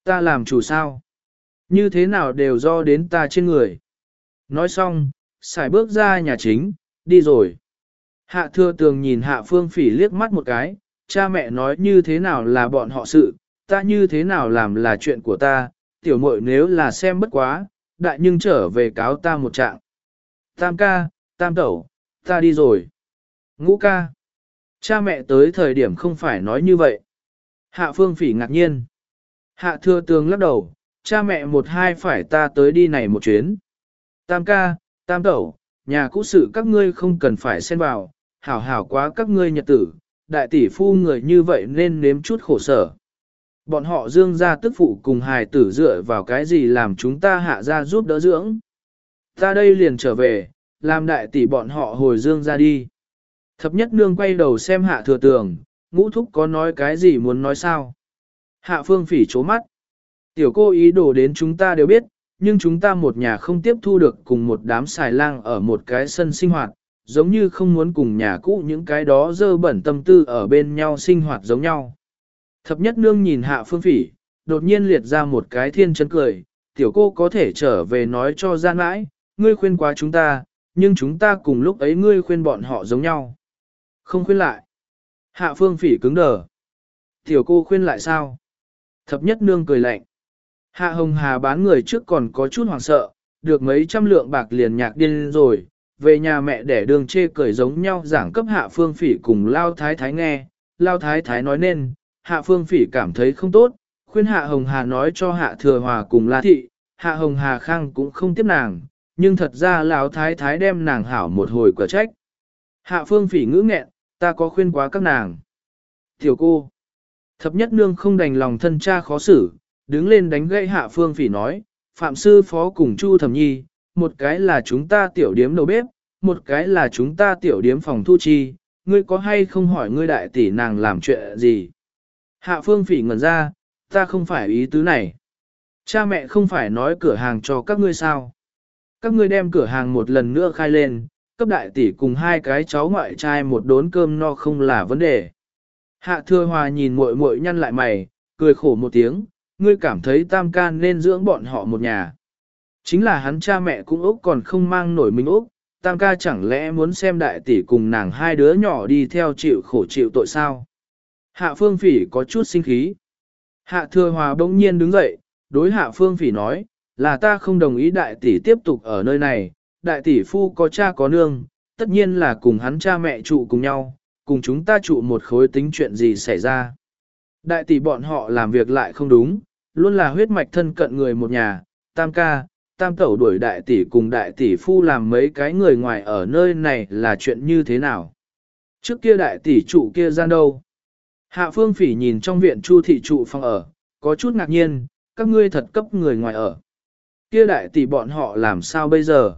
Ta làm chủ sao? Như thế nào đều do đến ta trên người? Nói xong, xài bước ra nhà chính, đi rồi. Hạ thừa tường nhìn hạ phương phỉ liếc mắt một cái, cha mẹ nói như thế nào là bọn họ sự, ta như thế nào làm là chuyện của ta, tiểu muội nếu là xem bất quá, đại nhưng trở về cáo ta một trạng. Tam ca, tam tẩu, ta đi rồi. Ngũ ca. Cha mẹ tới thời điểm không phải nói như vậy. Hạ phương phỉ ngạc nhiên. Hạ thừa tường lắc đầu, cha mẹ một hai phải ta tới đi này một chuyến. Tam ca, tam tẩu, nhà cũ sự các ngươi không cần phải xen vào, hảo hảo quá các ngươi nhật tử, đại tỷ phu người như vậy nên nếm chút khổ sở. Bọn họ dương ra tức phụ cùng hài tử dựa vào cái gì làm chúng ta hạ ra giúp đỡ dưỡng. Ta đây liền trở về, làm đại tỷ bọn họ hồi dương ra đi. Thập nhất nương quay đầu xem hạ thừa tường, ngũ thúc có nói cái gì muốn nói sao. Hạ phương phỉ chố mắt. Tiểu cô ý đồ đến chúng ta đều biết, nhưng chúng ta một nhà không tiếp thu được cùng một đám xài lang ở một cái sân sinh hoạt, giống như không muốn cùng nhà cũ những cái đó dơ bẩn tâm tư ở bên nhau sinh hoạt giống nhau. Thập nhất nương nhìn hạ phương phỉ, đột nhiên liệt ra một cái thiên chân cười, tiểu cô có thể trở về nói cho gian mãi, ngươi khuyên quá chúng ta, nhưng chúng ta cùng lúc ấy ngươi khuyên bọn họ giống nhau. Không khuyên lại. Hạ phương phỉ cứng đờ. Tiểu cô khuyên lại sao? Thập nhất nương cười lạnh. Hạ hồng hà bán người trước còn có chút hoảng sợ, được mấy trăm lượng bạc liền nhạc điên rồi, về nhà mẹ để đường chê cười giống nhau giảng cấp hạ phương phỉ cùng lao thái thái nghe, lao thái thái nói nên, hạ phương phỉ cảm thấy không tốt, khuyên hạ hồng hà nói cho hạ thừa hòa cùng la thị, hạ hồng hà khang cũng không tiếp nàng, nhưng thật ra lão thái thái đem nàng hảo một hồi quả trách. Hạ phương phỉ ngữ nghẹn, ta có khuyên quá các nàng. Tiểu cô, thập nhất nương không đành lòng thân cha khó xử, đứng lên đánh gãy hạ phương phỉ nói, phạm sư phó cùng chu thẩm nhi, một cái là chúng ta tiểu điếm đầu bếp, một cái là chúng ta tiểu điếm phòng thu chi, ngươi có hay không hỏi ngươi đại tỷ nàng làm chuyện gì? Hạ phương phỉ ngẩn ra, ta không phải ý tứ này. Cha mẹ không phải nói cửa hàng cho các ngươi sao? Các ngươi đem cửa hàng một lần nữa khai lên, cấp đại tỷ cùng hai cái cháu ngoại trai một đốn cơm no không là vấn đề. Hạ thừa hòa nhìn muội muội nhăn lại mày, cười khổ một tiếng, ngươi cảm thấy tam can nên dưỡng bọn họ một nhà. Chính là hắn cha mẹ cũng ốc còn không mang nổi mình ốc, tam ca chẳng lẽ muốn xem đại tỷ cùng nàng hai đứa nhỏ đi theo chịu khổ chịu tội sao? Hạ phương phỉ có chút sinh khí. Hạ thừa hòa bỗng nhiên đứng dậy, đối hạ phương phỉ nói, là ta không đồng ý đại tỷ tiếp tục ở nơi này, đại tỷ phu có cha có nương, tất nhiên là cùng hắn cha mẹ trụ cùng nhau, cùng chúng ta trụ một khối tính chuyện gì xảy ra. Đại tỷ bọn họ làm việc lại không đúng, luôn là huyết mạch thân cận người một nhà, tam ca, tam tẩu đuổi đại tỷ cùng đại tỷ phu làm mấy cái người ngoài ở nơi này là chuyện như thế nào. Trước kia đại tỷ trụ kia gian đâu. Hạ phương phỉ nhìn trong viện chu thị trụ phòng ở, có chút ngạc nhiên, các ngươi thật cấp người ngoài ở. Kia đại tỷ bọn họ làm sao bây giờ?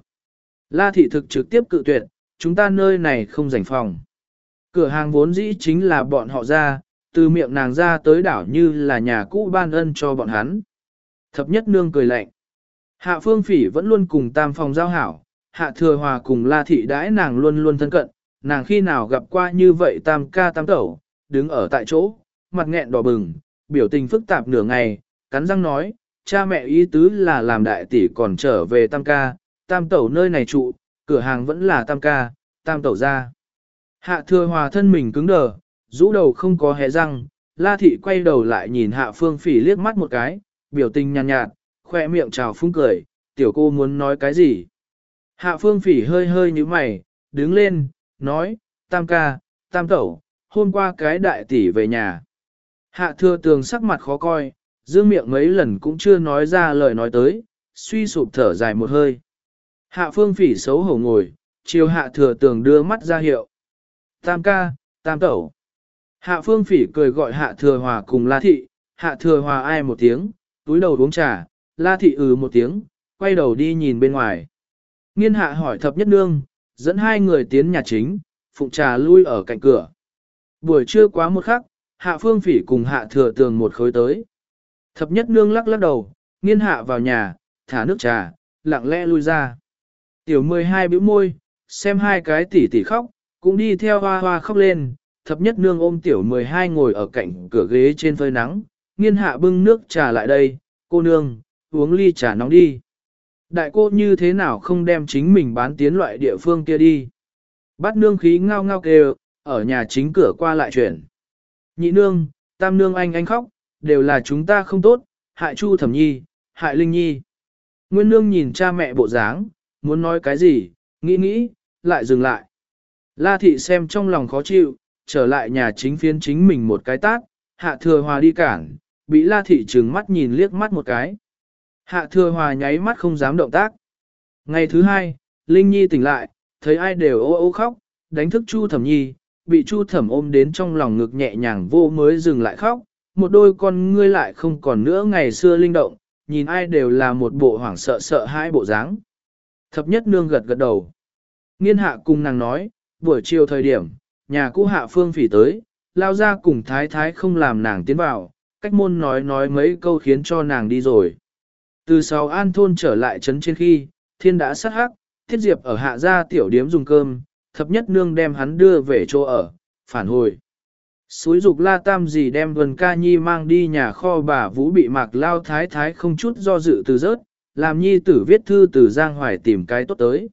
La thị thực trực tiếp cự tuyệt, chúng ta nơi này không dành phòng. Cửa hàng vốn dĩ chính là bọn họ ra, từ miệng nàng ra tới đảo như là nhà cũ ban ân cho bọn hắn. Thập nhất nương cười lạnh. Hạ phương phỉ vẫn luôn cùng tam phòng giao hảo, hạ thừa hòa cùng la thị đãi nàng luôn luôn thân cận, nàng khi nào gặp qua như vậy tam ca tam tẩu, đứng ở tại chỗ, mặt nghẹn đỏ bừng, biểu tình phức tạp nửa ngày, cắn răng nói, cha mẹ ý tứ là làm đại tỷ còn trở về tam ca, tam tẩu nơi này trụ, cửa hàng vẫn là tam ca, tam tẩu ra. Hạ thừa hòa thân mình cứng đờ, rũ đầu không có hé răng, la thị quay đầu lại nhìn hạ phương phỉ liếc mắt một cái, biểu tình nhàn nhạt, nhạt, khoe miệng trào phúng cười, tiểu cô muốn nói cái gì. Hạ phương phỉ hơi hơi như mày, đứng lên, nói, tam ca, tam tẩu, hôm qua cái đại tỷ về nhà. Hạ thừa tường sắc mặt khó coi, dương miệng mấy lần cũng chưa nói ra lời nói tới, suy sụp thở dài một hơi. Hạ phương phỉ xấu hổ ngồi, chiều hạ thừa tường đưa mắt ra hiệu. Tam ca, tam tẩu. Hạ phương phỉ cười gọi hạ thừa hòa cùng la thị, hạ thừa hòa ai một tiếng, túi đầu uống trà, la thị ừ một tiếng, quay đầu đi nhìn bên ngoài. Nghiên hạ hỏi thập nhất nương, dẫn hai người tiến nhà chính, phụng trà lui ở cạnh cửa. Buổi trưa quá một khắc, hạ phương phỉ cùng hạ thừa tường một khối tới. Thập nhất nương lắc lắc đầu, nghiên hạ vào nhà, thả nước trà, lặng lẽ lui ra. Tiểu 12 bĩu môi, xem hai cái tỉ tỉ khóc, cũng đi theo hoa hoa khóc lên, thập nhất nương ôm tiểu 12 ngồi ở cạnh cửa ghế trên phơi nắng, nghiên hạ bưng nước trà lại đây, cô nương, uống ly trà nóng đi. Đại cô như thế nào không đem chính mình bán tiến loại địa phương kia đi. Bắt nương khí ngao ngao kêu, ở nhà chính cửa qua lại chuyển. Nhị nương, tam nương anh anh khóc, đều là chúng ta không tốt, hại chu thẩm nhi, hại linh nhi. Nguyên nương nhìn cha mẹ bộ dáng, muốn nói cái gì, nghĩ nghĩ, lại dừng lại. La thị xem trong lòng khó chịu, trở lại nhà chính phiến chính mình một cái tát, hạ thừa hòa đi cản, bị la thị trừng mắt nhìn liếc mắt một cái. Hạ thừa hòa nháy mắt không dám động tác. Ngày thứ hai, Linh Nhi tỉnh lại, thấy ai đều ô ô khóc, đánh thức Chu Thẩm Nhi, bị Chu Thẩm ôm đến trong lòng ngực nhẹ nhàng vô mới dừng lại khóc, một đôi con ngươi lại không còn nữa ngày xưa linh động, nhìn ai đều là một bộ hoảng sợ sợ hai bộ dáng. Thập nhất nương gật gật đầu. Nghiên hạ cùng nàng nói, buổi chiều thời điểm, nhà cũ hạ phương phỉ tới, lao ra cùng thái thái không làm nàng tiến vào, cách môn nói nói mấy câu khiến cho nàng đi rồi. Từ sau an thôn trở lại trấn trên khi, thiên đã sát hắc, thiết diệp ở hạ gia tiểu điếm dùng cơm, thập nhất nương đem hắn đưa về chỗ ở, phản hồi. Suối dục la tam gì đem vần ca nhi mang đi nhà kho bà vũ bị mạc lao thái thái không chút do dự từ rớt, làm nhi tử viết thư từ Giang Hoài tìm cái tốt tới.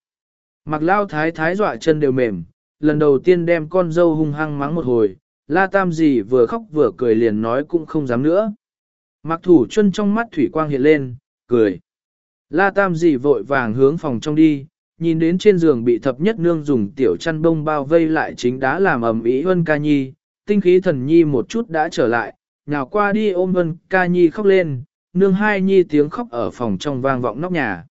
Mạc lao thái thái dọa chân đều mềm, lần đầu tiên đem con dâu hung hăng mắng một hồi, la tam gì vừa khóc vừa cười liền nói cũng không dám nữa. Mạc thủ chân trong mắt thủy quang hiện lên, cười. La tam Dì vội vàng hướng phòng trong đi, nhìn đến trên giường bị thập nhất nương dùng tiểu chăn bông bao vây lại chính đã làm ầm ĩ Vân Ca Nhi, tinh khí thần Nhi một chút đã trở lại, nhào qua đi ôm Vân Ca Nhi khóc lên, nương hai Nhi tiếng khóc ở phòng trong vang vọng nóc nhà.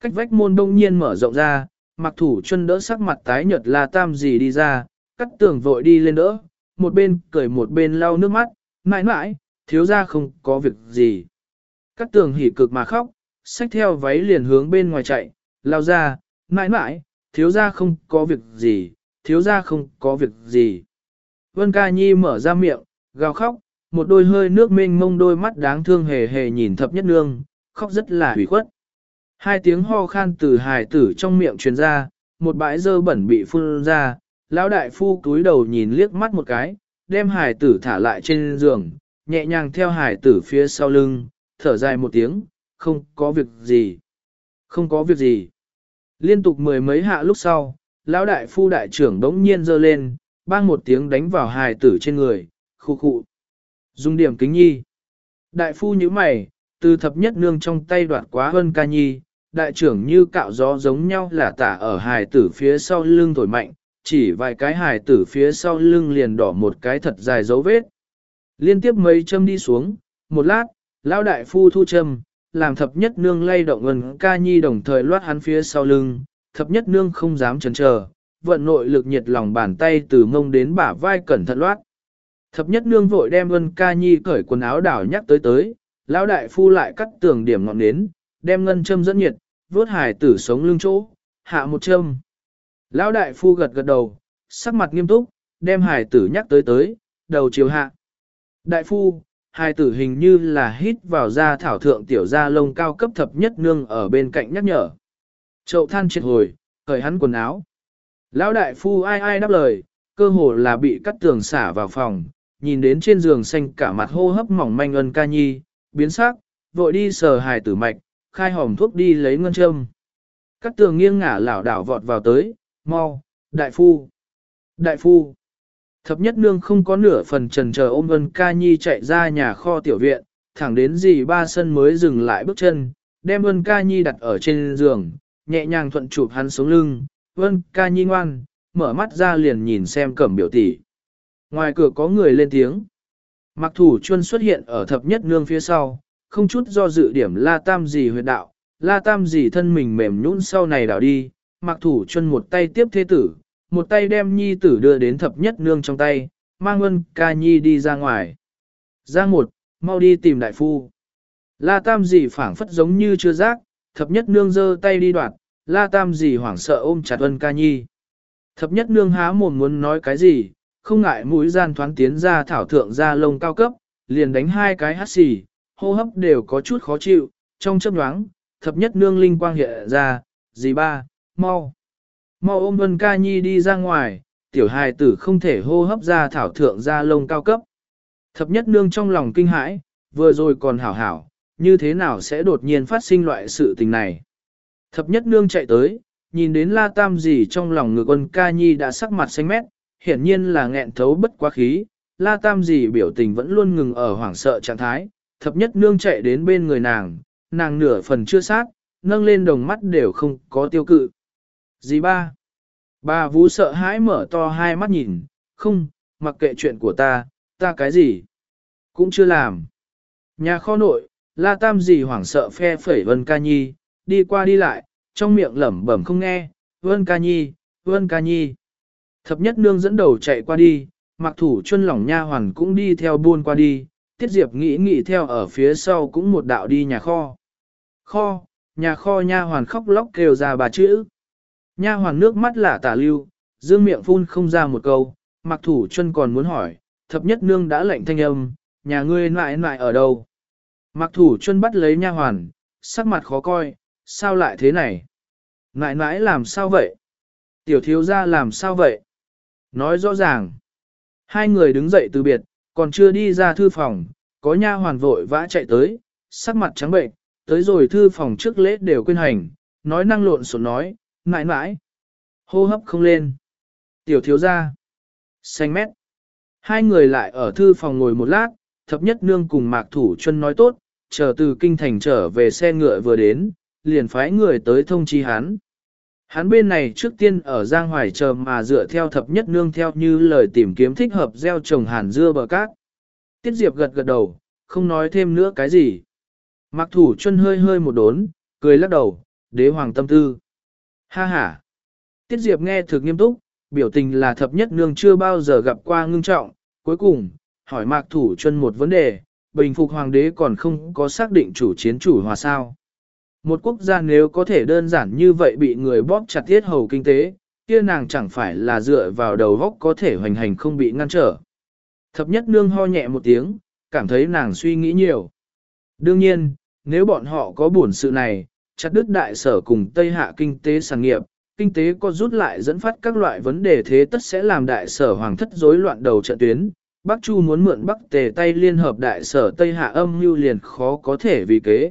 Cách vách môn đông nhiên mở rộng ra, mặc thủ chân đỡ sắc mặt tái nhợt La tam Dì đi ra, cắt tường vội đi lên đỡ, một bên cười một bên lau nước mắt, mãi mãi, thiếu ra không có việc gì. Cắt tường hỉ cực mà khóc, xách theo váy liền hướng bên ngoài chạy, lao ra, mãi mãi, thiếu ra không có việc gì, thiếu ra không có việc gì. Vân ca nhi mở ra miệng, gào khóc, một đôi hơi nước mênh mông đôi mắt đáng thương hề hề nhìn thập nhất nương, khóc rất là hủy khuất. Hai tiếng ho khan từ hài tử trong miệng truyền ra, một bãi dơ bẩn bị phun ra, lão đại phu túi đầu nhìn liếc mắt một cái, đem hài tử thả lại trên giường, nhẹ nhàng theo hài tử phía sau lưng, thở dài một tiếng, không có việc gì. Không có việc gì. Liên tục mười mấy hạ lúc sau, lão đại phu đại trưởng đống nhiên giơ lên, bang một tiếng đánh vào hài tử trên người, khu khu. Dùng điểm kính nhi. Đại phu như mày, từ thập nhất nương trong tay đoạt quá hơn ca nhi, đại trưởng như cạo gió giống nhau là tả ở hài tử phía sau lưng thổi mạnh, chỉ vài cái hài tử phía sau lưng liền đỏ một cái thật dài dấu vết. Liên tiếp mấy châm đi xuống, một lát, lão đại phu thu châm, làm thập nhất nương lay động ngân ca nhi đồng thời loát hắn phía sau lưng, thập nhất nương không dám chần chờ, vận nội lực nhiệt lòng bàn tay từ mông đến bả vai cẩn thận loát. Thập nhất nương vội đem ngân ca nhi cởi quần áo đảo nhắc tới tới, lão đại phu lại cắt tường điểm ngọn nến, đem ngân châm dẫn nhiệt, vớt hải tử sống lưng chỗ, hạ một châm. Lão đại phu gật gật đầu, sắc mặt nghiêm túc, đem hải tử nhắc tới tới, đầu chiều hạ. Đại phu, hai tử hình như là hít vào da thảo thượng tiểu da lông cao cấp thập nhất nương ở bên cạnh nhắc nhở. Chậu than triệt hồi, cởi hắn quần áo. Lão đại phu ai ai đáp lời, cơ hồ là bị cắt tường xả vào phòng, nhìn đến trên giường xanh cả mặt hô hấp mỏng manh ân ca nhi, biến sắc, vội đi sờ hài tử mạch, khai hòm thuốc đi lấy ngân châm. Cắt tường nghiêng ngả lảo đảo vọt vào tới, mau, đại phu, đại phu. Thập nhất nương không có nửa phần trần chờ ôm Vân Ca Nhi chạy ra nhà kho tiểu viện, thẳng đến dì ba sân mới dừng lại bước chân, đem Vân Ca Nhi đặt ở trên giường, nhẹ nhàng thuận chụp hắn xuống lưng, Vân Ca Nhi ngoan, mở mắt ra liền nhìn xem cẩm biểu tỷ. Ngoài cửa có người lên tiếng. Mặc thủ chuân xuất hiện ở thập nhất nương phía sau, không chút do dự điểm la tam gì huyệt đạo, la tam gì thân mình mềm nhũn sau này đảo đi, mặc thủ chuân một tay tiếp thế tử, một tay đem nhi tử đưa đến thập nhất nương trong tay, mang ân ca nhi đi ra ngoài. Giang một, mau đi tìm đại phu. La tam dì phảng phất giống như chưa giác, thập nhất nương giơ tay đi đoạt, la tam dì hoảng sợ ôm chặt ân ca nhi. Thập nhất nương há mồm muốn nói cái gì, không ngại mũi gian thoáng tiến ra thảo thượng ra lông cao cấp, liền đánh hai cái hát xì, hô hấp đều có chút khó chịu, trong chấp nhoáng, thập nhất nương linh quang hiện ra, dì ba, mau. Mau ôm Vân Ca Nhi đi ra ngoài, tiểu hài tử không thể hô hấp ra thảo thượng ra lông cao cấp. Thập nhất nương trong lòng kinh hãi, vừa rồi còn hảo hảo, như thế nào sẽ đột nhiên phát sinh loại sự tình này. Thập nhất nương chạy tới, nhìn đến la tam gì trong lòng ngực ân ca nhi đã sắc mặt xanh mét, hiển nhiên là nghẹn thấu bất quá khí, la tam gì biểu tình vẫn luôn ngừng ở hoảng sợ trạng thái, thập nhất nương chạy đến bên người nàng, nàng nửa phần chưa sát, nâng lên đồng mắt đều không có tiêu cự. Dì ba? Bà Vũ sợ hãi mở to hai mắt nhìn, không, mặc kệ chuyện của ta, ta cái gì? Cũng chưa làm. Nhà kho nội, la tam gì hoảng sợ phe phẩy Vân Ca Nhi, đi qua đi lại, trong miệng lẩm bẩm không nghe, Vân Ca Nhi, Vân Ca Nhi. Thập nhất nương dẫn đầu chạy qua đi, mặc thủ chân lỏng nha hoàn cũng đi theo buôn qua đi, tiết diệp nghĩ nghĩ theo ở phía sau cũng một đạo đi nhà kho. Kho, nhà kho nha hoàn khóc lóc kêu ra bà chữ. Nha hoàng nước mắt lạ tả lưu, dương miệng phun không ra một câu, mặc thủ chân còn muốn hỏi, thập nhất nương đã lệnh thanh âm, nhà ngươi nại nại ở đâu? Mặc thủ chân bắt lấy nha hoàn, sắc mặt khó coi, sao lại thế này? Nãi nãi làm sao vậy? Tiểu thiếu gia làm sao vậy? Nói rõ ràng. Hai người đứng dậy từ biệt, còn chưa đi ra thư phòng, có nha hoàn vội vã chạy tới, sắc mặt trắng bệnh, tới rồi thư phòng trước lễ đều quên hành, nói năng lộn xộn nói, mãi mãi, hô hấp không lên. Tiểu thiếu gia, xanh mét. Hai người lại ở thư phòng ngồi một lát, thập nhất nương cùng mạc thủ chân nói tốt, chờ từ kinh thành trở về xe ngựa vừa đến, liền phái người tới thông chi hắn. Hắn bên này trước tiên ở Giang Hoài chờ mà dựa theo thập nhất nương theo như lời tìm kiếm thích hợp gieo trồng hàn dưa bờ cát. Tiết Diệp gật gật đầu, không nói thêm nữa cái gì. Mặc thủ chân hơi hơi một đốn, cười lắc đầu, đế hoàng tâm tư. Ha ha. Tiết Diệp nghe thực nghiêm túc, biểu tình là thập nhất nương chưa bao giờ gặp qua ngưng trọng. Cuối cùng, hỏi mạc thủ chân một vấn đề, bình phục hoàng đế còn không có xác định chủ chiến chủ hòa sao. Một quốc gia nếu có thể đơn giản như vậy bị người bóp chặt thiết hầu kinh tế, kia nàng chẳng phải là dựa vào đầu góc có thể hoành hành không bị ngăn trở. Thập nhất nương ho nhẹ một tiếng, cảm thấy nàng suy nghĩ nhiều. Đương nhiên, nếu bọn họ có buồn sự này, chặt đứt đại sở cùng Tây Hạ kinh tế sản nghiệp, kinh tế có rút lại dẫn phát các loại vấn đề thế tất sẽ làm đại sở hoàng thất rối loạn đầu trận tuyến. Bắc Chu muốn mượn Bắc Tề tay liên hợp đại sở Tây Hạ âm mưu liền khó có thể vì kế.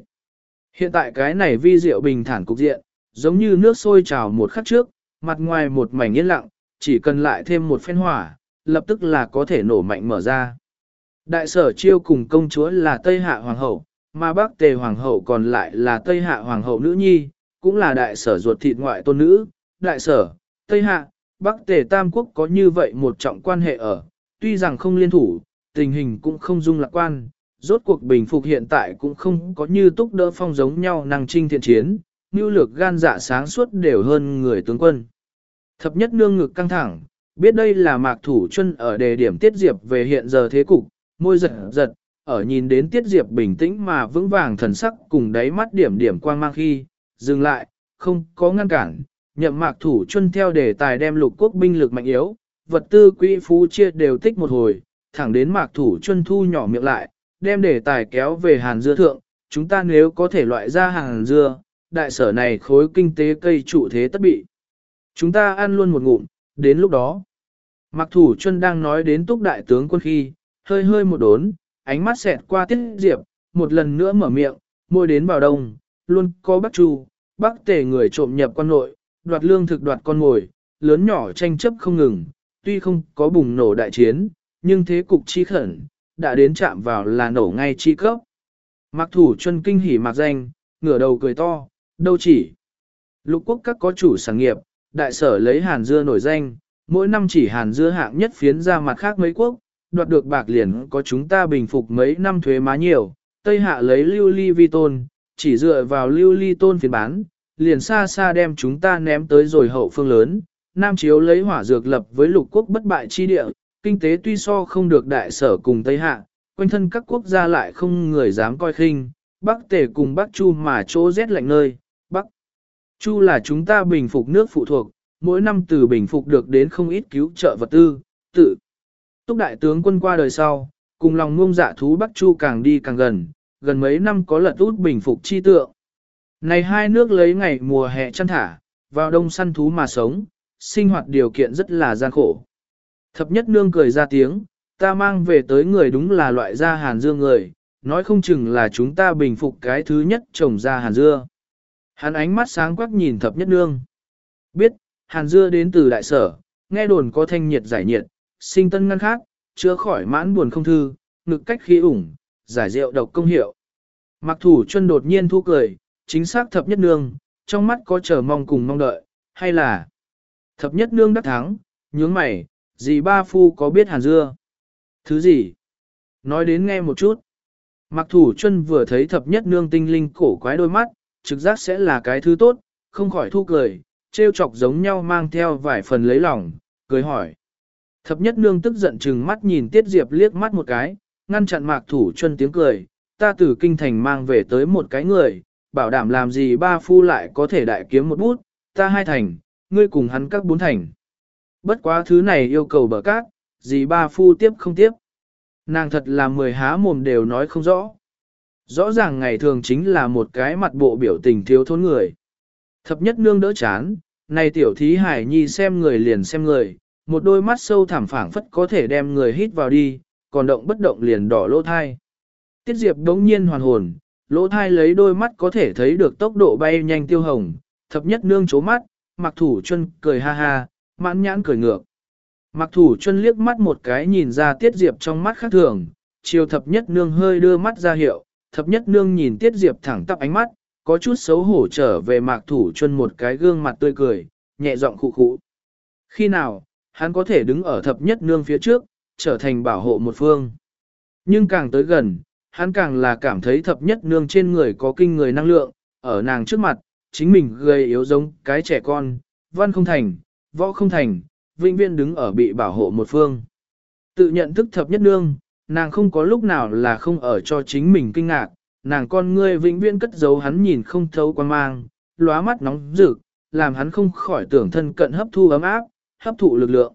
Hiện tại cái này vi diệu bình thản cục diện, giống như nước sôi trào một khắc trước, mặt ngoài một mảnh yên lặng, chỉ cần lại thêm một phen hỏa, lập tức là có thể nổ mạnh mở ra. Đại sở chiêu cùng công chúa là Tây Hạ Hoàng hậu, mà Bắc Tề Hoàng hậu còn lại là Tây Hạ Hoàng hậu nữ nhi, cũng là đại sở ruột thịt ngoại tôn nữ, đại sở, Tây Hạ, Bắc Tề Tam Quốc có như vậy một trọng quan hệ ở, tuy rằng không liên thủ, tình hình cũng không dung lạc quan, rốt cuộc bình phục hiện tại cũng không có như túc đỡ phong giống nhau năng trinh thiện chiến, nhu lược gan dạ sáng suốt đều hơn người tướng quân. Thập nhất nương ngực căng thẳng, biết đây là mạc thủ chân ở đề điểm tiết diệp về hiện giờ thế cục, môi giật giật, ở nhìn đến tiết diệp bình tĩnh mà vững vàng thần sắc cùng đáy mắt điểm điểm quang mang khi, dừng lại, không có ngăn cản, nhậm mạc thủ chuân theo đề tài đem lục quốc binh lực mạnh yếu, vật tư quỹ phú chia đều tích một hồi, thẳng đến mạc thủ chuân thu nhỏ miệng lại, đem đề tài kéo về hàn dưa thượng, chúng ta nếu có thể loại ra hàng dưa, đại sở này khối kinh tế cây trụ thế tất bị. Chúng ta ăn luôn một ngụm, đến lúc đó. Mặc thủ chân đang nói đến túc đại tướng quân khi, hơi hơi một đốn, ánh mắt xẹt qua tiết diệp, một lần nữa mở miệng, môi đến vào đông, luôn có bắc chu, bắc tề người trộm nhập quan nội, đoạt lương thực đoạt con mồi, lớn nhỏ tranh chấp không ngừng, tuy không có bùng nổ đại chiến, nhưng thế cục chi khẩn, đã đến chạm vào là nổ ngay chi cấp. Mặc thủ chân kinh hỉ mặc danh, ngửa đầu cười to, đâu chỉ. Lục quốc các có chủ sản nghiệp, đại sở lấy hàn dưa nổi danh, mỗi năm chỉ hàn dưa hạng nhất phiến ra mặt khác mấy quốc, đoạt được bạc liền có chúng ta bình phục mấy năm thuế má nhiều, Tây Hạ lấy lưu ly vi tôn, chỉ dựa vào lưu ly tôn phiên bán, liền xa xa đem chúng ta ném tới rồi hậu phương lớn, Nam Chiếu lấy hỏa dược lập với lục quốc bất bại chi địa, kinh tế tuy so không được đại sở cùng Tây Hạ, quanh thân các quốc gia lại không người dám coi khinh, Bắc Tề cùng Bắc Chu mà chỗ rét lạnh nơi, Bắc Chu là chúng ta bình phục nước phụ thuộc, mỗi năm từ bình phục được đến không ít cứu trợ vật tư, tự. Túc đại tướng quân qua đời sau, cùng lòng ngông dạ thú Bắc Chu càng đi càng gần, gần mấy năm có lật út bình phục chi tượng. Này hai nước lấy ngày mùa hè chăn thả, vào đông săn thú mà sống, sinh hoạt điều kiện rất là gian khổ. Thập nhất nương cười ra tiếng, ta mang về tới người đúng là loại da hàn dương người, nói không chừng là chúng ta bình phục cái thứ nhất trồng ra hàn dưa. Hắn ánh mắt sáng quắc nhìn thập nhất nương. Biết, hàn dưa đến từ đại sở, nghe đồn có thanh nhiệt giải nhiệt, sinh tân ngăn khác, chữa khỏi mãn buồn không thư, ngực cách khí ủng, giải rượu độc công hiệu. Mặc thủ chân đột nhiên thu cười, chính xác thập nhất nương, trong mắt có chờ mong cùng mong đợi, hay là thập nhất nương đắc thắng, nhướng mày, dì ba phu có biết hàn dưa? Thứ gì? Nói đến nghe một chút. Mặc thủ chân vừa thấy thập nhất nương tinh linh cổ quái đôi mắt, trực giác sẽ là cái thứ tốt, không khỏi thu cười, trêu chọc giống nhau mang theo vài phần lấy lòng, cười hỏi. Thập nhất nương tức giận chừng mắt nhìn Tiết Diệp liếc mắt một cái, ngăn chặn mạc thủ chân tiếng cười, ta từ kinh thành mang về tới một cái người, bảo đảm làm gì ba phu lại có thể đại kiếm một bút, ta hai thành, ngươi cùng hắn các bốn thành. Bất quá thứ này yêu cầu bờ cát, gì ba phu tiếp không tiếp. Nàng thật là mười há mồm đều nói không rõ. Rõ ràng ngày thường chính là một cái mặt bộ biểu tình thiếu thốn người. Thập nhất nương đỡ chán, này tiểu thí hải nhi xem người liền xem người, một đôi mắt sâu thẳm phảng phất có thể đem người hít vào đi, còn động bất động liền đỏ lỗ thai. Tiết Diệp đống nhiên hoàn hồn, lỗ thai lấy đôi mắt có thể thấy được tốc độ bay nhanh tiêu hồng, thập nhất nương chố mắt, mặc thủ chân cười ha ha, mãn nhãn cười ngược. Mặc thủ chân liếc mắt một cái nhìn ra Tiết Diệp trong mắt khác thường, chiều thập nhất nương hơi đưa mắt ra hiệu, thập nhất nương nhìn Tiết Diệp thẳng tắp ánh mắt, có chút xấu hổ trở về mạc thủ chân một cái gương mặt tươi cười, nhẹ giọng khụ khụ. Khi nào, hắn có thể đứng ở thập nhất nương phía trước, trở thành bảo hộ một phương. Nhưng càng tới gần, hắn càng là cảm thấy thập nhất nương trên người có kinh người năng lượng, ở nàng trước mặt, chính mình gây yếu giống cái trẻ con, văn không thành, võ không thành, vĩnh viên đứng ở bị bảo hộ một phương. Tự nhận thức thập nhất nương, nàng không có lúc nào là không ở cho chính mình kinh ngạc, nàng con ngươi vĩnh viễn cất giấu hắn nhìn không thấu quan mang, lóa mắt nóng rực, làm hắn không khỏi tưởng thân cận hấp thu ấm áp, hấp thụ lực lượng.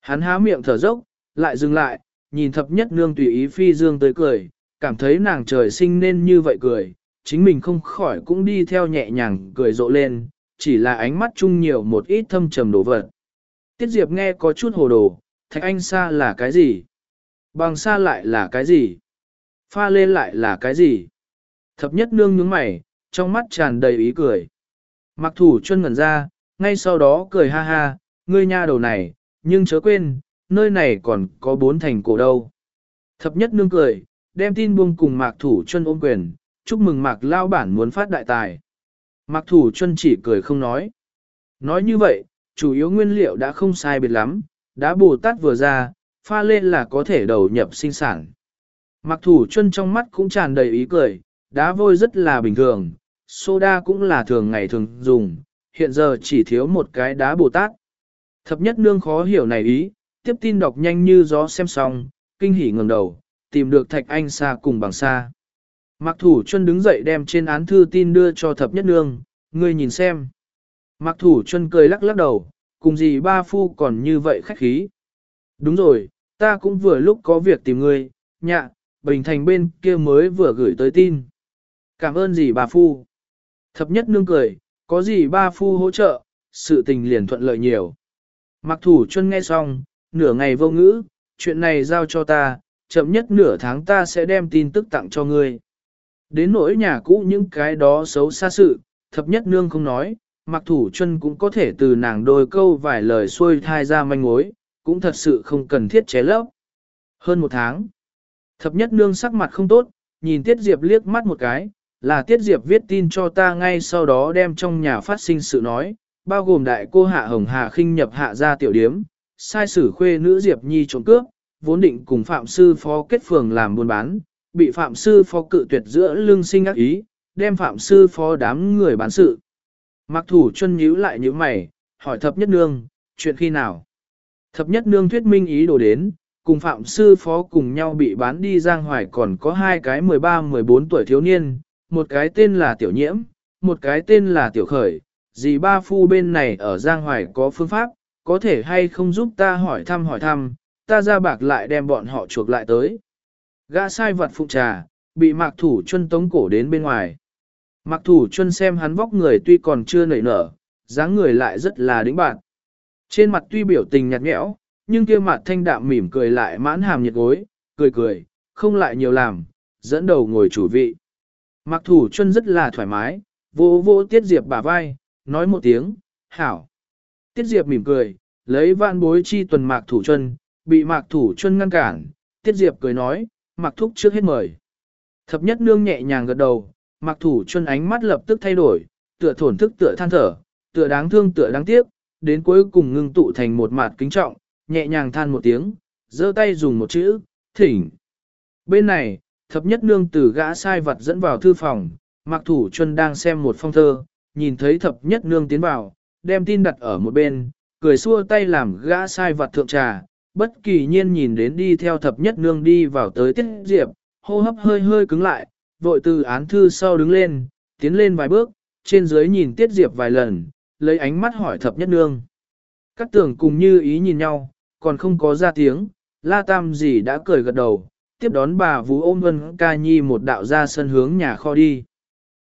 Hắn há miệng thở dốc, lại dừng lại, nhìn thập nhất nương tùy ý phi dương tới cười, cảm thấy nàng trời sinh nên như vậy cười, chính mình không khỏi cũng đi theo nhẹ nhàng cười rộ lên, chỉ là ánh mắt chung nhiều một ít thâm trầm đổ vật. Tiết Diệp nghe có chút hồ đồ, thạch anh xa là cái gì? Bằng xa lại là cái gì? Pha lên lại là cái gì? Thập nhất nương nhướng mày, trong mắt tràn đầy ý cười. Mặc thủ chân ngẩn ra, ngay sau đó cười ha ha, ngươi nha đầu này, nhưng chớ quên, nơi này còn có bốn thành cổ đâu. Thập nhất nương cười, đem tin buông cùng mạc thủ chân ôm quyền, chúc mừng mạc lao bản muốn phát đại tài. Mạc thủ chân chỉ cười không nói. Nói như vậy, chủ yếu nguyên liệu đã không sai biệt lắm, đã bồ tát vừa ra, pha lên là có thể đầu nhập sinh sản. Mạc thủ chân trong mắt cũng tràn đầy ý cười, đá vôi rất là bình thường, soda cũng là thường ngày thường dùng, hiện giờ chỉ thiếu một cái đá bồ tát. Thập nhất nương khó hiểu này ý, tiếp tin đọc nhanh như gió xem xong, kinh hỉ ngẩng đầu, tìm được thạch anh xa cùng bằng xa. Mạc thủ chân đứng dậy đem trên án thư tin đưa cho thập nhất nương, ngươi nhìn xem. Mạc thủ chân cười lắc lắc đầu, cùng gì ba phu còn như vậy khách khí. Đúng rồi, ta cũng vừa lúc có việc tìm ngươi, nhạ, Bình Thành bên kia mới vừa gửi tới tin. Cảm ơn gì bà Phu. Thập nhất nương cười, có gì ba Phu hỗ trợ, sự tình liền thuận lợi nhiều. Mặc thủ chân nghe xong, nửa ngày vô ngữ, chuyện này giao cho ta, chậm nhất nửa tháng ta sẽ đem tin tức tặng cho ngươi. Đến nỗi nhà cũ những cái đó xấu xa sự, thập nhất nương không nói, mặc thủ chân cũng có thể từ nàng đôi câu vài lời xuôi thai ra manh mối, cũng thật sự không cần thiết ché lấp. Hơn một tháng, thập nhất nương sắc mặt không tốt, nhìn Tiết Diệp liếc mắt một cái, là Tiết Diệp viết tin cho ta ngay sau đó đem trong nhà phát sinh sự nói, bao gồm đại cô Hạ Hồng Hà khinh nhập hạ gia tiểu điếm, sai sử khuê nữ Diệp Nhi trộm cướp, vốn định cùng Phạm Sư Phó kết phường làm buôn bán, bị Phạm Sư Phó cự tuyệt giữa lương sinh ác ý, đem Phạm Sư Phó đám người bán sự. Mặc thủ chân nhíu lại như mày, hỏi thập nhất nương, chuyện khi nào? Thập nhất nương thuyết minh ý đồ đến, cùng Phạm Sư Phó cùng nhau bị bán đi Giang Hoài còn có hai cái 13-14 tuổi thiếu niên, một cái tên là Tiểu Nhiễm, một cái tên là Tiểu Khởi, dì ba phu bên này ở Giang Hoài có phương pháp, có thể hay không giúp ta hỏi thăm hỏi thăm, ta ra bạc lại đem bọn họ chuộc lại tới. Gã sai vật phụ trà, bị mạc thủ chân tống cổ đến bên ngoài. Mạc thủ chân xem hắn vóc người tuy còn chưa nảy nở, dáng người lại rất là đĩnh bạn. Trên mặt tuy biểu tình nhạt nhẽo, nhưng kia mặt thanh đạm mỉm cười lại mãn hàm nhiệt gối, cười cười, không lại nhiều làm, dẫn đầu ngồi chủ vị. Mạc thủ chân rất là thoải mái, vô vô tiết diệp bả vai, nói một tiếng, hảo. Tiết diệp mỉm cười, lấy vạn bối chi tuần mạc thủ chân, bị mạc thủ chân ngăn cản, tiết diệp cười nói, mạc thúc trước hết mời. Thập nhất nương nhẹ nhàng gật đầu, mạc thủ chân ánh mắt lập tức thay đổi, tựa thổn thức tựa than thở, tựa đáng thương tựa đáng tiếc, đến cuối cùng ngưng tụ thành một mạt kính trọng, nhẹ nhàng than một tiếng, giơ tay dùng một chữ, thỉnh. Bên này, thập nhất nương từ gã sai vật dẫn vào thư phòng, Mạc Thủ chân đang xem một phong thơ, nhìn thấy thập nhất nương tiến vào, đem tin đặt ở một bên, cười xua tay làm gã sai vặt thượng trà, bất kỳ nhiên nhìn đến đi theo thập nhất nương đi vào tới tiết diệp, hô hấp hơi hơi cứng lại, vội từ án thư sau đứng lên, tiến lên vài bước, trên dưới nhìn tiết diệp vài lần, lấy ánh mắt hỏi thập nhất nương. Các tưởng cùng như ý nhìn nhau, còn không có ra tiếng, la tam gì đã cười gật đầu, tiếp đón bà Vũ ôm Vân Ca Nhi một đạo ra sân hướng nhà kho đi.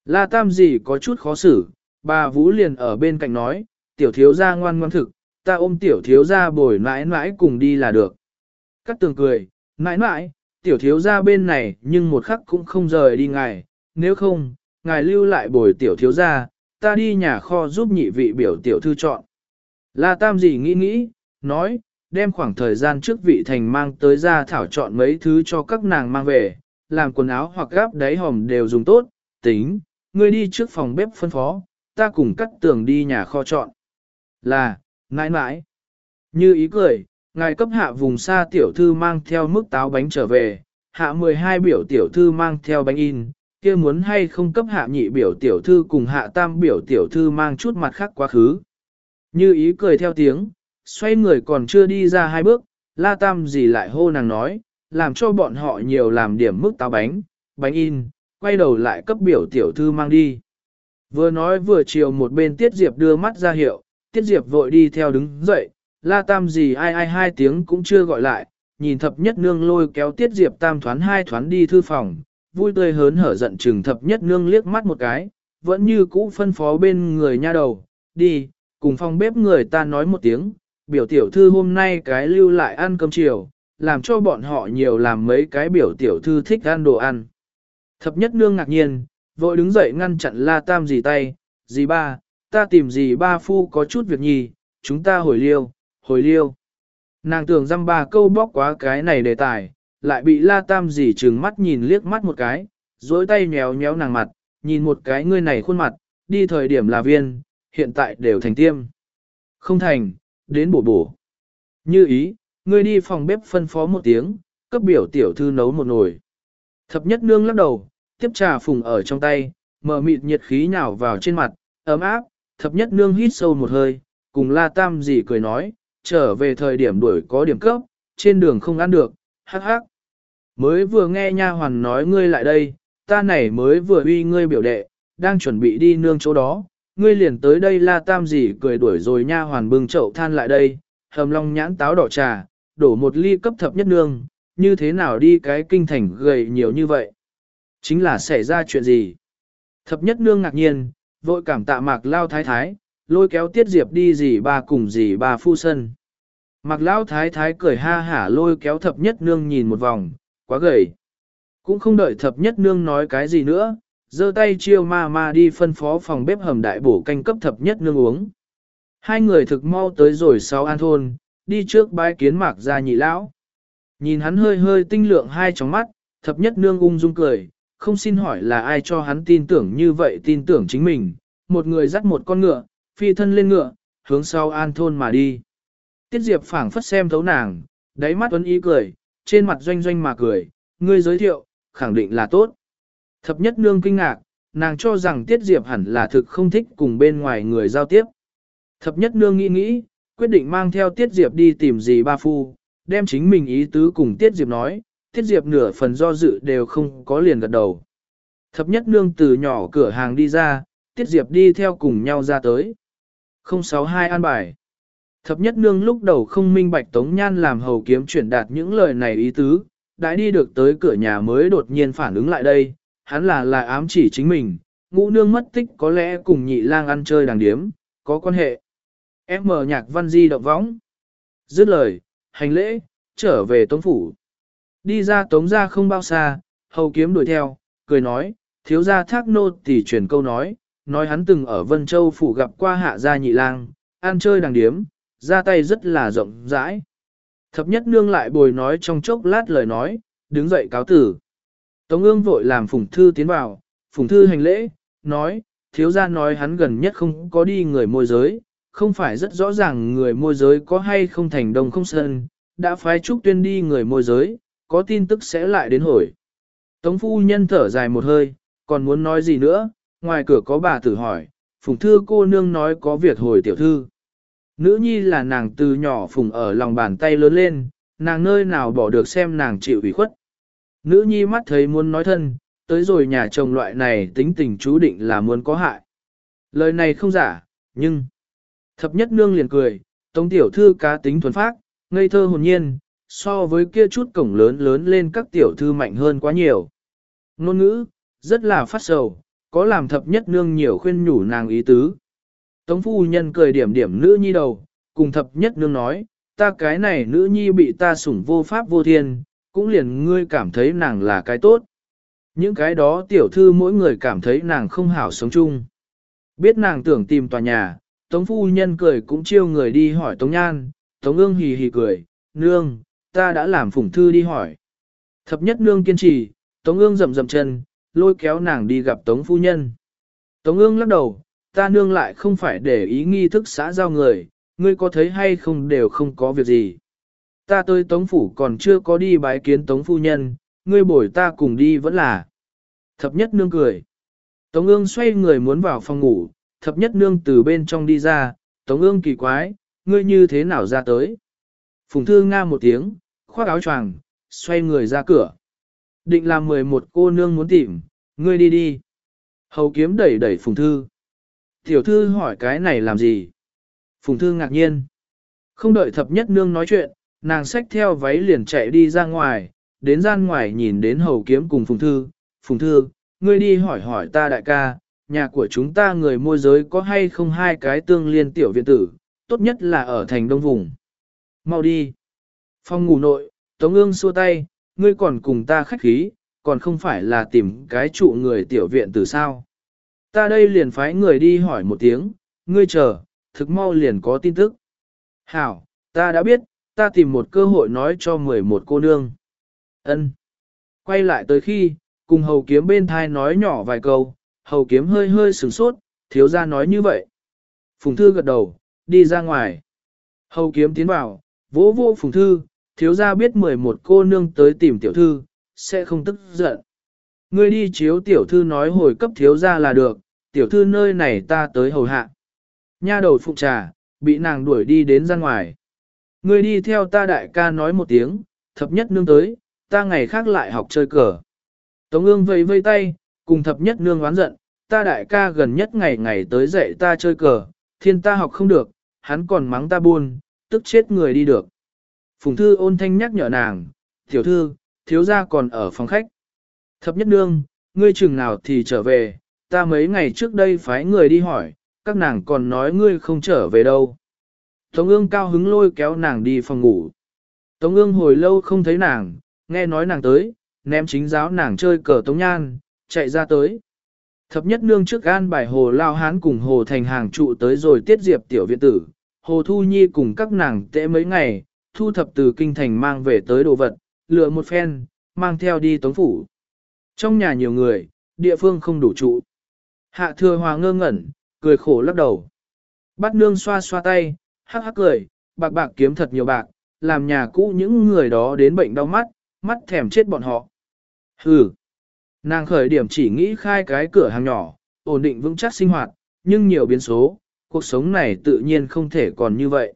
La Tam gì có chút khó xử, bà Vũ liền ở bên cạnh nói, tiểu thiếu gia ngoan ngoan thực, ta ôm tiểu thiếu gia bồi mãi mãi cùng đi là được. Cắt tường cười, mãi mãi, tiểu thiếu gia bên này nhưng một khắc cũng không rời đi ngài, nếu không, ngài lưu lại bồi tiểu thiếu gia, ta đi nhà kho giúp nhị vị biểu tiểu thư chọn. La Tam gì nghĩ nghĩ, nói, đem khoảng thời gian trước vị thành mang tới ra thảo chọn mấy thứ cho các nàng mang về, làm quần áo hoặc gáp đáy hòm đều dùng tốt, tính, ngươi đi trước phòng bếp phân phó, ta cùng cắt tường đi nhà kho chọn. Là, nãi nãi. như ý cười, ngài cấp hạ vùng xa tiểu thư mang theo mức táo bánh trở về, hạ 12 biểu tiểu thư mang theo bánh in, kia muốn hay không cấp hạ nhị biểu tiểu thư cùng hạ tam biểu tiểu thư mang chút mặt khác quá khứ. Như ý cười theo tiếng, xoay người còn chưa đi ra hai bước, la tam gì lại hô nàng nói, làm cho bọn họ nhiều làm điểm mức táo bánh, bánh in, quay đầu lại cấp biểu tiểu thư mang đi. Vừa nói vừa chiều một bên Tiết Diệp đưa mắt ra hiệu, Tiết Diệp vội đi theo đứng dậy, la tam gì ai ai hai tiếng cũng chưa gọi lại, nhìn thập nhất nương lôi kéo Tiết Diệp tam thoán hai thoán đi thư phòng, vui tươi hớn hở giận chừng thập nhất nương liếc mắt một cái, vẫn như cũ phân phó bên người nha đầu, đi, cùng phòng bếp người ta nói một tiếng, biểu tiểu thư hôm nay cái lưu lại ăn cơm chiều, làm cho bọn họ nhiều làm mấy cái biểu tiểu thư thích ăn đồ ăn. Thập nhất nương ngạc nhiên, vội đứng dậy ngăn chặn la tam dì tay, dì ba, ta tìm dì ba phu có chút việc nhì, chúng ta hồi liêu, hồi liêu. Nàng tưởng dăm ba câu bóc quá cái này đề tài, lại bị la tam dì trừng mắt nhìn liếc mắt một cái, dối tay nhéo nhéo nàng mặt, nhìn một cái ngươi này khuôn mặt, đi thời điểm là viên, hiện tại đều thành tiêm. Không thành, đến bổ bổ. Như ý, ngươi đi phòng bếp phân phó một tiếng, cấp biểu tiểu thư nấu một nồi. Thập nhất nương lắc đầu, tiếp trà phùng ở trong tay, mở mịt nhiệt khí nhào vào trên mặt, ấm áp, thập nhất nương hít sâu một hơi, cùng la tam gì cười nói, trở về thời điểm đuổi có điểm cấp, trên đường không ăn được, hắc hắc. Mới vừa nghe nha hoàn nói ngươi lại đây, ta này mới vừa uy ngươi biểu đệ, đang chuẩn bị đi nương chỗ đó, ngươi liền tới đây la tam gì cười đuổi rồi nha hoàn bưng chậu than lại đây, hầm long nhãn táo đỏ trà, đổ một ly cấp thập nhất nương, như thế nào đi cái kinh thành gầy nhiều như vậy? Chính là xảy ra chuyện gì? Thập nhất nương ngạc nhiên, vội cảm tạ mạc lao thái thái, lôi kéo tiết diệp đi gì ba cùng gì ba phu sân. Mạc lao thái thái cười ha hả lôi kéo thập nhất nương nhìn một vòng, quá gầy. Cũng không đợi thập nhất nương nói cái gì nữa, giơ tay chiêu ma ma đi phân phó phòng bếp hầm đại bổ canh cấp thập nhất nương uống. Hai người thực mau tới rồi sau an thôn, đi trước bái kiến mạc ra nhị lão. Nhìn hắn hơi hơi tinh lượng hai tròng mắt, thập nhất nương ung dung cười, không xin hỏi là ai cho hắn tin tưởng như vậy tin tưởng chính mình, một người dắt một con ngựa, phi thân lên ngựa, hướng sau an thôn mà đi. Tiết Diệp phảng phất xem thấu nàng, đáy mắt tuấn ý cười, trên mặt doanh doanh mà cười, ngươi giới thiệu, khẳng định là tốt. Thập nhất nương kinh ngạc, nàng cho rằng Tiết Diệp hẳn là thực không thích cùng bên ngoài người giao tiếp. Thập nhất nương nghĩ nghĩ, quyết định mang theo Tiết Diệp đi tìm gì ba phu, đem chính mình ý tứ cùng Tiết Diệp nói, Tiết Diệp nửa phần do dự đều không có liền gật đầu. Thập nhất nương từ nhỏ cửa hàng đi ra, Tiết Diệp đi theo cùng nhau ra tới. 062 an bài. Thập nhất nương lúc đầu không minh bạch Tống Nhan làm hầu kiếm chuyển đạt những lời này ý tứ, đã đi được tới cửa nhà mới đột nhiên phản ứng lại đây, hắn là là ám chỉ chính mình, ngũ nương mất tích có lẽ cùng nhị lang ăn chơi đàng điếm, có quan hệ. Em mở nhạc văn di động võng. Dứt lời, hành lễ, trở về tống phủ. Đi ra tống ra không bao xa, hầu kiếm đuổi theo, cười nói, thiếu gia thác nô thì truyền câu nói, nói hắn từng ở Vân Châu phủ gặp qua hạ gia nhị lang, ăn chơi đàng điếm, ra tay rất là rộng rãi. Thập nhất nương lại bồi nói trong chốc lát lời nói, đứng dậy cáo tử. Tống ương vội làm phùng thư tiến vào, phùng thư hành lễ, nói, thiếu gia nói hắn gần nhất không có đi người môi giới, không phải rất rõ ràng người môi giới có hay không thành đồng không sơn, đã phái trúc tuyên đi người môi giới, có tin tức sẽ lại đến hồi. Tống phu nhân thở dài một hơi, còn muốn nói gì nữa, ngoài cửa có bà tử hỏi, phùng thư cô nương nói có việc hồi tiểu thư. Nữ nhi là nàng từ nhỏ phùng ở lòng bàn tay lớn lên, nàng nơi nào bỏ được xem nàng chịu ủy khuất. Nữ nhi mắt thấy muốn nói thân, tới rồi nhà chồng loại này tính tình chú định là muốn có hại. Lời này không giả, nhưng... Thập nhất nương liền cười, tống tiểu thư cá tính thuần phác, ngây thơ hồn nhiên, so với kia chút cổng lớn lớn lên các tiểu thư mạnh hơn quá nhiều. Ngôn ngữ, rất là phát sầu, có làm thập nhất nương nhiều khuyên nhủ nàng ý tứ. Tống phu nhân cười điểm điểm nữ nhi đầu, cùng thập nhất nương nói, ta cái này nữ nhi bị ta sủng vô pháp vô thiên, cũng liền ngươi cảm thấy nàng là cái tốt. Những cái đó tiểu thư mỗi người cảm thấy nàng không hảo sống chung. Biết nàng tưởng tìm tòa nhà, Tống phu nhân cười cũng chiêu người đi hỏi Tống Nhan, Tống ương hì hì cười, nương, ta đã làm phủng thư đi hỏi. Thập nhất nương kiên trì, Tống ương rậm rậm chân, lôi kéo nàng đi gặp Tống phu nhân. Tống ương lắc đầu, ta nương lại không phải để ý nghi thức xã giao người, ngươi có thấy hay không đều không có việc gì. Ta tới Tống phủ còn chưa có đi bái kiến Tống phu nhân, ngươi bổi ta cùng đi vẫn là. Thập nhất nương cười. Tống ương xoay người muốn vào phòng ngủ, thập nhất nương từ bên trong đi ra, Tống ương kỳ quái, ngươi như thế nào ra tới. Phùng thư nga một tiếng, khoác áo choàng, xoay người ra cửa. Định làm mười một cô nương muốn tìm, ngươi đi đi. Hầu kiếm đẩy đẩy phùng thư. Tiểu thư hỏi cái này làm gì? Phùng thư ngạc nhiên. Không đợi thập nhất nương nói chuyện, nàng xách theo váy liền chạy đi ra ngoài, đến gian ngoài nhìn đến hầu kiếm cùng phùng thư. Phùng thư, ngươi đi hỏi hỏi ta đại ca, nhà của chúng ta người môi giới có hay không hai cái tương liên tiểu viện tử, tốt nhất là ở thành đông vùng. Mau đi. Phong ngủ nội, Tống ương xua tay, ngươi còn cùng ta khách khí, còn không phải là tìm cái trụ người tiểu viện tử sao. Ta đây liền phái người đi hỏi một tiếng, ngươi chờ, thực mau liền có tin tức. Hảo, ta đã biết, ta tìm một cơ hội nói cho 11 cô nương. Ân. Quay lại tới khi, cùng hầu kiếm bên thai nói nhỏ vài câu, hầu kiếm hơi hơi sửng sốt, thiếu ra nói như vậy. Phùng thư gật đầu, đi ra ngoài. Hầu kiếm tiến vào, vỗ vô phùng thư, thiếu ra biết 11 cô nương tới tìm tiểu thư, sẽ không tức giận. Ngươi đi chiếu tiểu thư nói hồi cấp thiếu ra là được, tiểu thư nơi này ta tới hầu hạ. Nha đầu phụng trà, bị nàng đuổi đi đến ra ngoài. Ngươi đi theo ta đại ca nói một tiếng, thập nhất nương tới, ta ngày khác lại học chơi cờ. Tống ương vây vây tay, cùng thập nhất nương oán giận, ta đại ca gần nhất ngày ngày tới dạy ta chơi cờ, thiên ta học không được, hắn còn mắng ta buôn, tức chết người đi được. Phùng thư ôn thanh nhắc nhở nàng, tiểu thư, thiếu gia còn ở phòng khách. Thập nhất nương, ngươi chừng nào thì trở về, ta mấy ngày trước đây phái người đi hỏi, các nàng còn nói ngươi không trở về đâu. Tống ương cao hứng lôi kéo nàng đi phòng ngủ. Tống ương hồi lâu không thấy nàng, nghe nói nàng tới, ném chính giáo nàng chơi cờ tống nhan, chạy ra tới. Thập nhất nương trước an bài hồ lao hán cùng hồ thành hàng trụ tới rồi tiết diệp tiểu viện tử, hồ thu nhi cùng các nàng tễ mấy ngày, thu thập từ kinh thành mang về tới đồ vật, lựa một phen, mang theo đi tống phủ. Trong nhà nhiều người, địa phương không đủ trụ. Hạ thừa hòa ngơ ngẩn, cười khổ lắc đầu. Bắt nương xoa xoa tay, hắc hắc cười, bạc bạc kiếm thật nhiều bạc, làm nhà cũ những người đó đến bệnh đau mắt, mắt thèm chết bọn họ. Hừ. Nàng khởi điểm chỉ nghĩ khai cái cửa hàng nhỏ, ổn định vững chắc sinh hoạt, nhưng nhiều biến số, cuộc sống này tự nhiên không thể còn như vậy.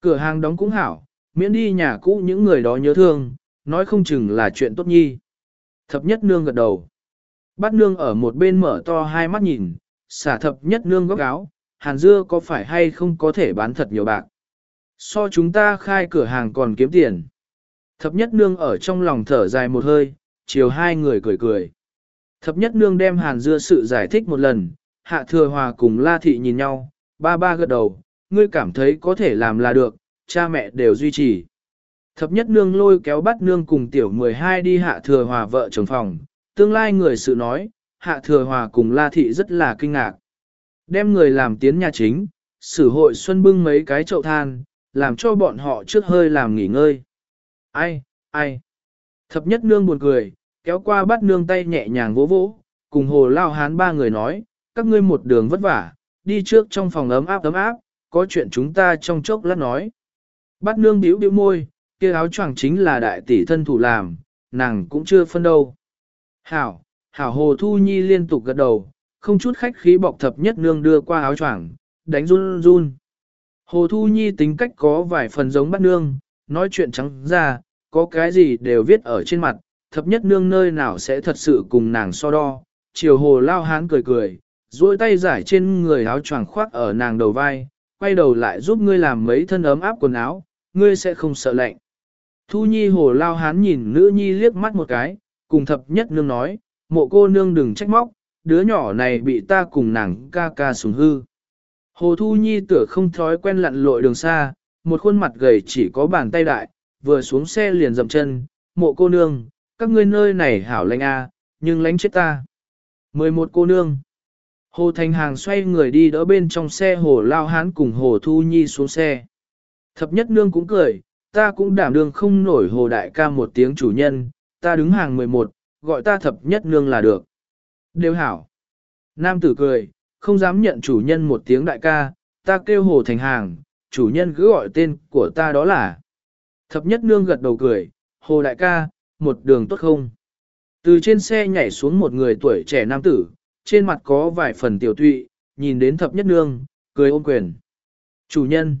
Cửa hàng đóng cũng hảo, miễn đi nhà cũ những người đó nhớ thương, nói không chừng là chuyện tốt nhi. Thập nhất nương gật đầu. Bát nương ở một bên mở to hai mắt nhìn, xả thập nhất nương góc áo, hàn dưa có phải hay không có thể bán thật nhiều bạc. So chúng ta khai cửa hàng còn kiếm tiền. Thập nhất nương ở trong lòng thở dài một hơi, chiều hai người cười cười. Thập nhất nương đem hàn dưa sự giải thích một lần, hạ thừa hòa cùng la thị nhìn nhau, ba ba gật đầu, ngươi cảm thấy có thể làm là được, cha mẹ đều duy trì. Thập nhất nương lôi kéo bắt nương cùng tiểu 12 đi hạ thừa hòa vợ chồng phòng, tương lai người sự nói, hạ thừa hòa cùng la thị rất là kinh ngạc. Đem người làm tiến nhà chính, sử hội xuân bưng mấy cái chậu than, làm cho bọn họ trước hơi làm nghỉ ngơi. Ai, ai. Thập nhất nương buồn cười, kéo qua bắt nương tay nhẹ nhàng vỗ vỗ, cùng hồ lao hán ba người nói, các ngươi một đường vất vả, đi trước trong phòng ấm áp ấm áp, có chuyện chúng ta trong chốc lát nói. Bắt nương điếu điếu môi, kia áo choàng chính là đại tỷ thân thủ làm, nàng cũng chưa phân đâu. Hảo, hảo hồ thu nhi liên tục gật đầu, không chút khách khí bọc thập nhất nương đưa qua áo choàng, đánh run run. Hồ thu nhi tính cách có vài phần giống bắt nương, nói chuyện trắng ra, có cái gì đều viết ở trên mặt, thập nhất nương nơi nào sẽ thật sự cùng nàng so đo. Chiều hồ lao hán cười cười, duỗi tay giải trên người áo choàng khoác ở nàng đầu vai, quay đầu lại giúp ngươi làm mấy thân ấm áp quần áo, ngươi sẽ không sợ lạnh. Thu nhi hồ lao hán nhìn nữ nhi liếc mắt một cái, cùng thập nhất nương nói, mộ cô nương đừng trách móc, đứa nhỏ này bị ta cùng nàng ca ca sủng hư. Hồ Thu Nhi tựa không thói quen lặn lội đường xa, một khuôn mặt gầy chỉ có bàn tay đại, vừa xuống xe liền dậm chân, mộ cô nương, các ngươi nơi này hảo lãnh a, à, nhưng lãnh chết ta. 11 cô nương. Hồ Thành Hàng xoay người đi đỡ bên trong xe hồ lao hán cùng hồ Thu Nhi xuống xe. Thập nhất nương cũng cười, ta cũng đảm đương không nổi hồ đại ca một tiếng chủ nhân, ta đứng hàng 11, gọi ta thập nhất nương là được. Đều hảo. Nam tử cười, không dám nhận chủ nhân một tiếng đại ca, ta kêu hồ thành hàng, chủ nhân cứ gọi tên của ta đó là. Thập nhất nương gật đầu cười, hồ đại ca, một đường tốt không? Từ trên xe nhảy xuống một người tuổi trẻ nam tử, trên mặt có vài phần tiểu tụy, nhìn đến thập nhất nương, cười ôm quyền. Chủ nhân,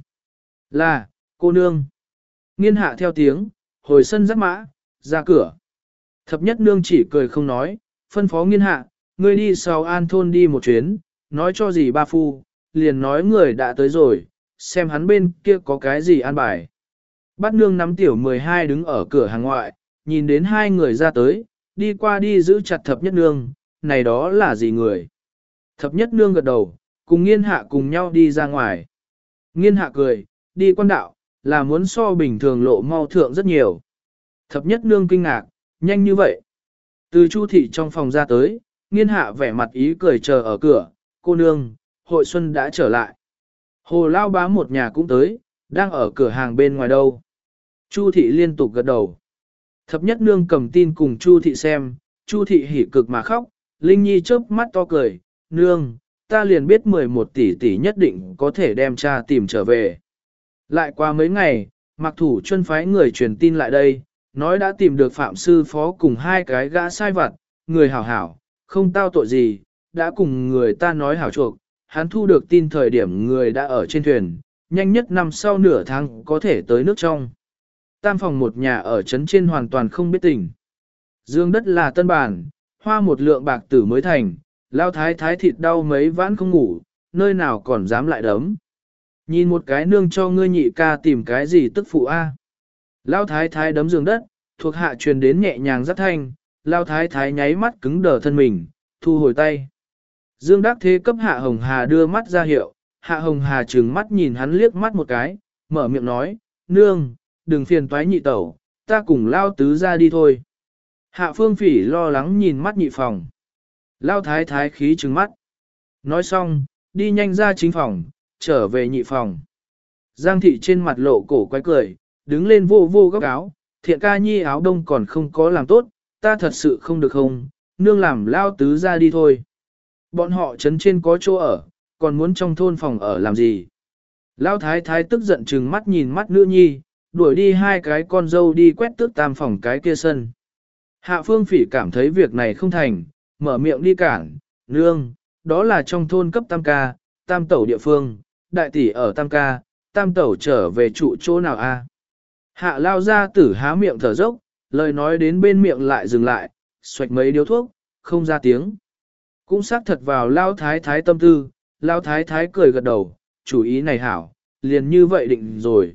là, cô nương. Nghiên hạ theo tiếng, hồi sân dắt mã, ra cửa. Thập nhất nương chỉ cười không nói, phân phó nghiên hạ, ngươi đi sau an thôn đi một chuyến, nói cho gì ba phu, liền nói người đã tới rồi, xem hắn bên kia có cái gì an bài. Bát nương nắm tiểu 12 đứng ở cửa hàng ngoại, nhìn đến hai người ra tới, đi qua đi giữ chặt thập nhất nương, này đó là gì người? Thập nhất nương gật đầu, cùng nghiên hạ cùng nhau đi ra ngoài. Nghiên hạ cười, đi quan đạo, là muốn so bình thường lộ mau thượng rất nhiều. Thập nhất nương kinh ngạc, nhanh như vậy. Từ chu thị trong phòng ra tới, nghiên hạ vẻ mặt ý cười chờ ở cửa, cô nương, hội xuân đã trở lại. Hồ lao bá một nhà cũng tới, đang ở cửa hàng bên ngoài đâu. Chu thị liên tục gật đầu. Thập nhất nương cầm tin cùng Chu thị xem, Chu thị hỉ cực mà khóc, Linh Nhi chớp mắt to cười, nương, ta liền biết 11 tỷ tỷ nhất định có thể đem cha tìm trở về. Lại qua mấy ngày, mặc thủ chân phái người truyền tin lại đây, nói đã tìm được phạm sư phó cùng hai cái gã sai vặt, người hảo hảo, không tao tội gì, đã cùng người ta nói hảo chuộc, hắn thu được tin thời điểm người đã ở trên thuyền, nhanh nhất năm sau nửa tháng có thể tới nước trong. Tam phòng một nhà ở trấn trên hoàn toàn không biết tình. Dương đất là tân bản, hoa một lượng bạc tử mới thành, lao thái thái thịt đau mấy vãn không ngủ, nơi nào còn dám lại đấm. Nhìn một cái nương cho ngươi nhị ca tìm cái gì tức phụ a. Lao thái thái đấm giường đất, thuộc hạ truyền đến nhẹ nhàng rất thanh, lao thái thái nháy mắt cứng đờ thân mình, thu hồi tay. Dương Đắc Thế cấp Hạ Hồng Hà đưa mắt ra hiệu, Hạ Hồng Hà trừng mắt nhìn hắn liếc mắt một cái, mở miệng nói, nương, đừng phiền toái nhị tẩu, ta cùng lao tứ ra đi thôi. Hạ Phương Phỉ lo lắng nhìn mắt nhị phòng. Lao thái thái khí trừng mắt. Nói xong, đi nhanh ra chính phòng, trở về nhị phòng. Giang thị trên mặt lộ cổ quay cười, đứng lên vô vô góc áo, thiện ca nhi áo đông còn không có làm tốt, ta thật sự không được không, nương làm lao tứ ra đi thôi. Bọn họ trấn trên có chỗ ở, còn muốn trong thôn phòng ở làm gì? Lao thái thái tức giận chừng mắt nhìn mắt nữ nhi, đuổi đi hai cái con dâu đi quét tước tam phòng cái kia sân. Hạ phương phỉ cảm thấy việc này không thành, mở miệng đi cản, nương, đó là trong thôn cấp tam ca, tam tẩu địa phương, đại tỷ ở tam ca, tam tẩu trở về trụ chỗ nào a? Hạ lao ra tử há miệng thở dốc, lời nói đến bên miệng lại dừng lại, xoạch mấy điếu thuốc, không ra tiếng. Cũng xác thật vào lao thái thái tâm tư, lao thái thái cười gật đầu, chủ ý này hảo, liền như vậy định rồi.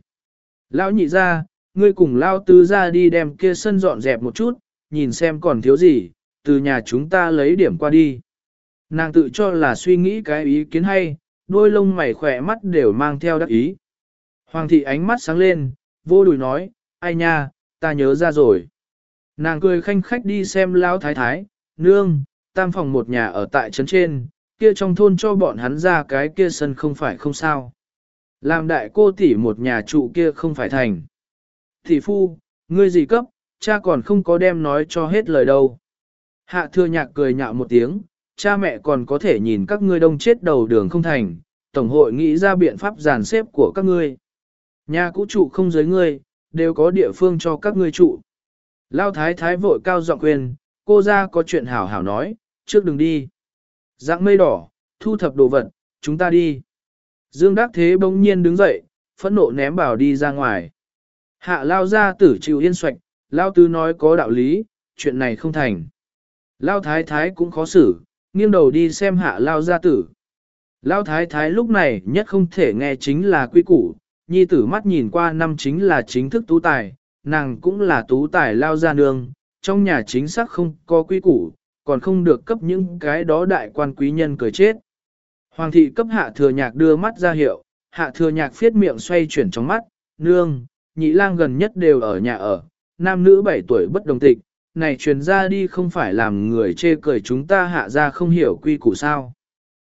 Lão nhị ra, ngươi cùng lao tứ ra đi đem kia sân dọn dẹp một chút, nhìn xem còn thiếu gì, từ nhà chúng ta lấy điểm qua đi. Nàng tự cho là suy nghĩ cái ý kiến hay, đôi lông mày khỏe mắt đều mang theo đắc ý. Hoàng thị ánh mắt sáng lên, vô đùi nói, ai nha, ta nhớ ra rồi. Nàng cười khanh khách đi xem lão thái thái, nương, tam phòng một nhà ở tại trấn trên, kia trong thôn cho bọn hắn ra cái kia sân không phải không sao. Làm đại cô tỷ một nhà trụ kia không phải thành. Tỷ phu, ngươi gì cấp, cha còn không có đem nói cho hết lời đâu. Hạ thừa nhạc cười nhạo một tiếng, cha mẹ còn có thể nhìn các ngươi đông chết đầu đường không thành, tổng hội nghĩ ra biện pháp giàn xếp của các ngươi. Nhà cũ trụ không giới ngươi, đều có địa phương cho các ngươi trụ. Lao thái thái vội cao giọng quyền, cô ra có chuyện hảo hảo nói, trước đừng đi. Dạng mây đỏ, thu thập đồ vật, chúng ta đi. Dương Đắc Thế bỗng nhiên đứng dậy, phẫn nộ ném bảo đi ra ngoài. Hạ lao ra tử chịu yên xoạch, lao tứ nói có đạo lý, chuyện này không thành. Lao thái thái cũng khó xử, nghiêng đầu đi xem hạ lao gia tử. Lao thái thái lúc này nhất không thể nghe chính là quy củ, nhi tử mắt nhìn qua năm chính là chính thức tú tài, nàng cũng là tú tài lao gia nương, trong nhà chính xác không có quy củ, còn không được cấp những cái đó đại quan quý nhân cười chết. Hoàng thị cấp hạ thừa nhạc đưa mắt ra hiệu, hạ thừa nhạc phiết miệng xoay chuyển trong mắt, nương, nhị lang gần nhất đều ở nhà ở, nam nữ 7 tuổi bất đồng tịch, này truyền ra đi không phải làm người chê cười chúng ta hạ ra không hiểu quy củ sao.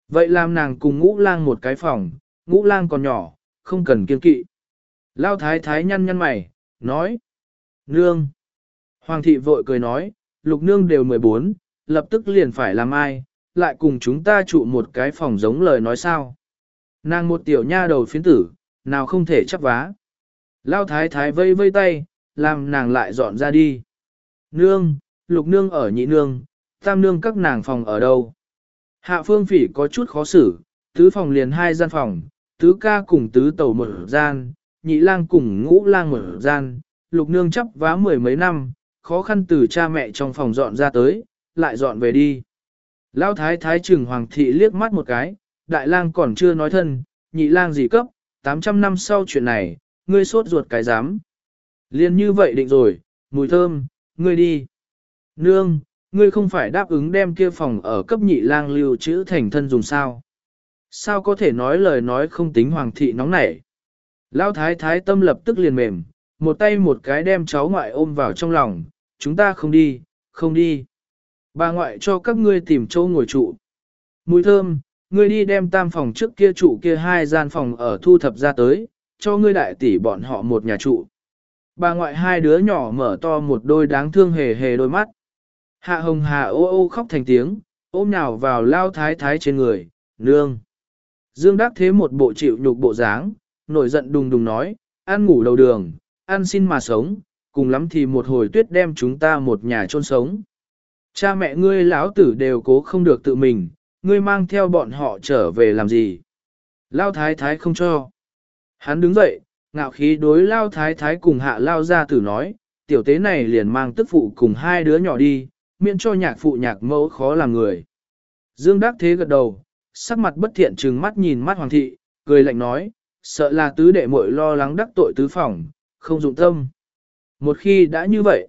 Vậy làm nàng cùng ngũ lang một cái phòng, ngũ lang còn nhỏ, không cần kiên kỵ. Lao thái thái nhăn nhăn mày, nói. Nương. Hoàng thị vội cười nói, lục nương đều 14, lập tức liền phải làm ai, lại cùng chúng ta trụ một cái phòng giống lời nói sao. Nàng một tiểu nha đầu phiến tử, nào không thể chấp vá. Lao thái thái vây vây tay, làm nàng lại dọn ra đi. Nương, lục nương ở nhị nương, tam nương các nàng phòng ở đâu. Hạ phương phỉ có chút khó xử, tứ phòng liền hai gian phòng, tứ ca cùng tứ tẩu một gian, nhị lang cùng ngũ lang một gian, lục nương chấp vá mười mấy năm, khó khăn từ cha mẹ trong phòng dọn ra tới, lại dọn về đi. Lão thái thái trừng hoàng thị liếc mắt một cái, đại lang còn chưa nói thân, nhị lang gì cấp, 800 năm sau chuyện này, ngươi sốt ruột cái dám. Liên như vậy định rồi, mùi thơm, ngươi đi. Nương, ngươi không phải đáp ứng đem kia phòng ở cấp nhị lang lưu trữ thành thân dùng sao. Sao có thể nói lời nói không tính hoàng thị nóng nảy. Lão thái thái tâm lập tức liền mềm, một tay một cái đem cháu ngoại ôm vào trong lòng, chúng ta không đi, không đi. Bà ngoại cho các ngươi tìm chỗ ngồi trụ. Mùi thơm, ngươi đi đem tam phòng trước kia trụ kia hai gian phòng ở thu thập ra tới, cho ngươi đại tỷ bọn họ một nhà trụ. Bà ngoại hai đứa nhỏ mở to một đôi đáng thương hề hề đôi mắt. Hạ hồng hà ô ô khóc thành tiếng, ôm nào vào lao thái thái trên người, nương. Dương đắc thế một bộ chịu nhục bộ dáng, nổi giận đùng đùng nói, ăn ngủ đầu đường, ăn xin mà sống, cùng lắm thì một hồi tuyết đem chúng ta một nhà chôn sống. Cha mẹ ngươi lão tử đều cố không được tự mình, ngươi mang theo bọn họ trở về làm gì? Lao thái thái không cho. Hắn đứng dậy, ngạo khí đối lao thái thái cùng hạ lao ra tử nói, tiểu tế này liền mang tức phụ cùng hai đứa nhỏ đi, miễn cho nhạc phụ nhạc mẫu khó làm người. Dương Đắc Thế gật đầu, sắc mặt bất thiện trừng mắt nhìn mắt hoàng thị, cười lạnh nói, sợ là tứ đệ muội lo lắng đắc tội tứ phòng, không dụng tâm. Một khi đã như vậy,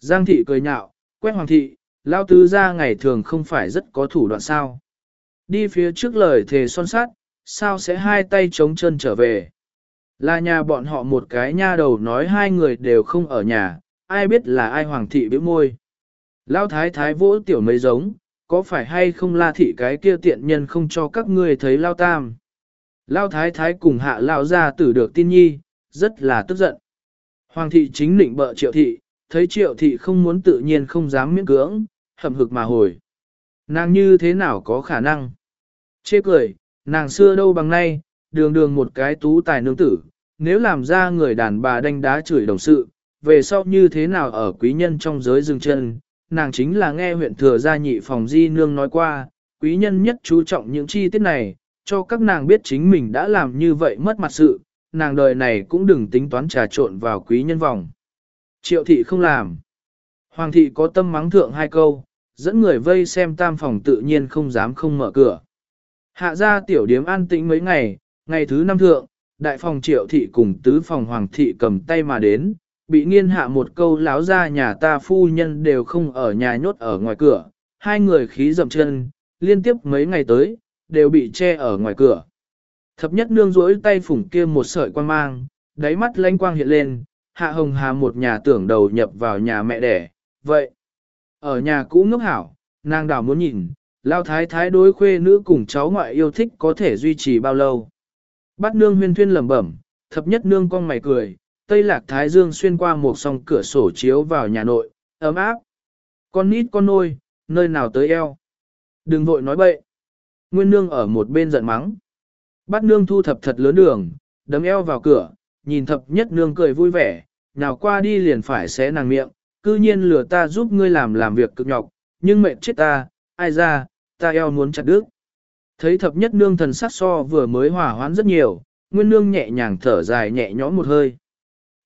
Giang thị cười nhạo, quét hoàng thị, lao tứ ra ngày thường không phải rất có thủ đoạn sao. Đi phía trước lời thề son sát, sao sẽ hai tay chống chân trở về. Là nhà bọn họ một cái nha đầu nói hai người đều không ở nhà, ai biết là ai hoàng thị bĩu môi. Lao thái thái vỗ tiểu mấy giống, có phải hay không la thị cái kia tiện nhân không cho các ngươi thấy lao tam. Lao thái thái cùng hạ lao ra tử được tin nhi, rất là tức giận. Hoàng thị chính định bợ triệu thị, thấy triệu thị không muốn tự nhiên không dám miễn cưỡng, hậm hực mà hồi. Nàng như thế nào có khả năng? Chê cười, nàng xưa đâu bằng nay, đường đường một cái tú tài nương tử, nếu làm ra người đàn bà đánh đá chửi đồng sự, về sau như thế nào ở quý nhân trong giới dừng chân, nàng chính là nghe huyện thừa gia nhị phòng di nương nói qua, quý nhân nhất chú trọng những chi tiết này, cho các nàng biết chính mình đã làm như vậy mất mặt sự, nàng đời này cũng đừng tính toán trà trộn vào quý nhân vòng. Triệu thị không làm. Hoàng thị có tâm mắng thượng hai câu, dẫn người vây xem tam phòng tự nhiên không dám không mở cửa. Hạ ra tiểu điếm an tĩnh mấy ngày, ngày thứ năm thượng, đại phòng triệu thị cùng tứ phòng hoàng thị cầm tay mà đến, bị nghiên hạ một câu láo ra nhà ta phu nhân đều không ở nhà nhốt ở ngoài cửa, hai người khí dậm chân, liên tiếp mấy ngày tới, đều bị che ở ngoài cửa. Thập nhất nương rỗi tay phủng kia một sợi quan mang, đáy mắt lanh quang hiện lên, hạ hồng hà một nhà tưởng đầu nhập vào nhà mẹ đẻ, vậy. Ở nhà cũ ngốc hảo, nàng đảo muốn nhìn, lao thái thái đối khuê nữ cùng cháu ngoại yêu thích có thể duy trì bao lâu. Bắt nương huyên thuyên lẩm bẩm, thập nhất nương con mày cười, tây lạc thái dương xuyên qua một song cửa sổ chiếu vào nhà nội, ấm áp. Con nít con nôi, nơi nào tới eo. Đừng vội nói bậy. Nguyên nương ở một bên giận mắng. Bắt nương thu thập thật lớn đường, đấm eo vào cửa, nhìn thập nhất nương cười vui vẻ, nào qua đi liền phải xé nàng miệng, cư nhiên lừa ta giúp ngươi làm làm việc cực nhọc, nhưng mệt chết ta, ai ra, ta eo muốn chặt đứt. Thấy thập nhất nương thần sắc so vừa mới hòa hoãn rất nhiều, nguyên nương nhẹ nhàng thở dài nhẹ nhõm một hơi.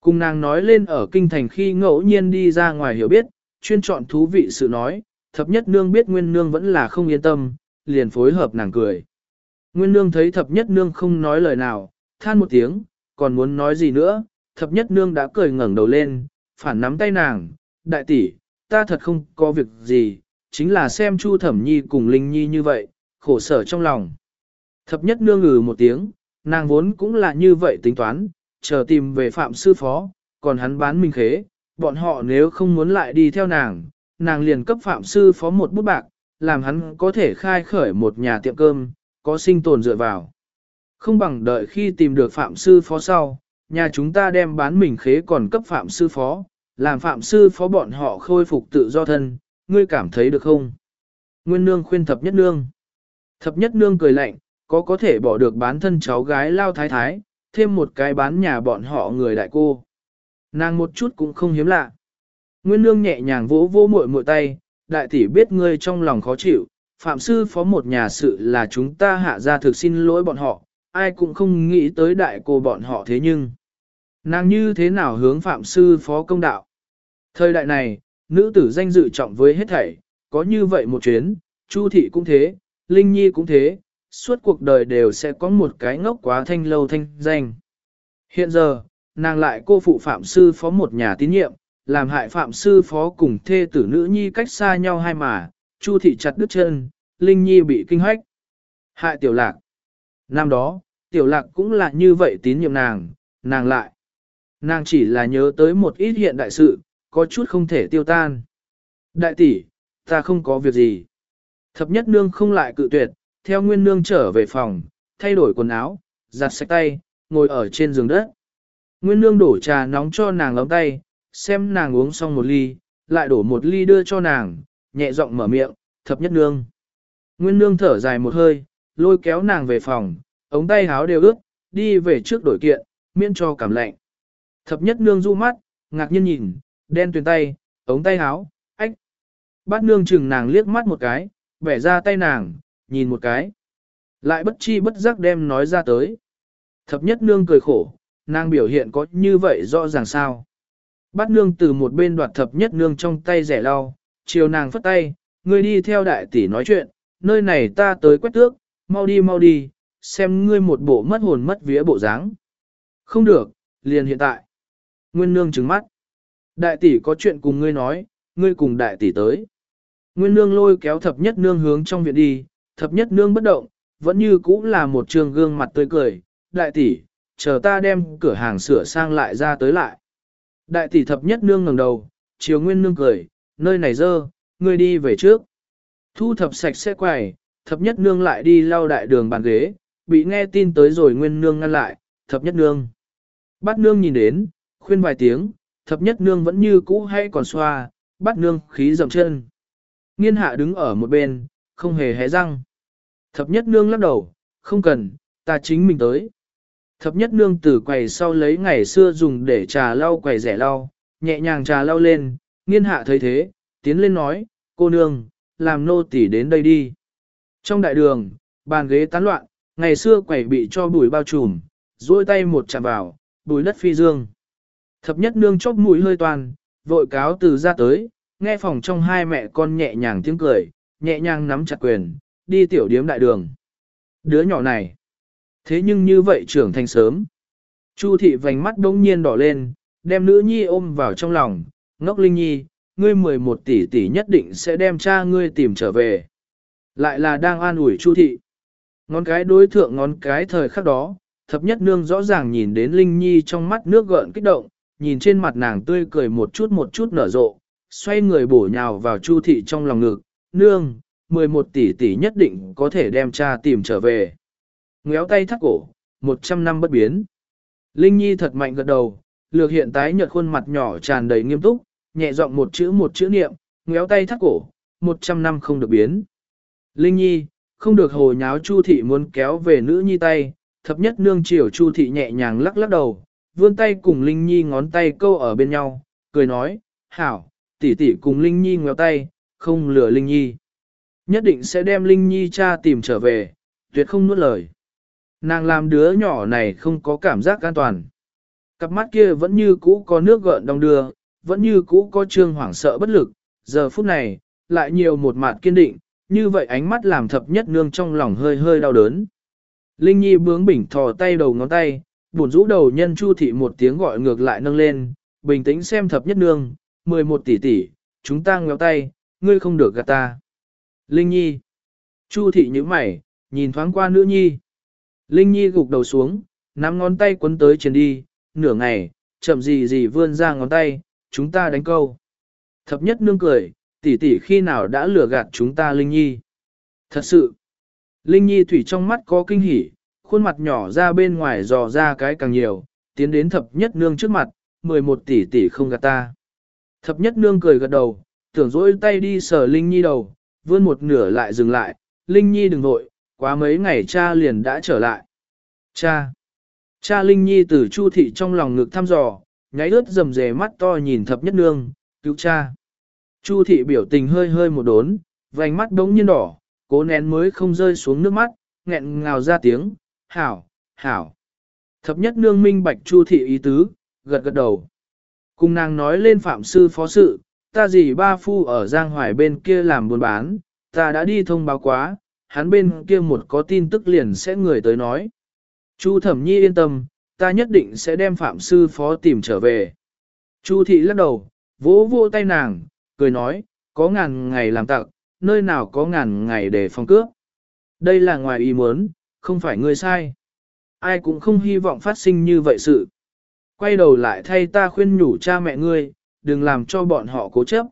Cùng nàng nói lên ở kinh thành khi ngẫu nhiên đi ra ngoài hiểu biết, chuyên chọn thú vị sự nói, thập nhất nương biết nguyên nương vẫn là không yên tâm, liền phối hợp nàng cười. Nguyên nương thấy thập nhất nương không nói lời nào, than một tiếng, còn muốn nói gì nữa, thập nhất nương đã cười ngẩng đầu lên, phản nắm tay nàng, đại tỷ, ta thật không có việc gì, chính là xem Chu Thẩm Nhi cùng Linh Nhi như vậy, khổ sở trong lòng. Thập nhất nương ngừ một tiếng, nàng vốn cũng là như vậy tính toán, chờ tìm về phạm sư phó, còn hắn bán mình khế, bọn họ nếu không muốn lại đi theo nàng, nàng liền cấp phạm sư phó một bút bạc, làm hắn có thể khai khởi một nhà tiệm cơm, có sinh tồn dựa vào. Không bằng đợi khi tìm được phạm sư phó sau, nhà chúng ta đem bán mình khế còn cấp phạm sư phó, làm phạm sư phó bọn họ khôi phục tự do thân, ngươi cảm thấy được không? Nguyên nương khuyên thập nhất nương. Thập nhất nương cười lạnh, có có thể bỏ được bán thân cháu gái lao thái thái, thêm một cái bán nhà bọn họ người đại cô. Nàng một chút cũng không hiếm lạ. Nguyên nương nhẹ nhàng vỗ vỗ muội muội tay, đại tỷ biết ngươi trong lòng khó chịu, phạm sư phó một nhà sự là chúng ta hạ ra thực xin lỗi bọn họ, ai cũng không nghĩ tới đại cô bọn họ thế nhưng. Nàng như thế nào hướng phạm sư phó công đạo? Thời đại này, nữ tử danh dự trọng với hết thảy, có như vậy một chuyến, Chu thị cũng thế, Linh Nhi cũng thế, suốt cuộc đời đều sẽ có một cái ngốc quá thanh lâu thanh danh. Hiện giờ, nàng lại cô phụ phạm sư phó một nhà tín nhiệm, làm hại phạm sư phó cùng thê tử nữ nhi cách xa nhau hai mà, Chu thị chặt đứt chân, Linh Nhi bị kinh hoách. Hại tiểu lạc. Năm đó, tiểu lạc cũng là như vậy tín nhiệm nàng, nàng lại. Nàng chỉ là nhớ tới một ít hiện đại sự, có chút không thể tiêu tan. Đại tỷ, ta không có việc gì. Thập nhất nương không lại cự tuyệt, theo nguyên nương trở về phòng, thay đổi quần áo, giặt sạch tay, ngồi ở trên giường đất. Nguyên nương đổ trà nóng cho nàng lóng tay, xem nàng uống xong một ly, lại đổ một ly đưa cho nàng, nhẹ giọng mở miệng, thập nhất nương. Nguyên nương thở dài một hơi, lôi kéo nàng về phòng, ống tay háo đều ướt, đi về trước đổi kiện, miễn cho cảm lạnh. Thập nhất nương du mắt, ngạc nhiên nhìn, đen tuyền tay, ống tay háo, ách. Bát nương chừng nàng liếc mắt một cái, bẻ ra tay nàng, nhìn một cái. Lại bất chi bất giác đem nói ra tới. Thập nhất nương cười khổ, nàng biểu hiện có như vậy rõ ràng sao. Bát nương từ một bên đoạt thập nhất nương trong tay rẻ lau, chiều nàng phất tay, ngươi đi theo đại tỷ nói chuyện, nơi này ta tới quét tước, mau đi mau đi, xem ngươi một bộ mất hồn mất vía bộ dáng. Không được, liền hiện tại. Nguyên nương trừng mắt. Đại tỷ có chuyện cùng ngươi nói, ngươi cùng đại tỷ tới. Nguyên nương lôi kéo thập nhất nương hướng trong viện đi, thập nhất nương bất động, vẫn như cũ là một trường gương mặt tươi cười. Đại tỷ, chờ ta đem cửa hàng sửa sang lại ra tới lại. Đại tỷ thập nhất nương ngẩng đầu, chiều nguyên nương cười, nơi này dơ, ngươi đi về trước. Thu thập sạch sẽ quầy, thập nhất nương lại đi lau đại đường bàn ghế, bị nghe tin tới rồi nguyên nương ngăn lại, thập nhất nương. Bát nương nhìn đến, khuyên vài tiếng, thập nhất nương vẫn như cũ hay còn xoa, bắt nương khí dậm chân. Nghiên hạ đứng ở một bên, không hề hé răng. Thập nhất nương lắc đầu, không cần, ta chính mình tới. Thập nhất nương từ quầy sau lấy ngày xưa dùng để trà lau quầy rẻ lau, nhẹ nhàng trà lau lên, nghiên hạ thấy thế, tiến lên nói, cô nương, làm nô tỉ đến đây đi. Trong đại đường, bàn ghế tán loạn, ngày xưa quầy bị cho bùi bao trùm, duỗi tay một chạm vào, bùi đất phi dương. Thập nhất nương chóp mũi hơi toàn, vội cáo từ ra tới, nghe phòng trong hai mẹ con nhẹ nhàng tiếng cười, nhẹ nhàng nắm chặt quyền, đi tiểu điếm đại đường. Đứa nhỏ này, thế nhưng như vậy trưởng thành sớm. Chu thị vành mắt đông nhiên đỏ lên, đem nữ nhi ôm vào trong lòng, ngốc linh nhi, ngươi 11 tỷ tỷ nhất định sẽ đem cha ngươi tìm trở về. Lại là đang an ủi Chu thị. Ngón cái đối thượng ngón cái thời khắc đó, thập nhất nương rõ ràng nhìn đến Linh Nhi trong mắt nước gợn kích động, nhìn trên mặt nàng tươi cười một chút một chút nở rộ, xoay người bổ nhào vào Chu thị trong lòng ngực, nương, 11 tỷ tỷ nhất định có thể đem cha tìm trở về. Ngéo tay thắt cổ, 100 năm bất biến. Linh Nhi thật mạnh gật đầu, lược hiện tái nhợt khuôn mặt nhỏ tràn đầy nghiêm túc, nhẹ giọng một chữ một chữ niệm, ngéo tay thắt cổ, 100 năm không được biến. Linh Nhi, không được hồ nháo Chu thị muốn kéo về nữ nhi tay, thập nhất nương chiều Chu thị nhẹ nhàng lắc lắc đầu, vươn tay cùng Linh Nhi ngón tay câu ở bên nhau, cười nói, hảo, tỷ tỷ cùng Linh Nhi ngéo tay, không lừa Linh Nhi. Nhất định sẽ đem Linh Nhi cha tìm trở về, tuyệt không nuốt lời. Nàng làm đứa nhỏ này không có cảm giác an toàn. Cặp mắt kia vẫn như cũ có nước gợn đong đưa, vẫn như cũ có trương hoảng sợ bất lực, giờ phút này, lại nhiều một mặt kiên định, như vậy ánh mắt làm thập nhất nương trong lòng hơi hơi đau đớn. Linh Nhi bướng bỉnh thò tay đầu ngón tay, buồn rũ đầu nhân Chu thị một tiếng gọi ngược lại nâng lên, bình tĩnh xem thập nhất nương, 11 tỷ tỷ, chúng ta ngéo tay, ngươi không được gạt ta. Linh Nhi. Chu thị nhíu mày, nhìn thoáng qua nữ nhi. Linh Nhi gục đầu xuống, nắm ngón tay quấn tới trên đi, nửa ngày, chậm gì gì vươn ra ngón tay, chúng ta đánh câu. Thập nhất nương cười, tỷ tỷ khi nào đã lừa gạt chúng ta Linh Nhi. Thật sự, Linh Nhi thủy trong mắt có kinh hỉ, khuôn mặt nhỏ ra bên ngoài dò ra cái càng nhiều, tiến đến thập nhất nương trước mặt, 11 tỷ tỷ không gạt ta. Thập nhất nương cười gật đầu, tưởng dỗi tay đi sờ Linh Nhi đầu, vươn một nửa lại dừng lại, Linh Nhi đừng vội, quá mấy ngày cha liền đã trở lại. Cha! Cha Linh Nhi từ Chu thị trong lòng ngực thăm dò, nháy ướt rầm rề mắt to nhìn thập nhất nương, cứu cha. Chu thị biểu tình hơi hơi một đốn, vành mắt đống nhiên đỏ, cố nén mới không rơi xuống nước mắt, nghẹn ngào ra tiếng, hảo, hảo. Thập nhất nương minh bạch Chu thị ý tứ, gật gật đầu. Cùng nàng nói lên phạm sư phó sự, ta gì ba phu ở Giang Hoài bên kia làm buôn bán, ta đã đi thông báo quá, hắn bên kia một có tin tức liền sẽ người tới nói. Chu thẩm nhi yên tâm, ta nhất định sẽ đem phạm sư phó tìm trở về. Chu thị lắc đầu, vỗ vỗ tay nàng, cười nói, có ngàn ngày làm tặng, nơi nào có ngàn ngày để phòng cướp. Đây là ngoài ý muốn, không phải ngươi sai. Ai cũng không hy vọng phát sinh như vậy sự. Quay đầu lại thay ta khuyên nhủ cha mẹ ngươi, đừng làm cho bọn họ cố chấp.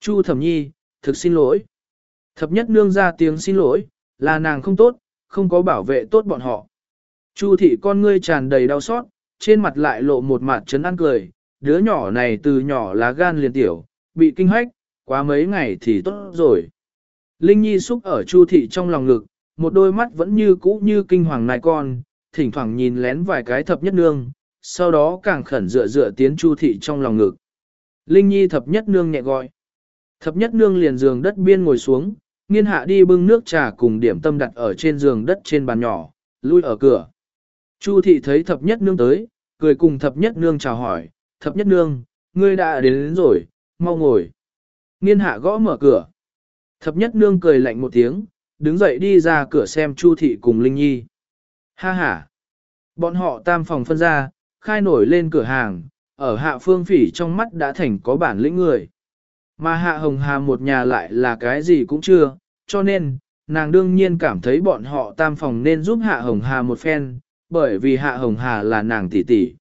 Chu thẩm nhi, thực xin lỗi. Thập nhất nương ra tiếng xin lỗi, là nàng không tốt, không có bảo vệ tốt bọn họ. Chu thị con ngươi tràn đầy đau xót, trên mặt lại lộ một mặt trấn an cười, đứa nhỏ này từ nhỏ lá gan liền tiểu, bị kinh hách, quá mấy ngày thì tốt rồi. Linh Nhi xúc ở Chu thị trong lòng ngực, một đôi mắt vẫn như cũ như kinh hoàng nai con, thỉnh thoảng nhìn lén vài cái thập nhất nương, sau đó càng khẩn dựa dựa tiến Chu thị trong lòng ngực. Linh Nhi thập nhất nương nhẹ gọi. Thập nhất nương liền giường đất biên ngồi xuống, nghiên hạ đi bưng nước trà cùng điểm tâm đặt ở trên giường đất trên bàn nhỏ, lui ở cửa. Chu thị thấy thập nhất nương tới, cười cùng thập nhất nương chào hỏi, thập nhất nương, ngươi đã đến, đến rồi, mau ngồi. Nghiên hạ gõ mở cửa. Thập nhất nương cười lạnh một tiếng, đứng dậy đi ra cửa xem Chu thị cùng Linh Nhi. Ha ha! Bọn họ tam phòng phân ra, khai nổi lên cửa hàng, ở hạ phương phỉ trong mắt đã thành có bản lĩnh người. Mà hạ hồng hà một nhà lại là cái gì cũng chưa, cho nên, nàng đương nhiên cảm thấy bọn họ tam phòng nên giúp hạ hồng hà một phen, bởi vì hạ hồng hà là nàng tỷ tỷ.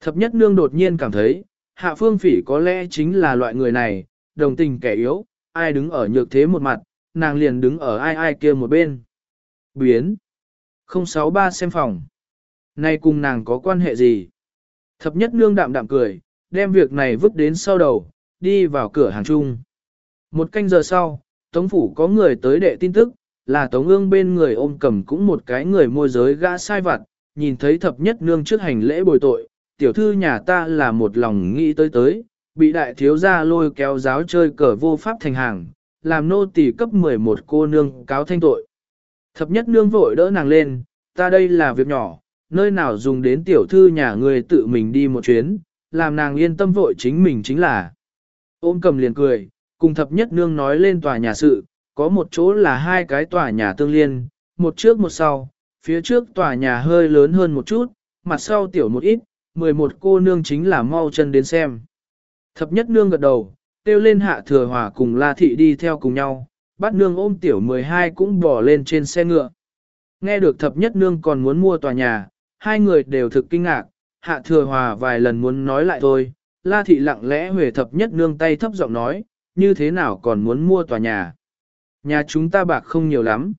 Thập nhất nương đột nhiên cảm thấy, hạ phương phỉ có lẽ chính là loại người này, đồng tình kẻ yếu, ai đứng ở nhược thế một mặt, nàng liền đứng ở ai ai kia một bên. Biến. 063 xem phòng. nay cùng nàng có quan hệ gì? Thập nhất nương đạm đạm cười, đem việc này vứt đến sau đầu, đi vào cửa hàng chung. Một canh giờ sau, Tống Phủ có người tới đệ tin tức, là Tống ương bên người ôm cầm cũng một cái người môi giới gã sai vặt, nhìn thấy thập nhất nương trước hành lễ bồi tội, tiểu thư nhà ta là một lòng nghĩ tới tới, bị đại thiếu gia lôi kéo giáo chơi cờ vô pháp thành hàng, làm nô tỳ cấp 11 cô nương cáo thanh tội. Thập nhất nương vội đỡ nàng lên, ta đây là việc nhỏ, nơi nào dùng đến tiểu thư nhà người tự mình đi một chuyến, làm nàng yên tâm vội chính mình chính là. Ôm cầm liền cười, cùng thập nhất nương nói lên tòa nhà sự, có một chỗ là hai cái tòa nhà tương liên, một trước một sau, phía trước tòa nhà hơi lớn hơn một chút, mặt sau tiểu một ít, 11 cô nương chính là mau chân đến xem. Thập nhất nương gật đầu, kêu lên hạ thừa hòa cùng la thị đi theo cùng nhau, bắt nương ôm tiểu 12 cũng bỏ lên trên xe ngựa. Nghe được thập nhất nương còn muốn mua tòa nhà, hai người đều thực kinh ngạc, hạ thừa hòa vài lần muốn nói lại thôi, la thị lặng lẽ huề thập nhất nương tay thấp giọng nói, như thế nào còn muốn mua tòa nhà. Nhà chúng ta bạc không nhiều lắm.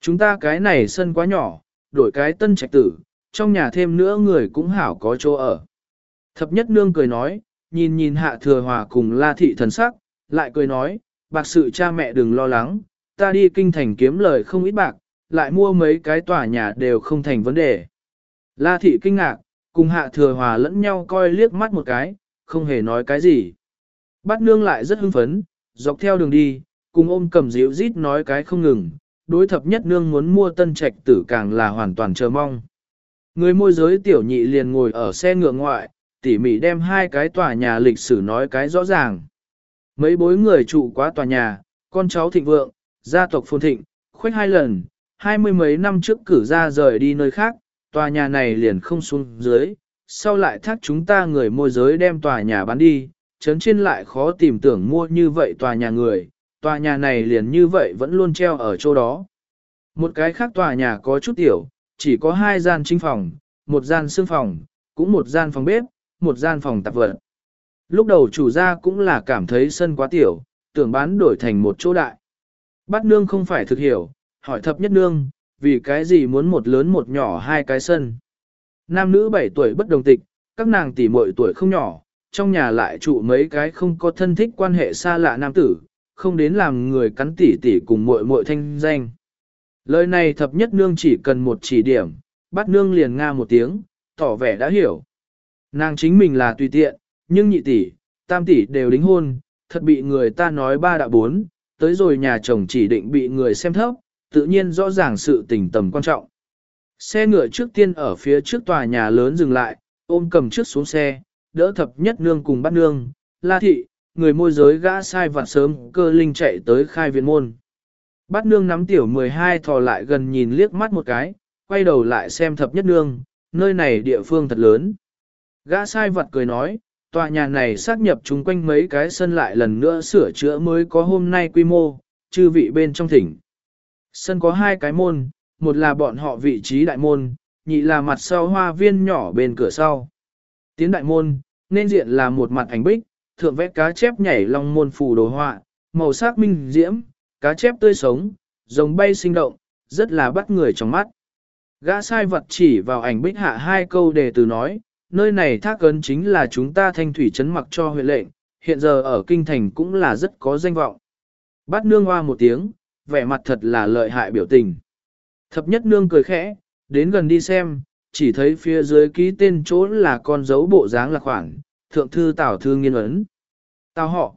Chúng ta cái này sân quá nhỏ, đổi cái tân trạch tử, trong nhà thêm nữa người cũng hảo có chỗ ở. Thập nhất nương cười nói, nhìn nhìn hạ thừa hòa cùng la thị thần sắc, lại cười nói, bạc sự cha mẹ đừng lo lắng, ta đi kinh thành kiếm lời không ít bạc, lại mua mấy cái tòa nhà đều không thành vấn đề. La thị kinh ngạc, cùng hạ thừa hòa lẫn nhau coi liếc mắt một cái, không hề nói cái gì. Bát nương lại rất hưng phấn, dọc theo đường đi, cùng ôm cầm dịu rít nói cái không ngừng, đối thập nhất nương muốn mua tân trạch tử càng là hoàn toàn chờ mong. Người môi giới tiểu nhị liền ngồi ở xe ngựa ngoại, tỉ mỉ đem hai cái tòa nhà lịch sử nói cái rõ ràng. Mấy bối người trụ quá tòa nhà, con cháu thịnh vượng, gia tộc phồn thịnh, khuếch hai lần, hai mươi mấy năm trước cử ra rời đi nơi khác, tòa nhà này liền không xuống dưới, sau lại thác chúng ta người môi giới đem tòa nhà bán đi, chấn trên lại khó tìm tưởng mua như vậy tòa nhà người, tòa nhà này liền như vậy vẫn luôn treo ở chỗ đó. Một cái khác tòa nhà có chút tiểu, chỉ có hai gian chính phòng, một gian xương phòng, cũng một gian phòng bếp, một gian phòng tạp vật. Lúc đầu chủ gia cũng là cảm thấy sân quá tiểu, tưởng bán đổi thành một chỗ đại. Bát nương không phải thực hiểu, hỏi thập nhất nương, vì cái gì muốn một lớn một nhỏ hai cái sân. Nam nữ 7 tuổi bất đồng tịch, các nàng tỷ muội tuổi không nhỏ, trong nhà lại trụ mấy cái không có thân thích quan hệ xa lạ nam tử, không đến làm người cắn tỷ tỷ cùng muội muội thanh danh. Lời này thập nhất nương chỉ cần một chỉ điểm, bát nương liền nga một tiếng, tỏ vẻ đã hiểu. Nàng chính mình là tùy tiện, nhưng nhị tỷ, tam tỷ đều đính hôn, thật bị người ta nói ba đã bốn, tới rồi nhà chồng chỉ định bị người xem thấp, tự nhiên rõ ràng sự tình tầm quan trọng. Xe ngựa trước tiên ở phía trước tòa nhà lớn dừng lại, ôm cầm trước xuống xe, đỡ thập nhất nương cùng bắt nương, la thị, người môi giới gã sai vặt sớm cơ linh chạy tới khai viện môn. Bắt nương nắm tiểu 12 thò lại gần nhìn liếc mắt một cái, quay đầu lại xem thập nhất nương, nơi này địa phương thật lớn. Gã sai vật cười nói, tòa nhà này xác nhập chung quanh mấy cái sân lại lần nữa sửa chữa mới có hôm nay quy mô, chư vị bên trong thỉnh. Sân có hai cái môn, một là bọn họ vị trí đại môn, nhị là mặt sau hoa viên nhỏ bên cửa sau. Tiến đại môn, nên diện là một mặt ảnh bích, thượng vẽ cá chép nhảy long môn phù đồ họa, màu sắc minh diễm, cá chép tươi sống, rồng bay sinh động, rất là bắt người trong mắt. Gã sai vật chỉ vào ảnh bích hạ hai câu đề từ nói, nơi này thác ấn chính là chúng ta thanh thủy chấn mặc cho huyện lệnh, hiện giờ ở kinh thành cũng là rất có danh vọng. bát nương hoa một tiếng, vẻ mặt thật là lợi hại biểu tình. Thập nhất nương cười khẽ, đến gần đi xem, chỉ thấy phía dưới ký tên chỗ là con dấu bộ dáng là khoảng, thượng thư tảo thư nghiên ấn. Tào họ.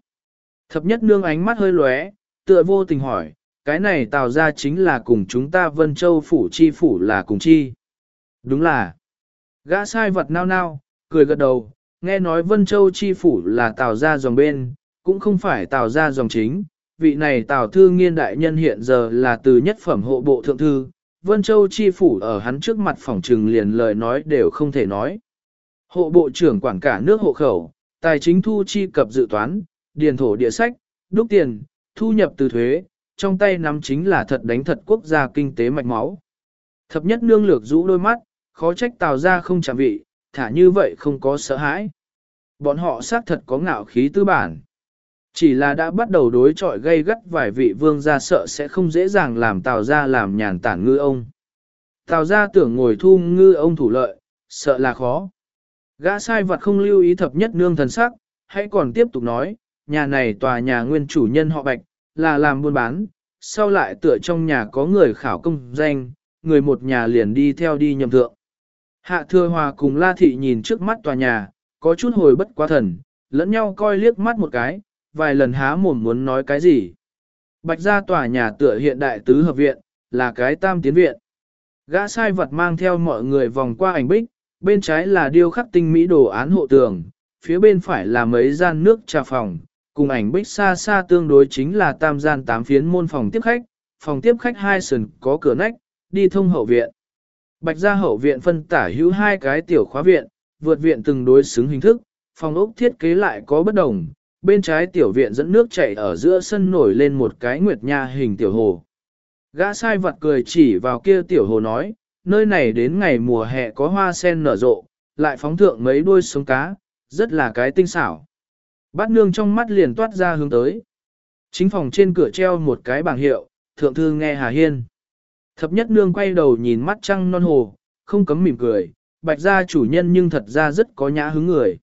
Thập nhất nương ánh mắt hơi lóe, tựa vô tình hỏi, cái này tào ra chính là cùng chúng ta Vân Châu phủ chi phủ là cùng chi. Đúng là. Gã sai vật nao nao, cười gật đầu, nghe nói Vân Châu chi phủ là tào ra dòng bên, cũng không phải tào ra dòng chính. Vị này tào thư nghiên đại nhân hiện giờ là từ nhất phẩm hộ bộ thượng thư, Vân Châu chi phủ ở hắn trước mặt phòng trừng liền lời nói đều không thể nói. Hộ bộ trưởng quản cả nước hộ khẩu, tài chính thu chi cập dự toán, điền thổ địa sách, đúc tiền, thu nhập từ thuế, trong tay nắm chính là thật đánh thật quốc gia kinh tế mạch máu. Thập nhất nương lược rũ đôi mắt, khó trách tào ra không chạm vị, thả như vậy không có sợ hãi. Bọn họ xác thật có ngạo khí tư bản. Chỉ là đã bắt đầu đối chọi gây gắt vài vị vương gia sợ sẽ không dễ dàng làm tào ra làm nhàn tản ngư ông. Tào ra tưởng ngồi thu ngư ông thủ lợi, sợ là khó. Gã sai vật không lưu ý thập nhất nương thần sắc, hãy còn tiếp tục nói, nhà này tòa nhà nguyên chủ nhân họ Bạch, là làm buôn bán, sau lại tựa trong nhà có người khảo công danh, người một nhà liền đi theo đi nhầm thượng. Hạ thừa hòa cùng La Thị nhìn trước mắt tòa nhà, có chút hồi bất quá thần, lẫn nhau coi liếc mắt một cái, vài lần há mồm muốn nói cái gì. Bạch ra tòa nhà tựa hiện đại tứ hợp viện, là cái tam tiến viện. Gã sai vật mang theo mọi người vòng qua ảnh bích, bên trái là điêu khắc tinh mỹ đồ án hộ tường, phía bên phải là mấy gian nước trà phòng, cùng ảnh bích xa xa tương đối chính là tam gian tám phiến môn phòng tiếp khách, phòng tiếp khách hai sườn có cửa nách, đi thông hậu viện. Bạch gia hậu viện phân tả hữu hai cái tiểu khóa viện, vượt viện từng đối xứng hình thức, phòng ốc thiết kế lại có bất đồng, bên trái tiểu viện dẫn nước chảy ở giữa sân nổi lên một cái nguyệt nha hình tiểu hồ. Gã sai vật cười chỉ vào kia tiểu hồ nói, nơi này đến ngày mùa hè có hoa sen nở rộ, lại phóng thượng mấy đuôi sống cá, rất là cái tinh xảo. Bát nương trong mắt liền toát ra hướng tới. Chính phòng trên cửa treo một cái bảng hiệu, thượng thư nghe Hà Hiên. Thập nhất nương quay đầu nhìn mắt trăng non hồ, không cấm mỉm cười, bạch gia chủ nhân nhưng thật ra rất có nhã hứng người.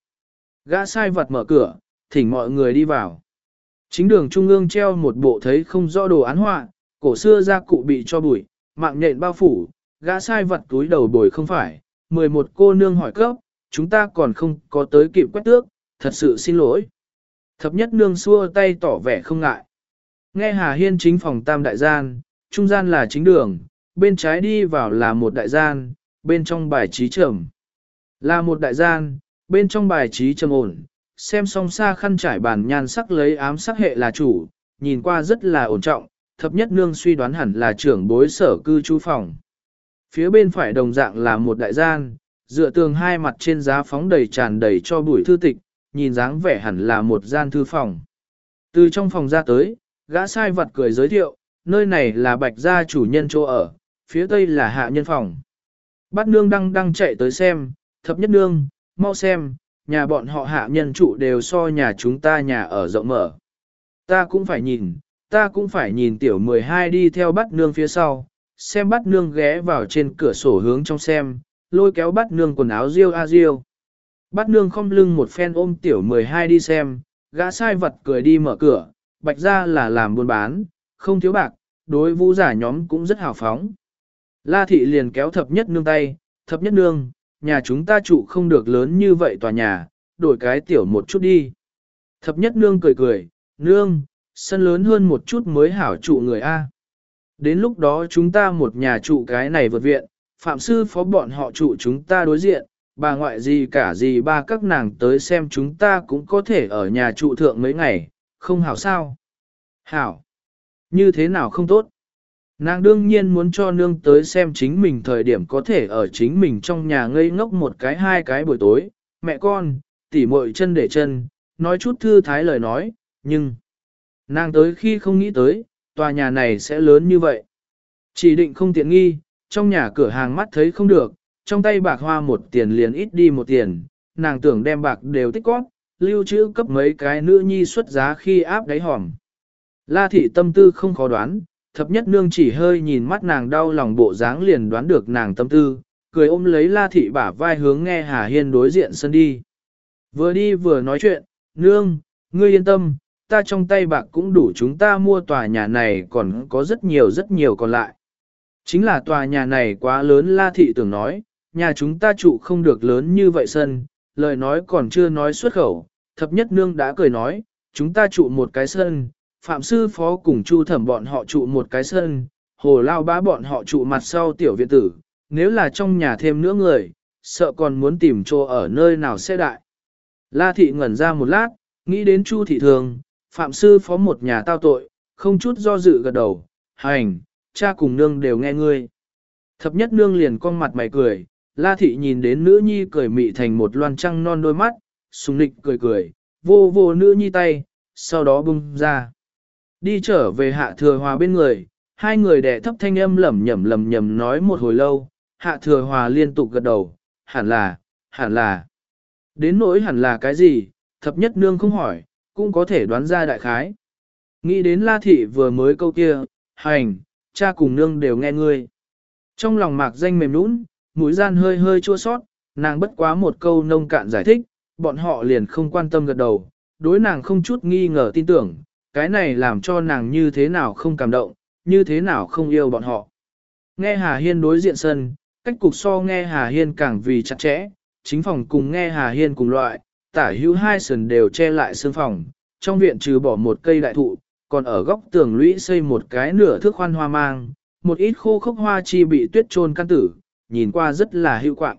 Gã sai vật mở cửa, thỉnh mọi người đi vào. Chính đường trung ương treo một bộ thấy không rõ đồ án họa, cổ xưa gia cụ bị cho bụi, mạng nhện bao phủ, gã sai vật túi đầu bồi không phải, 11 cô nương hỏi cấp, chúng ta còn không có tới kịp quét tước, thật sự xin lỗi. Thập nhất nương xua tay tỏ vẻ không ngại. Nghe Hà Hiên chính phòng tam đại gian, trung gian là chính đường, bên trái đi vào là một đại gian, bên trong bài trí trầm. Là một đại gian, bên trong bài trí trầm ổn, xem song xa khăn trải bàn nhan sắc lấy ám sắc hệ là chủ, nhìn qua rất là ổn trọng, thập nhất nương suy đoán hẳn là trưởng bối sở cư trú phòng. Phía bên phải đồng dạng là một đại gian, dựa tường hai mặt trên giá phóng đầy tràn đầy cho bụi thư tịch, nhìn dáng vẻ hẳn là một gian thư phòng. Từ trong phòng ra tới, gã sai vật cười giới thiệu, nơi này là bạch gia chủ nhân chỗ ở, phía tây là hạ nhân phòng. Bát nương đang đang chạy tới xem, thập nhất nương, mau xem, nhà bọn họ hạ nhân trụ đều so nhà chúng ta nhà ở rộng mở. Ta cũng phải nhìn, ta cũng phải nhìn tiểu 12 đi theo bát nương phía sau, xem bát nương ghé vào trên cửa sổ hướng trong xem, lôi kéo bát nương quần áo riêu a riêu. Bát nương không lưng một phen ôm tiểu 12 đi xem, gã sai vật cười đi mở cửa, bạch ra là làm buôn bán, không thiếu bạc, đối vũ giả nhóm cũng rất hào phóng. La thị liền kéo thập nhất nương tay, thập nhất nương, nhà chúng ta trụ không được lớn như vậy tòa nhà, đổi cái tiểu một chút đi. Thập nhất nương cười cười, nương, sân lớn hơn một chút mới hảo trụ người A. Đến lúc đó chúng ta một nhà trụ cái này vượt viện, phạm sư phó bọn họ trụ chúng ta đối diện, bà ngoại gì cả gì ba các nàng tới xem chúng ta cũng có thể ở nhà trụ thượng mấy ngày, không hảo sao. Hảo, như thế nào không tốt. Nàng đương nhiên muốn cho nương tới xem chính mình thời điểm có thể ở chính mình trong nhà ngây ngốc một cái hai cái buổi tối, mẹ con, tỉ muội chân để chân, nói chút thư thái lời nói, nhưng nàng tới khi không nghĩ tới, tòa nhà này sẽ lớn như vậy. Chỉ định không tiện nghi, trong nhà cửa hàng mắt thấy không được, trong tay bạc hoa một tiền liền ít đi một tiền, nàng tưởng đem bạc đều tích cóp, lưu trữ cấp mấy cái nữ nhi xuất giá khi áp đáy hòm. La thị tâm tư không khó đoán, thập nhất nương chỉ hơi nhìn mắt nàng đau lòng bộ dáng liền đoán được nàng tâm tư, cười ôm lấy la thị bả vai hướng nghe Hà Hiên đối diện sân đi. Vừa đi vừa nói chuyện, nương, ngươi yên tâm, ta trong tay bạc cũng đủ chúng ta mua tòa nhà này còn có rất nhiều rất nhiều còn lại. Chính là tòa nhà này quá lớn la thị tưởng nói, nhà chúng ta trụ không được lớn như vậy sân, lời nói còn chưa nói xuất khẩu, thập nhất nương đã cười nói, chúng ta trụ một cái sân, phạm sư phó cùng chu thẩm bọn họ trụ một cái sân, hồ lao bá bọn họ trụ mặt sau tiểu viện tử, nếu là trong nhà thêm nữa người, sợ còn muốn tìm chỗ ở nơi nào sẽ đại. La thị ngẩn ra một lát, nghĩ đến chu thị thường, phạm sư phó một nhà tao tội, không chút do dự gật đầu, hành, cha cùng nương đều nghe ngươi. Thập nhất nương liền con mặt mày cười, la thị nhìn đến nữ nhi cười mị thành một loan trăng non đôi mắt, sùng nịch cười cười, vô vô nữ nhi tay, sau đó bung ra. Đi trở về hạ thừa hòa bên người, hai người đẻ thấp thanh âm lẩm nhẩm lẩm nhẩm nói một hồi lâu, hạ thừa hòa liên tục gật đầu, hẳn là, hẳn là. Đến nỗi hẳn là cái gì, thập nhất nương không hỏi, cũng có thể đoán ra đại khái. Nghĩ đến la thị vừa mới câu kia, hành, cha cùng nương đều nghe ngươi. Trong lòng mạc danh mềm nũng, mũi gian hơi hơi chua sót, nàng bất quá một câu nông cạn giải thích, bọn họ liền không quan tâm gật đầu, đối nàng không chút nghi ngờ tin tưởng, cái này làm cho nàng như thế nào không cảm động, như thế nào không yêu bọn họ. Nghe Hà Hiên đối diện sân, cách cục so nghe Hà Hiên càng vì chặt chẽ, chính phòng cùng nghe Hà Hiên cùng loại, tả hữu hai sườn đều che lại sương phòng, trong viện trừ bỏ một cây đại thụ, còn ở góc tường lũy xây một cái nửa thước khoan hoa mang, một ít khô khốc hoa chi bị tuyết trôn căn tử, nhìn qua rất là hữu quạng.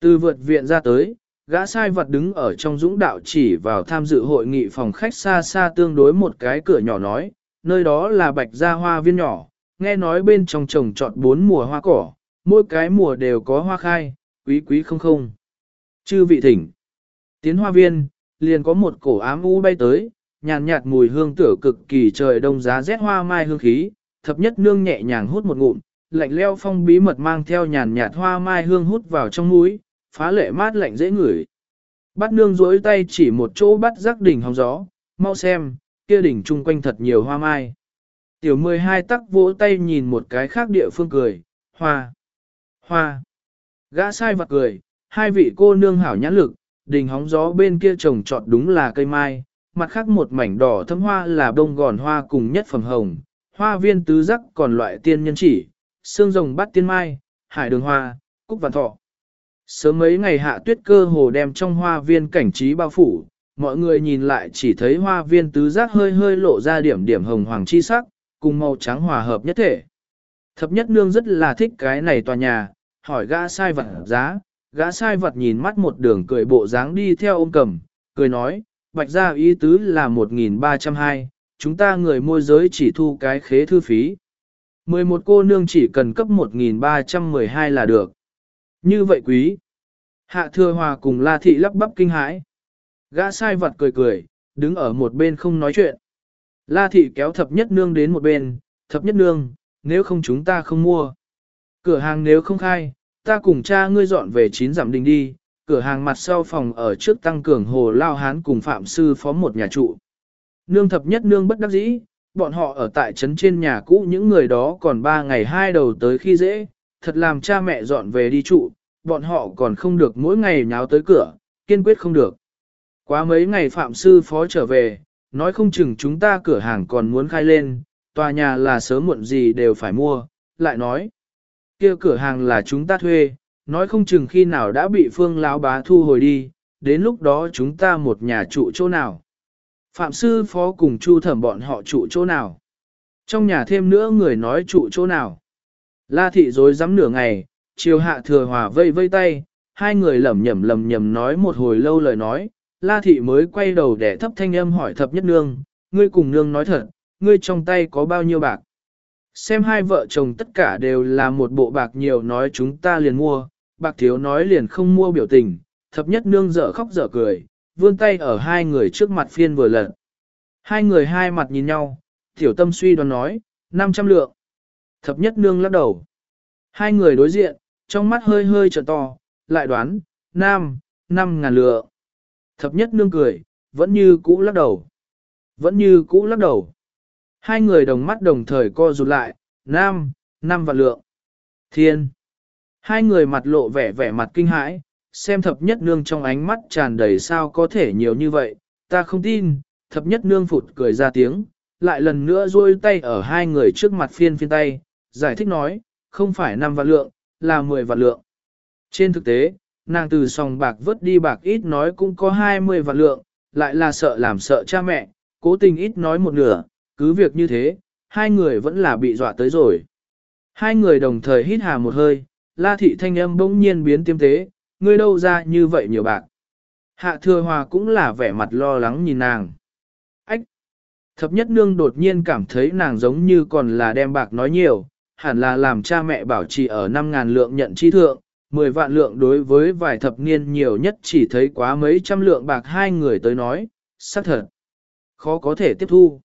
Từ vượt viện ra tới, gã sai vật đứng ở trong dũng đạo chỉ vào tham dự hội nghị phòng khách xa xa tương đối một cái cửa nhỏ nói, nơi đó là bạch gia hoa viên nhỏ, nghe nói bên trong trồng trọt bốn mùa hoa cỏ, mỗi cái mùa đều có hoa khai, quý quý không không. Chư vị thỉnh. Tiến hoa viên, liền có một cổ ám u bay tới, nhàn nhạt mùi hương tửa cực kỳ trời đông giá rét hoa mai hương khí, thập nhất nương nhẹ nhàng hút một ngụm, lạnh leo phong bí mật mang theo nhàn nhạt hoa mai hương hút vào trong mũi, phá lệ mát lạnh dễ ngửi. Bắt nương duỗi tay chỉ một chỗ bắt rắc đỉnh hóng gió, mau xem, kia đỉnh chung quanh thật nhiều hoa mai. Tiểu 12 tắc vỗ tay nhìn một cái khác địa phương cười, hoa, hoa. Gã sai vặt cười, hai vị cô nương hảo nhãn lực, đỉnh hóng gió bên kia trồng trọt đúng là cây mai, mặt khác một mảnh đỏ thâm hoa là bông gòn hoa cùng nhất phẩm hồng, hoa viên tứ giác còn loại tiên nhân chỉ, xương rồng bắt tiên mai, hải đường hoa, cúc vạn thọ. Sớm mấy ngày hạ tuyết cơ hồ đem trong hoa viên cảnh trí bao phủ, mọi người nhìn lại chỉ thấy hoa viên tứ giác hơi hơi lộ ra điểm điểm hồng hoàng chi sắc, cùng màu trắng hòa hợp nhất thể. Thập nhất nương rất là thích cái này tòa nhà, hỏi gã sai vật giá, gã sai vật nhìn mắt một đường cười bộ dáng đi theo ôm cầm, cười nói, bạch gia ý tứ là 1.302, chúng ta người môi giới chỉ thu cái khế thư phí. 11 cô nương chỉ cần cấp 1312 là được. Như vậy quý. Hạ thừa hòa cùng La Thị lắp bắp kinh hãi. Gã sai vật cười cười, đứng ở một bên không nói chuyện. La Thị kéo thập nhất nương đến một bên, thập nhất nương, nếu không chúng ta không mua. Cửa hàng nếu không khai, ta cùng cha ngươi dọn về chín giảm đình đi, cửa hàng mặt sau phòng ở trước tăng cường hồ lao hán cùng phạm sư phó một nhà trụ. Nương thập nhất nương bất đắc dĩ, bọn họ ở tại trấn trên nhà cũ những người đó còn ba ngày hai đầu tới khi dễ, thật làm cha mẹ dọn về đi trụ, bọn họ còn không được mỗi ngày nháo tới cửa, kiên quyết không được. Quá mấy ngày phạm sư phó trở về, nói không chừng chúng ta cửa hàng còn muốn khai lên, tòa nhà là sớm muộn gì đều phải mua, lại nói. kia cửa hàng là chúng ta thuê, nói không chừng khi nào đã bị phương lão bá thu hồi đi, đến lúc đó chúng ta một nhà trụ chỗ nào. Phạm sư phó cùng chu thẩm bọn họ trụ chỗ nào. Trong nhà thêm nữa người nói trụ chỗ nào. La thị dối rắm nửa ngày, chiều hạ thừa hòa vây vây tay, hai người lẩm nhẩm lẩm nhẩm nói một hồi lâu lời nói, La thị mới quay đầu để thấp thanh âm hỏi thập nhất nương, ngươi cùng nương nói thật, ngươi trong tay có bao nhiêu bạc. Xem hai vợ chồng tất cả đều là một bộ bạc nhiều nói chúng ta liền mua, bạc thiếu nói liền không mua biểu tình, thập nhất nương dở khóc dở cười, vươn tay ở hai người trước mặt phiên vừa lật. Hai người hai mặt nhìn nhau, tiểu tâm suy đoán nói, 500 lượng. Thập nhất nương lắc đầu. Hai người đối diện, trong mắt hơi hơi trợn to, lại đoán, nam, năm ngàn lựa. Thập nhất nương cười, vẫn như cũ lắc đầu. Vẫn như cũ lắc đầu. Hai người đồng mắt đồng thời co rụt lại, nam, năm vạn lượng. Thiên. Hai người mặt lộ vẻ vẻ mặt kinh hãi, xem thập nhất nương trong ánh mắt tràn đầy sao có thể nhiều như vậy, ta không tin, thập nhất nương phụt cười ra tiếng, lại lần nữa duỗi tay ở hai người trước mặt phiên phiên tay, giải thích nói, không phải năm vạn lượng, là 10 vạn lượng. Trên thực tế, nàng từ sòng bạc vớt đi bạc ít nói cũng có 20 vạn lượng, lại là sợ làm sợ cha mẹ, cố tình ít nói một nửa, cứ việc như thế, hai người vẫn là bị dọa tới rồi. Hai người đồng thời hít hà một hơi, la thị thanh âm bỗng nhiên biến tiêm tế, ngươi đâu ra như vậy nhiều bạc. Hạ thừa hòa cũng là vẻ mặt lo lắng nhìn nàng. Ách! Thập nhất nương đột nhiên cảm thấy nàng giống như còn là đem bạc nói nhiều, hẳn là làm cha mẹ bảo trì ở 5.000 lượng nhận chi thượng, 10 vạn lượng đối với vài thập niên nhiều nhất chỉ thấy quá mấy trăm lượng bạc hai người tới nói, xác thật. Khó có thể tiếp thu.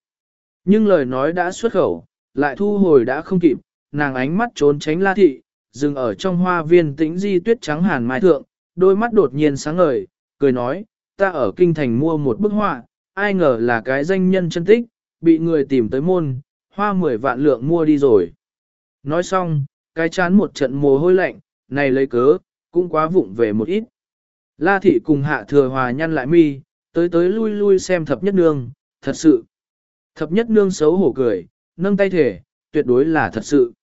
Nhưng lời nói đã xuất khẩu, lại thu hồi đã không kịp, nàng ánh mắt trốn tránh la thị, dừng ở trong hoa viên tĩnh di tuyết trắng hàn mai thượng, đôi mắt đột nhiên sáng ngời, cười nói, ta ở kinh thành mua một bức họa, ai ngờ là cái danh nhân chân tích, bị người tìm tới môn, hoa mười vạn lượng mua đi rồi. Nói xong, cái chán một trận mồ hôi lạnh, này lấy cớ, cũng quá vụng về một ít. La thị cùng hạ thừa hòa nhăn lại mi, tới tới lui lui xem thập nhất nương, thật sự. Thập nhất nương xấu hổ cười, nâng tay thể, tuyệt đối là thật sự.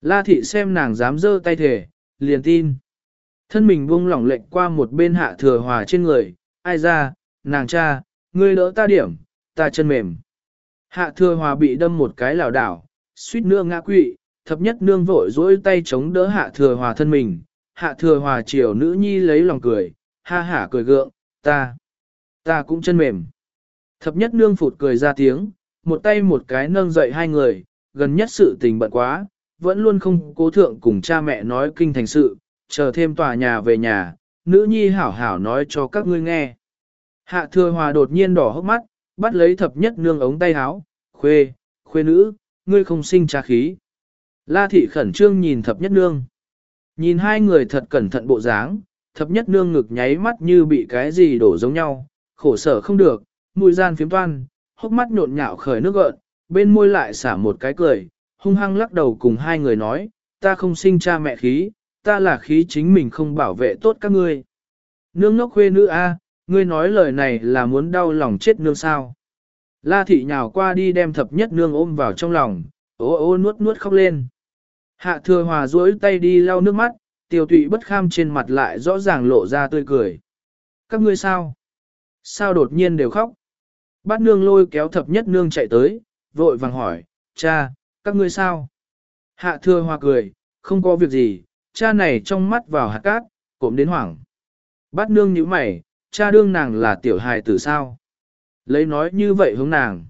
La thị xem nàng dám dơ tay thể, liền tin. Thân mình buông lỏng lệnh qua một bên hạ thừa hòa trên người, ai ra, nàng cha, ngươi đỡ ta điểm, ta chân mềm. Hạ thừa hòa bị đâm một cái lảo đảo, suýt nữa ngã quỵ, thập nhất nương vội dỗi tay chống đỡ hạ thừa hòa thân mình. Hạ thừa hòa chiều nữ nhi lấy lòng cười, ha hả cười gượng, ta, ta cũng chân mềm. Thập nhất nương phụt cười ra tiếng, một tay một cái nâng dậy hai người, gần nhất sự tình bận quá, vẫn luôn không cố thượng cùng cha mẹ nói kinh thành sự, chờ thêm tòa nhà về nhà, nữ nhi hảo hảo nói cho các ngươi nghe. Hạ thừa hòa đột nhiên đỏ hốc mắt, bắt lấy thập nhất nương ống tay áo, khuê, khuê nữ, ngươi không sinh cha khí. La thị khẩn trương nhìn thập nhất nương. Nhìn hai người thật cẩn thận bộ dáng, thập nhất nương ngực nháy mắt như bị cái gì đổ giống nhau, khổ sở không được, mùi gian phiếm toan, hốc mắt nhộn nhạo khởi nước gợn, bên môi lại xả một cái cười, hung hăng lắc đầu cùng hai người nói, ta không sinh cha mẹ khí, ta là khí chính mình không bảo vệ tốt các ngươi. Nương nốc khuê nữ a, ngươi nói lời này là muốn đau lòng chết nương sao. La thị nhào qua đi đem thập nhất nương ôm vào trong lòng, ô ô nuốt nuốt khóc lên. Hạ thừa hòa duỗi tay đi lau nước mắt, tiêu tụy bất kham trên mặt lại rõ ràng lộ ra tươi cười. Các ngươi sao? Sao đột nhiên đều khóc? Bát nương lôi kéo thập nhất nương chạy tới, vội vàng hỏi, cha, các ngươi sao? Hạ thừa hòa cười, không có việc gì, cha này trong mắt vào hạt cát, cộm đến hoảng. Bát nương nhíu mày, cha đương nàng là tiểu hài tử sao? Lấy nói như vậy hướng nàng.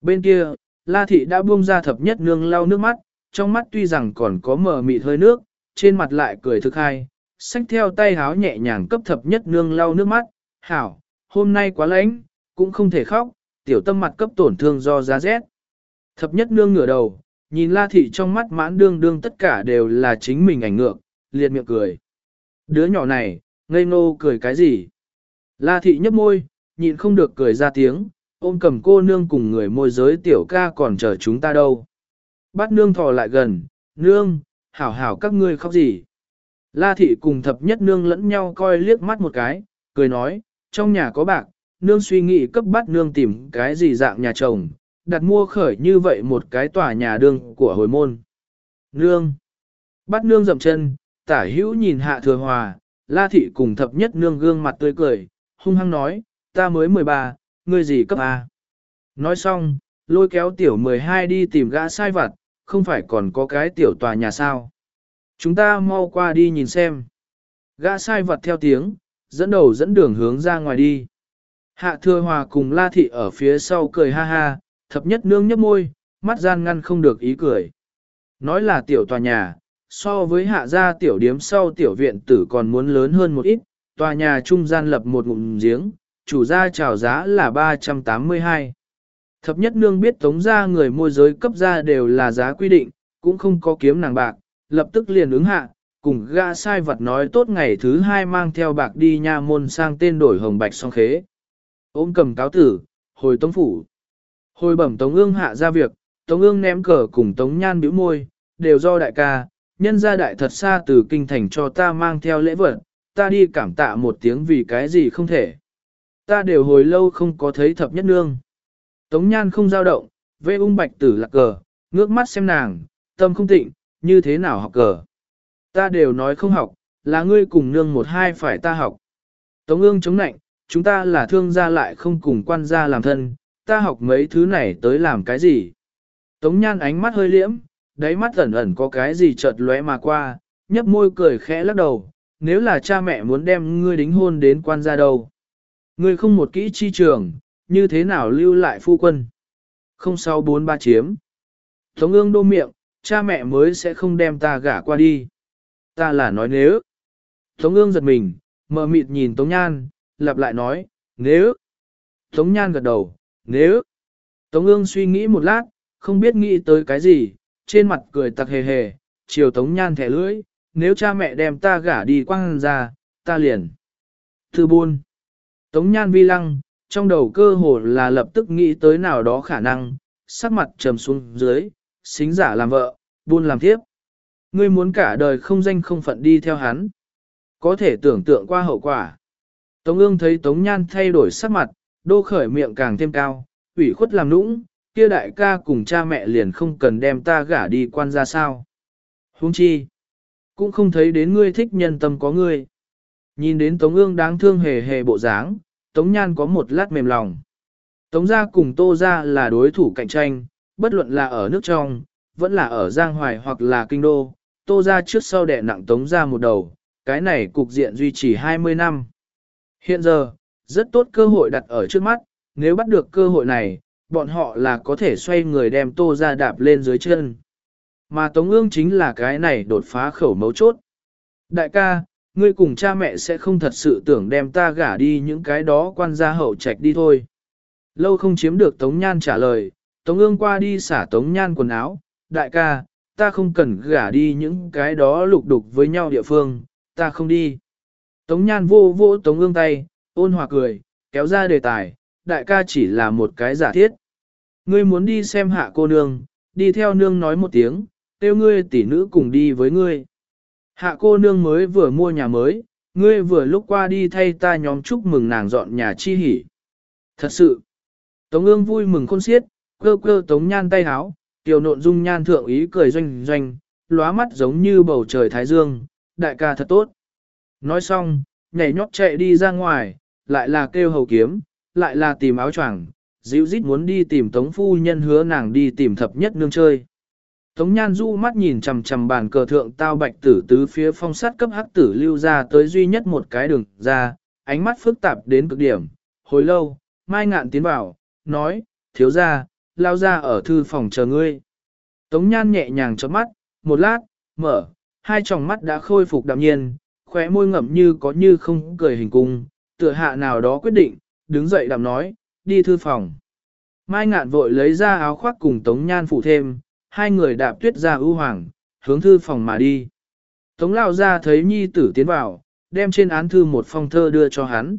Bên kia, La thị đã buông ra thập nhất nương lau nước mắt, trong mắt tuy rằng còn có mờ mịt hơi nước, trên mặt lại cười thực hai, xách theo tay háo nhẹ nhàng cấp thập nhất nương lau nước mắt, hảo, hôm nay quá lạnh, cũng không thể khóc, tiểu tâm mặt cấp tổn thương do giá rét. Thập nhất nương ngửa đầu, nhìn la thị trong mắt mãn đương đương tất cả đều là chính mình ảnh ngược, liệt miệng cười. Đứa nhỏ này, ngây ngô cười cái gì? La thị nhấp môi, nhịn không được cười ra tiếng, ôm cầm cô nương cùng người môi giới tiểu ca còn chờ chúng ta đâu. Bắt nương thò lại gần, nương, hảo hảo các ngươi khóc gì. La thị cùng thập nhất nương lẫn nhau coi liếc mắt một cái, cười nói, trong nhà có bạc, nương suy nghĩ cấp bắt nương tìm cái gì dạng nhà chồng, đặt mua khởi như vậy một cái tòa nhà đương của hồi môn. Nương. Bắt nương dậm chân, tả hữu nhìn hạ thừa hòa, la thị cùng thập nhất nương gương mặt tươi cười, hung hăng nói, ta mới 13, ngươi gì cấp A. Nói xong, lôi kéo tiểu 12 đi tìm gã sai vặt, không phải còn có cái tiểu tòa nhà sao. Chúng ta mau qua đi nhìn xem. Gã sai vật theo tiếng, dẫn đầu dẫn đường hướng ra ngoài đi. Hạ thừa hòa cùng la thị ở phía sau cười ha ha, thập nhất nương nhấp môi, mắt gian ngăn không được ý cười. Nói là tiểu tòa nhà, so với hạ gia tiểu điếm sau tiểu viện tử còn muốn lớn hơn một ít, tòa nhà trung gian lập một ngụm giếng, chủ gia chào giá là 382. Thập nhất nương biết tống gia người môi giới cấp ra đều là giá quy định, cũng không có kiếm nàng bạc, lập tức liền ứng hạ, cùng ga sai vật nói tốt ngày thứ hai mang theo bạc đi nha môn sang tên đổi hồng bạch song khế. Ôm cầm cáo tử, hồi tống phủ. Hồi bẩm tống ương hạ ra việc, tống ương ném cờ cùng tống nhan bĩu môi, đều do đại ca, nhân gia đại thật xa từ kinh thành cho ta mang theo lễ vật, ta đi cảm tạ một tiếng vì cái gì không thể. Ta đều hồi lâu không có thấy thập nhất nương. Tống nhan không dao động, vê ung bạch tử lạc cờ, ngước mắt xem nàng, tâm không tịnh, như thế nào học cờ. Ta đều nói không học, là ngươi cùng nương một hai phải ta học. Tống ương chống nạnh, chúng ta là thương gia lại không cùng quan gia làm thân, ta học mấy thứ này tới làm cái gì. Tống nhan ánh mắt hơi liễm, đáy mắt ẩn ẩn có cái gì chợt lóe mà qua, nhấp môi cười khẽ lắc đầu, nếu là cha mẹ muốn đem ngươi đính hôn đến quan gia đâu. Ngươi không một kỹ chi trường, như thế nào lưu lại phu quân. Không sau bốn ba chiếm. Tống ương đô miệng, cha mẹ mới sẽ không đem ta gả qua đi. Ta là nói nếu. Tống ương giật mình, mờ mịt nhìn Tống Nhan, lặp lại nói, nếu. Tống Nhan gật đầu, nếu. Tống ương suy nghĩ một lát, không biết nghĩ tới cái gì, trên mặt cười tặc hề hề, chiều Tống Nhan thẻ lưỡi, nếu cha mẹ đem ta gả đi quăng ra, ta liền. Thư buôn. Tống Nhan vi lăng, trong đầu cơ hồ là lập tức nghĩ tới nào đó khả năng, sắc mặt trầm xuống dưới, xính giả làm vợ, buôn làm thiếp. Ngươi muốn cả đời không danh không phận đi theo hắn. Có thể tưởng tượng qua hậu quả. Tống ương thấy Tống Nhan thay đổi sắc mặt, đô khởi miệng càng thêm cao, ủy khuất làm nũng, kia đại ca cùng cha mẹ liền không cần đem ta gả đi quan ra sao. Huống chi, cũng không thấy đến ngươi thích nhân tâm có ngươi. Nhìn đến Tống ương đáng thương hề hề bộ dáng, Tống Nhan có một lát mềm lòng. Tống gia cùng Tô gia là đối thủ cạnh tranh, bất luận là ở nước trong, vẫn là ở Giang Hoài hoặc là Kinh Đô, Tô gia trước sau đè nặng Tống gia một đầu, cái này cục diện duy trì 20 năm. Hiện giờ, rất tốt cơ hội đặt ở trước mắt, nếu bắt được cơ hội này, bọn họ là có thể xoay người đem Tô gia đạp lên dưới chân. Mà Tống ương chính là cái này đột phá khẩu mấu chốt. Đại ca, ngươi cùng cha mẹ sẽ không thật sự tưởng đem ta gả đi những cái đó quan gia hậu trạch đi thôi. Lâu không chiếm được Tống Nhan trả lời, Tống ương qua đi xả Tống Nhan quần áo, đại ca, ta không cần gả đi những cái đó lục đục với nhau địa phương, ta không đi. Tống Nhan vô vô Tống ương tay, ôn hòa cười, kéo ra đề tài, đại ca chỉ là một cái giả thiết. Ngươi muốn đi xem hạ cô nương, đi theo nương nói một tiếng, kêu ngươi tỷ nữ cùng đi với ngươi. Hạ cô nương mới vừa mua nhà mới, ngươi vừa lúc qua đi thay ta nhóm chúc mừng nàng dọn nhà chi hỉ. Thật sự, Tống ương vui mừng khôn xiết, cơ cơ tống nhan tay háo, tiểu nộn dung nhan thượng ý cười doanh doanh, lóa mắt giống như bầu trời thái dương, đại ca thật tốt. Nói xong, nhảy nhót chạy đi ra ngoài, lại là kêu hầu kiếm, lại là tìm áo choàng, dịu dít muốn đi tìm tống phu nhân hứa nàng đi tìm thập nhất nương chơi. Tống Nhan du mắt nhìn chằm chằm bàn cờ thượng tao bạch tử tứ phía phong sát cấp hắc tử lưu ra tới duy nhất một cái đường ra, ánh mắt phức tạp đến cực điểm. Hồi lâu, Mai Ngạn tiến vào, nói, thiếu ra, lao ra ở thư phòng chờ ngươi. Tống Nhan nhẹ nhàng chớp mắt, một lát, mở, hai tròng mắt đã khôi phục đạm nhiên, khóe môi ngậm như có như không cười hình cung, tựa hạ nào đó quyết định, đứng dậy đạm nói, đi thư phòng. Mai ngạn vội lấy ra áo khoác cùng Tống Nhan phụ thêm, hai người đạp tuyết ra ưu hoàng, hướng thư phòng mà đi. Tống lao ra thấy nhi tử tiến vào, đem trên án thư một phong thơ đưa cho hắn.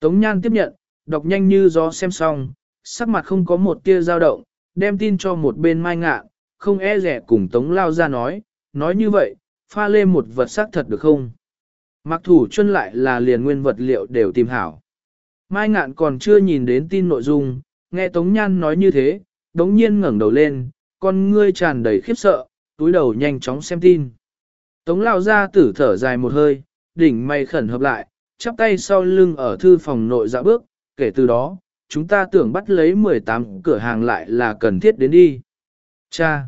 Tống Nhan tiếp nhận, đọc nhanh như gió xem xong, sắc mặt không có một tia dao động, đem tin cho một bên mai ngạn, không e rẻ cùng Tống lao ra nói, nói như vậy, pha lên một vật sắc thật được không? Mặc thủ chân lại là liền nguyên vật liệu đều tìm hảo. Mai ngạn còn chưa nhìn đến tin nội dung, nghe Tống Nhan nói như thế, đống nhiên ngẩng đầu lên, con ngươi tràn đầy khiếp sợ, túi đầu nhanh chóng xem tin. Tống lao ra tử thở dài một hơi, đỉnh mày khẩn hợp lại, chắp tay sau lưng ở thư phòng nội dạ bước, kể từ đó, chúng ta tưởng bắt lấy 18 cửa hàng lại là cần thiết đến đi. Cha!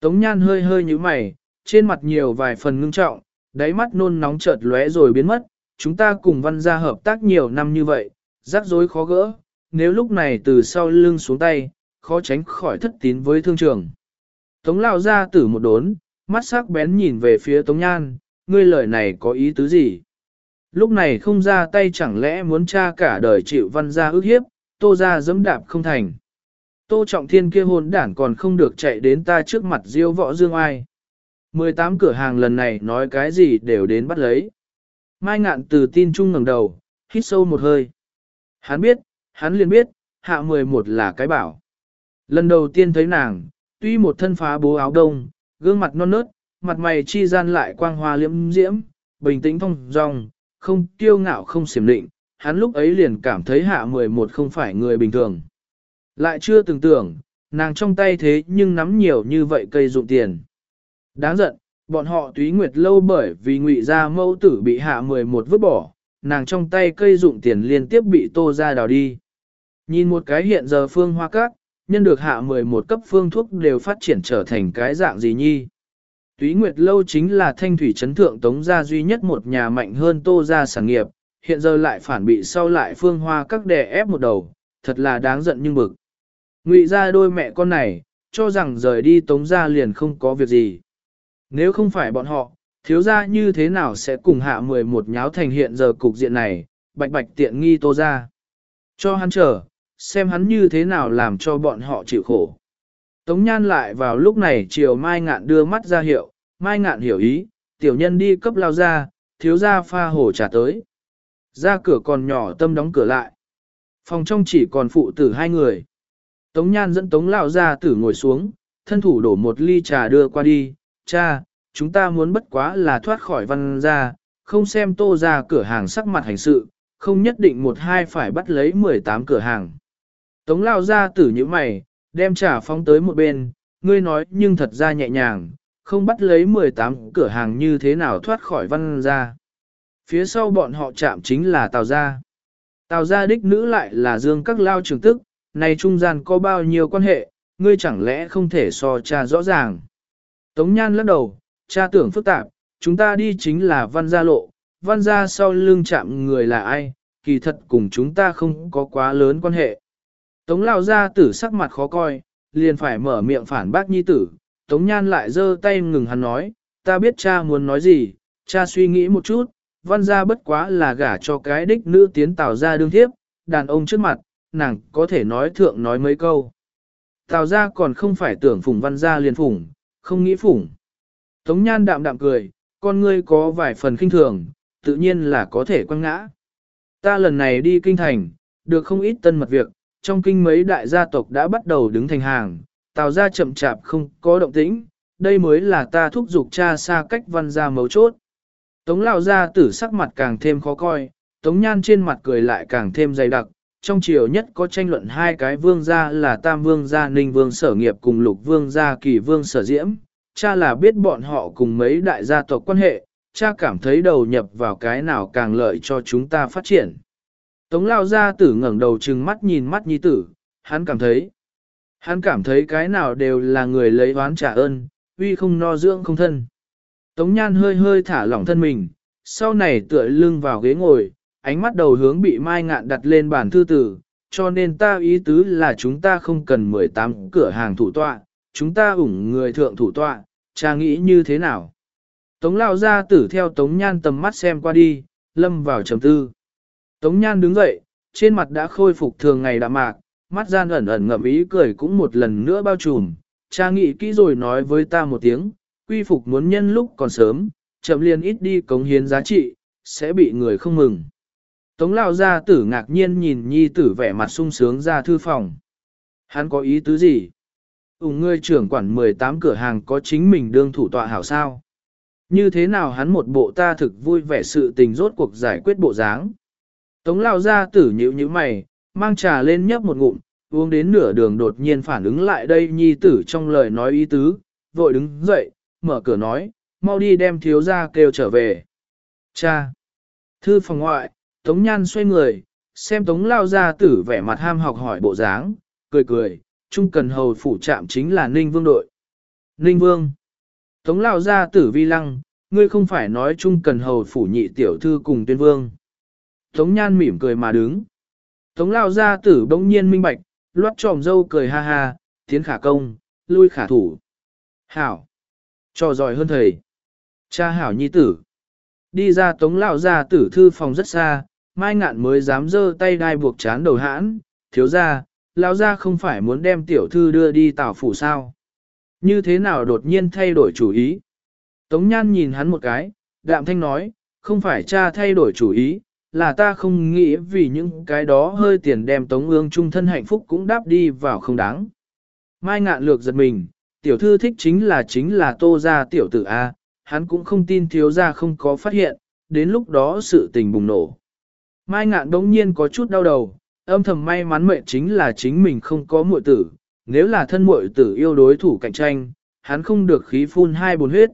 Tống Nhan hơi hơi như mày, trên mặt nhiều vài phần ngưng trọng, đáy mắt nôn nóng chợt lóe rồi biến mất, chúng ta cùng văn gia hợp tác nhiều năm như vậy, rắc rối khó gỡ, nếu lúc này từ sau lưng xuống tay, khó tránh khỏi thất tín với thương trường. Tống lao ra tử một đốn, mắt sắc bén nhìn về phía Tống Nhan, ngươi lời này có ý tứ gì? Lúc này không ra tay chẳng lẽ muốn cha cả đời chịu văn gia ước hiếp, tô ra dẫm đạp không thành. Tô trọng thiên kia hôn đản còn không được chạy đến ta trước mặt diêu võ dương ai. 18 cửa hàng lần này nói cái gì đều đến bắt lấy. Mai ngạn từ tin chung ngẩng đầu, hít sâu một hơi. Hắn biết, hắn liền biết, hạ 11 là cái bảo. Lần đầu tiên thấy nàng, tuy một thân phá bố áo đông, gương mặt non nớt, mặt mày chi gian lại quang hoa liễm diễm, bình tĩnh thông dong, không kiêu ngạo không xiểm định, hắn lúc ấy liền cảm thấy hạ 11 không phải người bình thường. Lại chưa từng tưởng, nàng trong tay thế nhưng nắm nhiều như vậy cây dụng tiền. Đáng giận, bọn họ túy nguyệt lâu bởi vì ngụy gia mâu tử bị hạ 11 vứt bỏ, nàng trong tay cây dụng tiền liên tiếp bị tô ra đào đi. Nhìn một cái hiện giờ phương hoa cát nhân được hạ 11 cấp phương thuốc đều phát triển trở thành cái dạng gì nhi. Túy Nguyệt Lâu chính là thanh thủy chấn thượng tống gia duy nhất một nhà mạnh hơn tô gia sản nghiệp, hiện giờ lại phản bị sau lại phương hoa các đè ép một đầu, thật là đáng giận nhưng bực. Ngụy ra đôi mẹ con này, cho rằng rời đi tống gia liền không có việc gì. Nếu không phải bọn họ, thiếu gia như thế nào sẽ cùng hạ 11 nháo thành hiện giờ cục diện này, bạch bạch tiện nghi tô gia, Cho hắn chờ, xem hắn như thế nào làm cho bọn họ chịu khổ. Tống Nhan lại vào lúc này chiều Mai Ngạn đưa mắt ra hiệu, Mai Ngạn hiểu ý, tiểu nhân đi cấp lao ra, thiếu gia pha hồ trả tới. Ra cửa còn nhỏ tâm đóng cửa lại. Phòng trong chỉ còn phụ tử hai người. Tống Nhan dẫn Tống Lão ra tử ngồi xuống, thân thủ đổ một ly trà đưa qua đi. Cha, chúng ta muốn bất quá là thoát khỏi văn ra, không xem tô ra cửa hàng sắc mặt hành sự, không nhất định một hai phải bắt lấy 18 cửa hàng. Tống Lão ra tử như mày, đem trà phóng tới một bên, ngươi nói nhưng thật ra nhẹ nhàng, không bắt lấy 18 cửa hàng như thế nào thoát khỏi văn ra. Phía sau bọn họ chạm chính là Tào Gia. Tào Gia đích nữ lại là Dương các lao trường tức, này trung gian có bao nhiêu quan hệ, ngươi chẳng lẽ không thể so cha rõ ràng. Tống Nhan lắc đầu, cha tưởng phức tạp, chúng ta đi chính là văn gia lộ, văn gia sau lưng chạm người là ai, kỳ thật cùng chúng ta không có quá lớn quan hệ. Tống lao gia tử sắc mặt khó coi, liền phải mở miệng phản bác nhi tử, Tống Nhan lại giơ tay ngừng hắn nói, ta biết cha muốn nói gì, cha suy nghĩ một chút, văn gia bất quá là gả cho cái đích nữ tiến tào ra đương thiếp, đàn ông trước mặt, nàng có thể nói thượng nói mấy câu. Tào ra còn không phải tưởng phủng văn gia liền phủng, không nghĩ phủng. Tống Nhan đạm đạm cười, con ngươi có vài phần kinh thường, tự nhiên là có thể quăng ngã. Ta lần này đi kinh thành, được không ít tân mật việc, trong kinh mấy đại gia tộc đã bắt đầu đứng thành hàng, tào ra chậm chạp không có động tĩnh, đây mới là ta thúc giục cha xa cách văn ra mấu chốt. Tống lão gia tử sắc mặt càng thêm khó coi, tống nhan trên mặt cười lại càng thêm dày đặc, trong chiều nhất có tranh luận hai cái vương gia là tam vương gia ninh vương sở nghiệp cùng lục vương gia kỳ vương sở diễm, cha là biết bọn họ cùng mấy đại gia tộc quan hệ, cha cảm thấy đầu nhập vào cái nào càng lợi cho chúng ta phát triển. Tống lao gia tử ngẩng đầu trừng mắt nhìn mắt nhi tử, hắn cảm thấy, hắn cảm thấy cái nào đều là người lấy oán trả ơn, uy không no dưỡng không thân. Tống nhan hơi hơi thả lỏng thân mình, sau này tựa lưng vào ghế ngồi, ánh mắt đầu hướng bị mai ngạn đặt lên bản thư tử, cho nên ta ý tứ là chúng ta không cần 18 cửa hàng thủ tọa, chúng ta ủng người thượng thủ tọa, cha nghĩ như thế nào? Tống lao ra tử theo Tống Nhan tầm mắt xem qua đi, lâm vào trầm tư. Tống Nhan đứng dậy, trên mặt đã khôi phục thường ngày đạm mạc, mắt gian ẩn ẩn ngậm ý cười cũng một lần nữa bao trùm. Cha nghĩ kỹ rồi nói với ta một tiếng, quy phục muốn nhân lúc còn sớm, chậm liền ít đi cống hiến giá trị, sẽ bị người không mừng. Tống lao gia tử ngạc nhiên nhìn nhi tử vẻ mặt sung sướng ra thư phòng. Hắn có ý tứ gì? Úng ngươi trưởng quản 18 cửa hàng có chính mình đương thủ tọa hảo sao? Như thế nào hắn một bộ ta thực vui vẻ sự tình rốt cuộc giải quyết bộ dáng? Tống lao gia tử nhíu như mày, mang trà lên nhấp một ngụm, uống đến nửa đường đột nhiên phản ứng lại đây nhi tử trong lời nói ý tứ, vội đứng dậy, mở cửa nói, mau đi đem thiếu gia kêu trở về. Cha! Thư phòng ngoại, Tống Nhan xoay người, xem Tống lao gia tử vẻ mặt ham học hỏi bộ dáng, cười cười, trung cần hầu phủ trạm chính là Ninh Vương đội. Ninh Vương! Tống lao gia tử vi lăng, ngươi không phải nói trung cần hầu phủ nhị tiểu thư cùng tuyên vương. Tống Nhan mỉm cười mà đứng. Tống lao gia tử bỗng nhiên minh bạch, loát tròm dâu cười ha ha, tiến khả công, lui khả thủ. Hảo! Cho giỏi hơn thầy. Cha hảo nhi tử. Đi ra tống lao gia tử thư phòng rất xa, mai ngạn mới dám dơ tay đai buộc chán đầu hãn, thiếu ra, lao ra không phải muốn đem tiểu thư đưa đi tảo phủ sao. Như thế nào đột nhiên thay đổi chủ ý? Tống nhan nhìn hắn một cái, đạm thanh nói, không phải cha thay đổi chủ ý, là ta không nghĩ vì những cái đó hơi tiền đem tống ương trung thân hạnh phúc cũng đáp đi vào không đáng. Mai ngạn lược giật mình, tiểu thư thích chính là chính là tô ra tiểu tử A, hắn cũng không tin thiếu ra không có phát hiện, đến lúc đó sự tình bùng nổ. Mai ngạn đống nhiên có chút đau đầu, âm thầm may mắn mệnh chính là chính mình không có muội tử, nếu là thân muội tử yêu đối thủ cạnh tranh, hắn không được khí phun hai bồn huyết.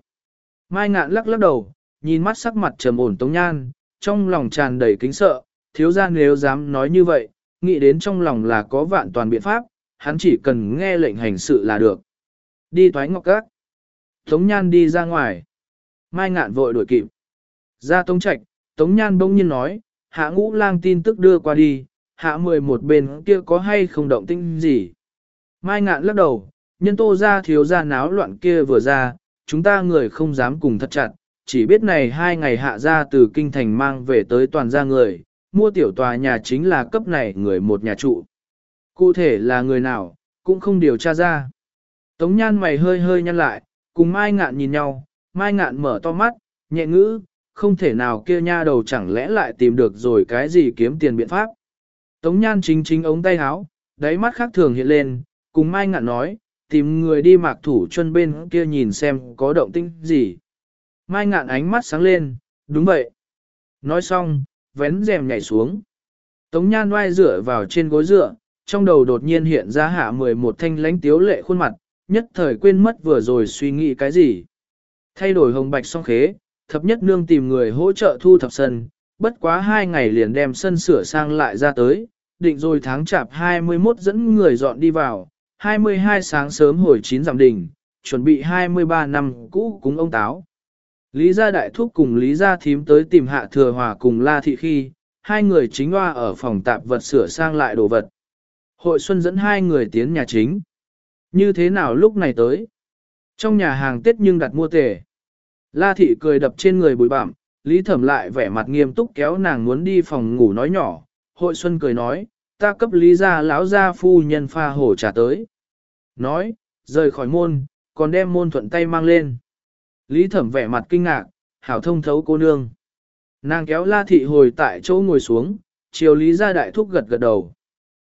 Mai ngạn lắc lắc đầu, nhìn mắt sắc mặt trầm ổn tống nhan, trong lòng tràn đầy kính sợ, thiếu ra nếu dám nói như vậy, nghĩ đến trong lòng là có vạn toàn biện pháp, hắn chỉ cần nghe lệnh hành sự là được. Đi thoái ngọc các. Tống nhan đi ra ngoài. Mai ngạn vội đuổi kịp. Ra tống trạch, tống nhan bỗng nhiên nói, hạ ngũ lang tin tức đưa qua đi, hạ mười một bên kia có hay không động tinh gì. Mai ngạn lắc đầu, nhân tô ra thiếu ra náo loạn kia vừa ra, chúng ta người không dám cùng thật chặt, chỉ biết này hai ngày hạ ra từ kinh thành mang về tới toàn gia người, mua tiểu tòa nhà chính là cấp này người một nhà trụ. Cụ thể là người nào, cũng không điều tra ra. Tống nhan mày hơi hơi nhăn lại, cùng Mai ngạn nhìn nhau, Mai ngạn mở to mắt, nhẹ ngữ, không thể nào kia nha đầu chẳng lẽ lại tìm được rồi cái gì kiếm tiền biện pháp. Tống nhan chính chính ống tay áo, đáy mắt khác thường hiện lên, cùng Mai ngạn nói, tìm người đi mạc thủ chân bên kia nhìn xem có động tĩnh gì. Mai ngạn ánh mắt sáng lên, đúng vậy. Nói xong, vén rèm nhảy xuống. Tống nhan oai dựa vào trên gối dựa, trong đầu đột nhiên hiện ra hạ 11 thanh lánh tiếu lệ khuôn mặt, nhất thời quên mất vừa rồi suy nghĩ cái gì. Thay đổi hồng bạch song khế, thập nhất nương tìm người hỗ trợ thu thập sân, bất quá hai ngày liền đem sân sửa sang lại ra tới, định rồi tháng chạp 21 dẫn người dọn đi vào, 22 sáng sớm hồi 9 giảm đỉnh, chuẩn bị 23 năm cũ cúng ông táo. Lý gia đại thúc cùng Lý gia thím tới tìm hạ thừa hòa cùng La Thị khi, hai người chính hoa ở phòng tạp vật sửa sang lại đồ vật. Hội xuân dẫn hai người tiến nhà chính. Như thế nào lúc này tới? Trong nhà hàng Tết nhưng đặt mua tề. La Thị cười đập trên người bụi bặm, Lý Thẩm lại vẻ mặt nghiêm túc kéo nàng muốn đi phòng ngủ nói nhỏ. Hội xuân cười nói, ta cấp Lý gia lão gia phu nhân pha hổ trà tới. Nói, rời khỏi môn, còn đem môn thuận tay mang lên. Lý thẩm vẻ mặt kinh ngạc, hảo thông thấu cô nương. Nàng kéo la thị hồi tại chỗ ngồi xuống, chiều lý ra đại thúc gật gật đầu.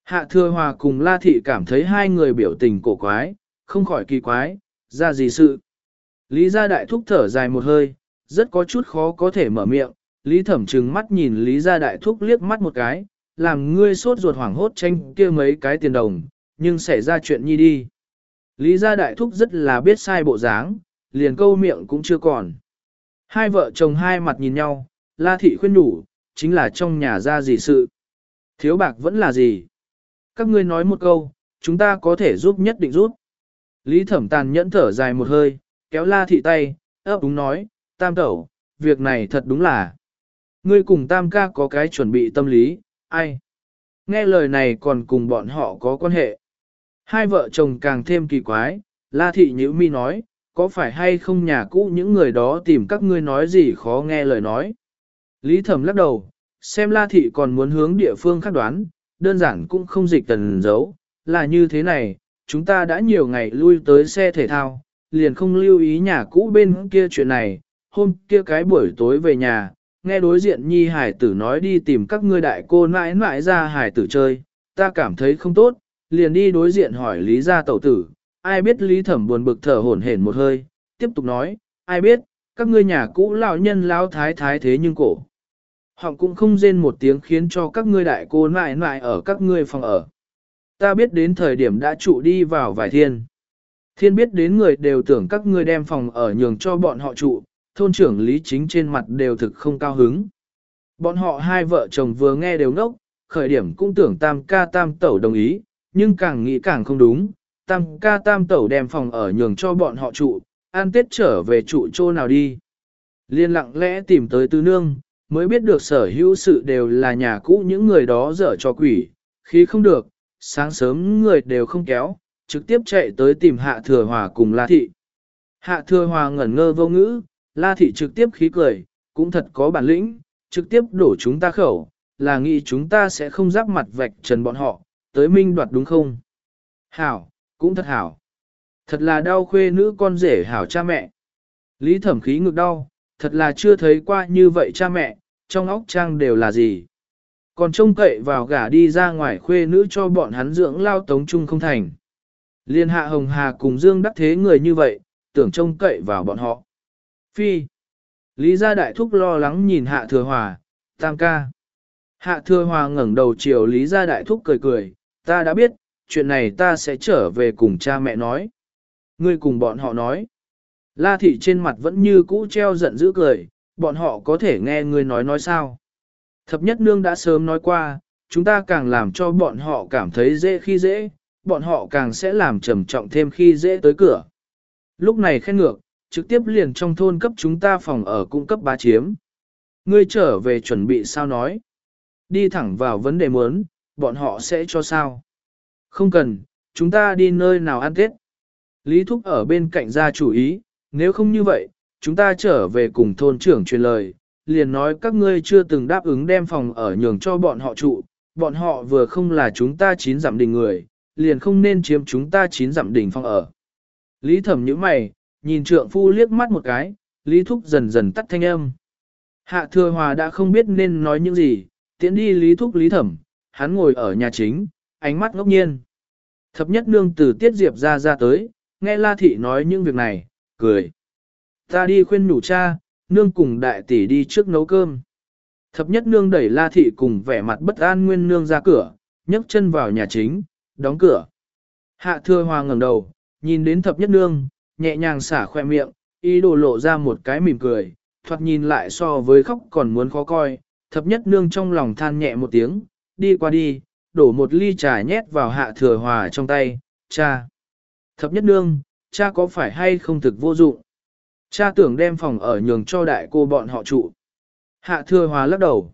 Hạ thừa hòa cùng la thị cảm thấy hai người biểu tình cổ quái, không khỏi kỳ quái, ra gì sự. Lý gia đại thúc thở dài một hơi, rất có chút khó có thể mở miệng, lý thẩm trừng mắt nhìn lý gia đại thúc liếc mắt một cái, làm ngươi sốt ruột hoảng hốt tranh kia mấy cái tiền đồng, nhưng xảy ra chuyện nhi đi. Lý gia đại thúc rất là biết sai bộ dáng, liền câu miệng cũng chưa còn. Hai vợ chồng hai mặt nhìn nhau, la thị khuyên đủ, chính là trong nhà ra gì sự. Thiếu bạc vẫn là gì. Các ngươi nói một câu, chúng ta có thể giúp nhất định giúp. Lý thẩm tàn nhẫn thở dài một hơi, kéo la thị tay, ấp đúng nói, tam tẩu, việc này thật đúng là. Ngươi cùng tam ca có cái chuẩn bị tâm lý, ai? Nghe lời này còn cùng bọn họ có quan hệ. Hai vợ chồng càng thêm kỳ quái, La thị nhữ mi nói, có phải hay không nhà cũ những người đó tìm các ngươi nói gì khó nghe lời nói. Lý thẩm lắc đầu, xem la thị còn muốn hướng địa phương khác đoán, đơn giản cũng không dịch tần giấu, là như thế này, chúng ta đã nhiều ngày lui tới xe thể thao, liền không lưu ý nhà cũ bên kia chuyện này, hôm kia cái buổi tối về nhà, nghe đối diện nhi hải tử nói đi tìm các ngươi đại cô mãi mãi ra hải tử chơi, ta cảm thấy không tốt, liền đi đối diện hỏi lý gia tẩu tử, ai biết lý thẩm buồn bực thở hổn hển một hơi, tiếp tục nói, ai biết, các ngươi nhà cũ lão nhân lão thái thái thế nhưng cổ. Họ cũng không rên một tiếng khiến cho các ngươi đại cô nại nại ở các ngươi phòng ở. Ta biết đến thời điểm đã trụ đi vào vài thiên. Thiên biết đến người đều tưởng các ngươi đem phòng ở nhường cho bọn họ trụ, thôn trưởng lý chính trên mặt đều thực không cao hứng. Bọn họ hai vợ chồng vừa nghe đều ngốc, khởi điểm cũng tưởng tam ca tam tẩu đồng ý, nhưng càng nghĩ càng không đúng, tam ca tam tẩu đem phòng ở nhường cho bọn họ trụ, an tết trở về trụ chỗ nào đi. Liên lặng lẽ tìm tới tư nương, mới biết được sở hữu sự đều là nhà cũ những người đó dở cho quỷ, khi không được, sáng sớm người đều không kéo, trực tiếp chạy tới tìm hạ thừa hòa cùng La Thị. Hạ thừa hòa ngẩn ngơ vô ngữ, La Thị trực tiếp khí cười, cũng thật có bản lĩnh, trực tiếp đổ chúng ta khẩu, là nghĩ chúng ta sẽ không giáp mặt vạch trần bọn họ, tới minh đoạt đúng không? Hảo, cũng thật hảo. Thật là đau khuê nữ con rể hảo cha mẹ. Lý thẩm khí ngực đau, thật là chưa thấy qua như vậy cha mẹ, trong óc trang đều là gì. Còn trông cậy vào gả đi ra ngoài khuê nữ cho bọn hắn dưỡng lao tống chung không thành. Liên hạ hồng hà cùng dương đắc thế người như vậy, tưởng trông cậy vào bọn họ. Phi. Lý gia đại thúc lo lắng nhìn hạ thừa hòa, tam ca. Hạ thừa hòa ngẩng đầu chiều Lý gia đại thúc cười cười, ta đã biết, chuyện này ta sẽ trở về cùng cha mẹ nói. Ngươi cùng bọn họ nói. La thị trên mặt vẫn như cũ treo giận dữ cười, bọn họ có thể nghe ngươi nói nói sao. Thập nhất nương đã sớm nói qua, chúng ta càng làm cho bọn họ cảm thấy dễ khi dễ, bọn họ càng sẽ làm trầm trọng thêm khi dễ tới cửa. Lúc này khen ngược, trực tiếp liền trong thôn cấp chúng ta phòng ở cung cấp bá chiếm. Ngươi trở về chuẩn bị sao nói. Đi thẳng vào vấn đề muốn, bọn họ sẽ cho sao. Không cần, chúng ta đi nơi nào ăn tết. Lý Thúc ở bên cạnh ra chủ ý, nếu không như vậy, chúng ta trở về cùng thôn trưởng truyền lời, liền nói các ngươi chưa từng đáp ứng đem phòng ở nhường cho bọn họ trụ, bọn họ vừa không là chúng ta chín giảm đình người, liền không nên chiếm chúng ta chín giảm đình phòng ở. Lý thẩm nhíu mày, nhìn trượng phu liếc mắt một cái, Lý Thúc dần dần tắt thanh âm. Hạ thừa hòa đã không biết nên nói những gì, tiễn đi Lý Thúc Lý thẩm, hắn ngồi ở nhà chính, ánh mắt ngốc nhiên. Thập nhất nương từ tiết diệp ra ra tới, nghe La Thị nói những việc này, cười. Ta đi khuyên nhủ cha, nương cùng đại tỷ đi trước nấu cơm. Thập nhất nương đẩy La Thị cùng vẻ mặt bất an nguyên nương ra cửa, nhấc chân vào nhà chính, đóng cửa. Hạ thừa hòa ngẩng đầu, nhìn đến thập nhất nương, nhẹ nhàng xả khoe miệng, ý đồ lộ ra một cái mỉm cười, thoạt nhìn lại so với khóc còn muốn khó coi, thập nhất nương trong lòng than nhẹ một tiếng, đi qua đi, đổ một ly trà nhét vào hạ thừa hòa trong tay, cha. Thập nhất nương, cha có phải hay không thực vô dụng? Cha tưởng đem phòng ở nhường cho đại cô bọn họ trụ. Hạ thừa hòa lắc đầu.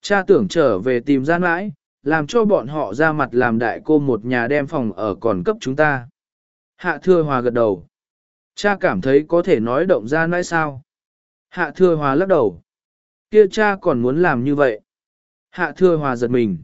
Cha tưởng trở về tìm gian mãi, làm cho bọn họ ra mặt làm đại cô một nhà đem phòng ở còn cấp chúng ta. Hạ thừa hòa gật đầu. Cha cảm thấy có thể nói động ra nãi sao? Hạ thừa hòa lắc đầu. Kia cha còn muốn làm như vậy. Hạ thừa hòa giật mình.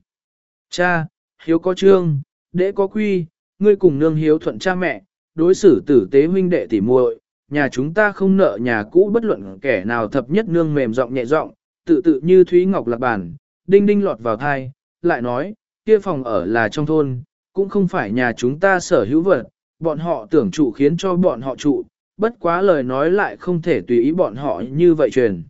Cha, hiếu có trương, đệ có quy, ngươi cùng nương hiếu thuận cha mẹ, đối xử tử tế huynh đệ tỉ muội, nhà chúng ta không nợ nhà cũ bất luận kẻ nào thập nhất nương mềm giọng nhẹ giọng, tự tự như Thúy Ngọc lạc bản, đinh đinh lọt vào thai, lại nói, kia phòng ở là trong thôn, cũng không phải nhà chúng ta sở hữu vật, bọn họ tưởng trụ khiến cho bọn họ trụ, bất quá lời nói lại không thể tùy ý bọn họ như vậy truyền.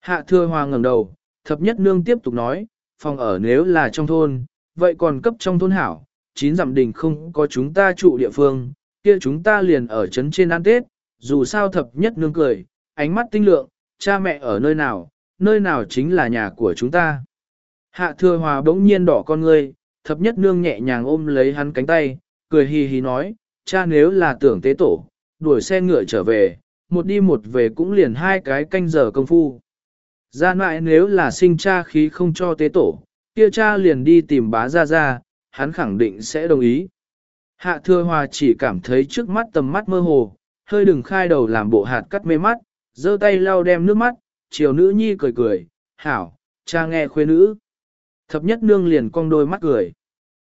Hạ thưa hoa ngẩng đầu, thập nhất nương tiếp tục nói, phòng ở nếu là trong thôn, vậy còn cấp trong thôn hảo, chín dặm đình không có chúng ta trụ địa phương, kia chúng ta liền ở trấn trên ăn Tết, dù sao thập nhất nương cười, ánh mắt tinh lượng, cha mẹ ở nơi nào, nơi nào chính là nhà của chúng ta. Hạ thừa hòa bỗng nhiên đỏ con ngươi, thập nhất nương nhẹ nhàng ôm lấy hắn cánh tay, cười hì hì nói, cha nếu là tưởng tế tổ, đuổi xe ngựa trở về, một đi một về cũng liền hai cái canh giờ công phu. Gia nại nếu là sinh cha khí không cho tế tổ, kia cha liền đi tìm bá ra ra, hắn khẳng định sẽ đồng ý. Hạ thừa hòa chỉ cảm thấy trước mắt tầm mắt mơ hồ, hơi đừng khai đầu làm bộ hạt cắt mê mắt, giơ tay lau đem nước mắt, chiều nữ nhi cười cười, hảo, cha nghe khuê nữ. Thập nhất nương liền cong đôi mắt cười.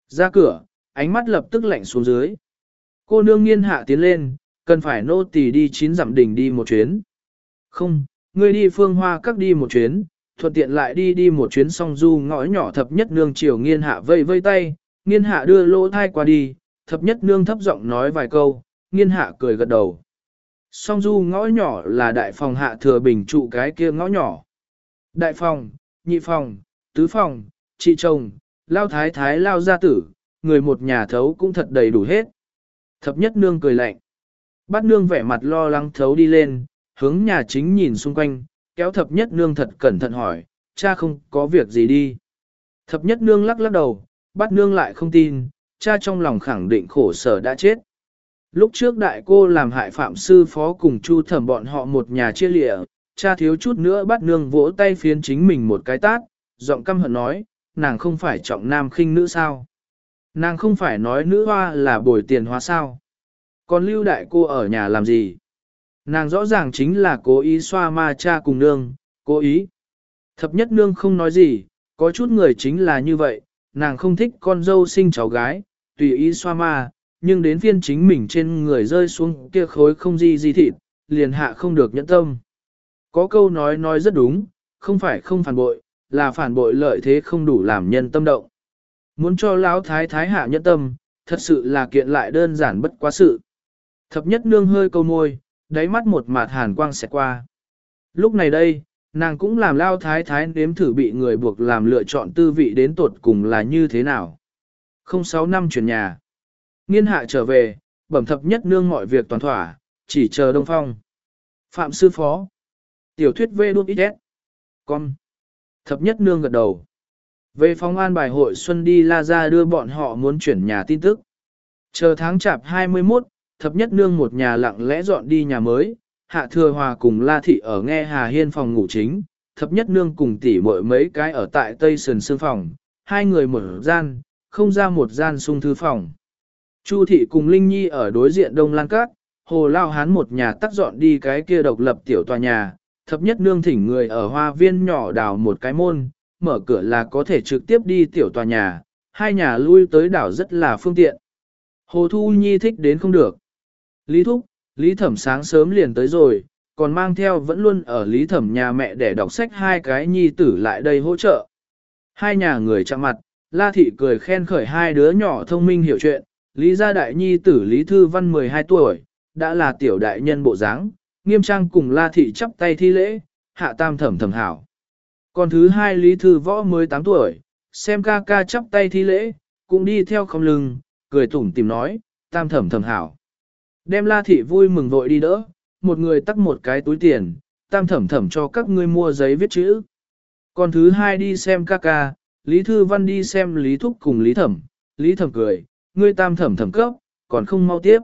Ra cửa, ánh mắt lập tức lạnh xuống dưới. Cô nương nghiên hạ tiến lên, cần phải nô tỳ đi chín dặm đỉnh đi một chuyến. Không, ngươi đi phương hoa các đi một chuyến, thuận tiện lại đi đi một chuyến song du ngõ nhỏ thập nhất nương chiều nghiên hạ vây vây tay, nghiên hạ đưa lỗ thai qua đi, thập nhất nương thấp giọng nói vài câu, nghiên hạ cười gật đầu. Song du ngõ nhỏ là đại phòng hạ thừa bình trụ cái kia ngõ nhỏ. Đại phòng, nhị phòng, tứ phòng, chị chồng, lao thái thái lao gia tử, người một nhà thấu cũng thật đầy đủ hết. Thập nhất nương cười lạnh. Bát nương vẻ mặt lo lắng thấu đi lên, hướng nhà chính nhìn xung quanh, kéo thập nhất nương thật cẩn thận hỏi, cha không có việc gì đi. Thập nhất nương lắc lắc đầu, bắt nương lại không tin, cha trong lòng khẳng định khổ sở đã chết. Lúc trước đại cô làm hại phạm sư phó cùng chu thẩm bọn họ một nhà chia lịa, cha thiếu chút nữa bắt nương vỗ tay phiến chính mình một cái tát, giọng căm hận nói, nàng không phải trọng nam khinh nữ sao. Nàng không phải nói nữ hoa là bồi tiền hoa sao. Còn lưu đại cô ở nhà làm gì? Nàng rõ ràng chính là cố ý xoa ma cha cùng nương, cố ý. Thập nhất nương không nói gì, có chút người chính là như vậy, nàng không thích con dâu sinh cháu gái, tùy ý xoa ma, nhưng đến phiên chính mình trên người rơi xuống kia khối không gì gì thịt, liền hạ không được nhẫn tâm. Có câu nói nói rất đúng, không phải không phản bội, là phản bội lợi thế không đủ làm nhân tâm động. Muốn cho lão thái thái hạ nhẫn tâm, thật sự là kiện lại đơn giản bất quá sự. Thập nhất nương hơi câu môi, đáy mắt một mạt hàn quang sẽ qua. Lúc này đây, nàng cũng làm lao thái thái nếm thử bị người buộc làm lựa chọn tư vị đến tột cùng là như thế nào. Không sáu năm chuyển nhà. Nghiên hạ trở về, bẩm thập nhất nương mọi việc toàn thỏa, chỉ chờ đông phong. Phạm sư phó. Tiểu thuyết vê đút ít Con. Thập nhất nương gật đầu. Về phong an bài hội Xuân đi la ra đưa bọn họ muốn chuyển nhà tin tức. Chờ tháng chạp 21, thập nhất nương một nhà lặng lẽ dọn đi nhà mới, hạ thừa hòa cùng la thị ở nghe hà hiên phòng ngủ chính, thập nhất nương cùng tỷ muội mấy cái ở tại tây sườn sương phòng, hai người mở gian, không ra một gian sung thư phòng. Chu thị cùng Linh Nhi ở đối diện Đông Lan Cát, hồ lao hán một nhà tắt dọn đi cái kia độc lập tiểu tòa nhà, thập nhất nương thỉnh người ở hoa viên nhỏ đào một cái môn, mở cửa là có thể trực tiếp đi tiểu tòa nhà, hai nhà lui tới đảo rất là phương tiện. Hồ Thu Nhi thích đến không được. Lý Thúc, Lý Thẩm sáng sớm liền tới rồi, còn mang theo vẫn luôn ở Lý Thẩm nhà mẹ để đọc sách hai cái nhi tử lại đây hỗ trợ. Hai nhà người chạm mặt, La Thị cười khen khởi hai đứa nhỏ thông minh hiểu chuyện, Lý gia đại nhi tử Lý Thư Văn 12 tuổi, đã là tiểu đại nhân bộ dáng, nghiêm trang cùng La Thị chắp tay thi lễ, hạ tam thẩm thẩm hảo. Còn thứ hai Lý Thư Võ 18 tuổi, xem ca ca chắp tay thi lễ, cũng đi theo không lưng, cười tủm tìm nói, tam thẩm thẩm hảo. Đem La Thị vui mừng vội đi đỡ, một người tắt một cái túi tiền, tam thẩm thẩm cho các ngươi mua giấy viết chữ. Còn thứ hai đi xem ca ca, Lý Thư Văn đi xem Lý Thúc cùng Lý Thẩm, Lý Thẩm cười, ngươi tam thẩm thẩm cấp, còn không mau tiếp.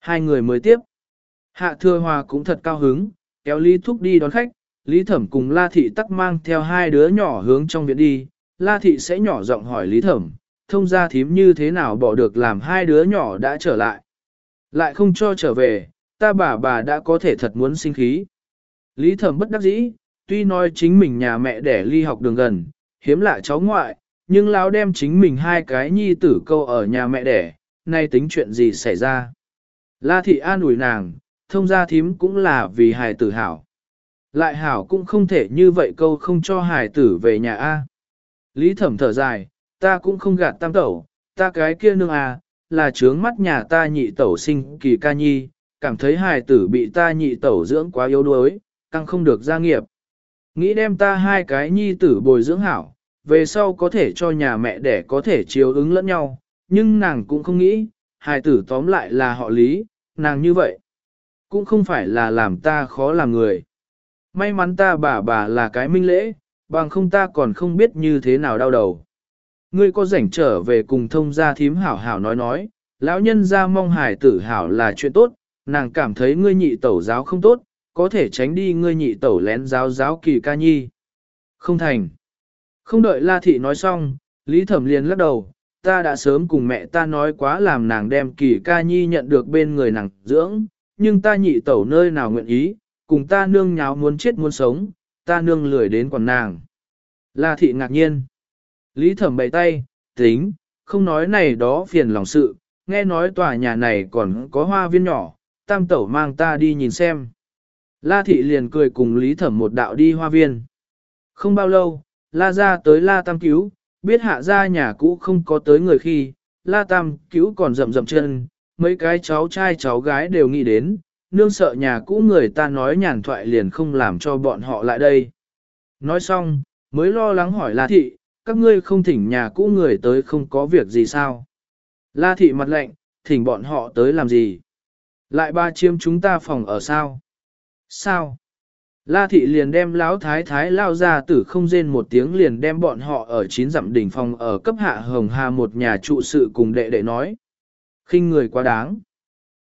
Hai người mới tiếp. Hạ Thừa Hòa cũng thật cao hứng, kéo Lý Thúc đi đón khách, Lý Thẩm cùng La Thị tắc mang theo hai đứa nhỏ hướng trong viện đi, La Thị sẽ nhỏ giọng hỏi Lý Thẩm, thông gia thím như thế nào bỏ được làm hai đứa nhỏ đã trở lại. Lại không cho trở về, ta bà bà đã có thể thật muốn sinh khí. Lý Thẩm bất đắc dĩ, tuy nói chính mình nhà mẹ đẻ ly học đường gần, hiếm lạ cháu ngoại, nhưng lão đem chính mình hai cái nhi tử câu ở nhà mẹ đẻ, nay tính chuyện gì xảy ra. La Thị an ủi nàng, thông gia thím cũng là vì hài tử hảo. Lại hảo cũng không thể như vậy câu không cho hài tử về nhà A. Lý thẩm thở dài, ta cũng không gạt tam tẩu, ta cái kia nương à, là trướng mắt nhà ta nhị tẩu sinh kỳ ca nhi, cảm thấy hài tử bị ta nhị tẩu dưỡng quá yếu đuối, căng không được gia nghiệp. Nghĩ đem ta hai cái nhi tử bồi dưỡng hảo, về sau có thể cho nhà mẹ đẻ có thể chiếu ứng lẫn nhau, nhưng nàng cũng không nghĩ, hài tử tóm lại là họ lý, nàng như vậy. Cũng không phải là làm ta khó làm người. May mắn ta bà bà là cái minh lễ, bằng không ta còn không biết như thế nào đau đầu. Ngươi có rảnh trở về cùng thông gia thím hảo hảo nói nói, lão nhân ra mong hải tử hảo là chuyện tốt, nàng cảm thấy ngươi nhị tẩu giáo không tốt, có thể tránh đi ngươi nhị tẩu lén giáo giáo kỳ ca nhi. Không thành. Không đợi La Thị nói xong, Lý Thẩm liền lắc đầu, ta đã sớm cùng mẹ ta nói quá làm nàng đem kỳ ca nhi nhận được bên người nàng dưỡng, nhưng ta nhị tẩu nơi nào nguyện ý, cùng ta nương nháo muốn chết muốn sống, ta nương lười đến còn nàng. La thị ngạc nhiên. Lý thẩm bày tay, tính, không nói này đó phiền lòng sự, nghe nói tòa nhà này còn có hoa viên nhỏ, tam tẩu mang ta đi nhìn xem. La thị liền cười cùng Lý thẩm một đạo đi hoa viên. Không bao lâu, la ra tới la tam cứu, biết hạ ra nhà cũ không có tới người khi, la tam cứu còn rậm rậm chân, mấy cái cháu trai cháu gái đều nghĩ đến, nương sợ nhà cũ người ta nói nhàn thoại liền không làm cho bọn họ lại đây. Nói xong, mới lo lắng hỏi La Thị, các ngươi không thỉnh nhà cũ người tới không có việc gì sao? La Thị mặt lạnh, thỉnh bọn họ tới làm gì? Lại ba chiêm chúng ta phòng ở sao? Sao? La Thị liền đem lão thái thái lao ra tử không rên một tiếng liền đem bọn họ ở chín dặm đỉnh phòng ở cấp hạ hồng hà một nhà trụ sự cùng đệ đệ nói. khinh người quá đáng.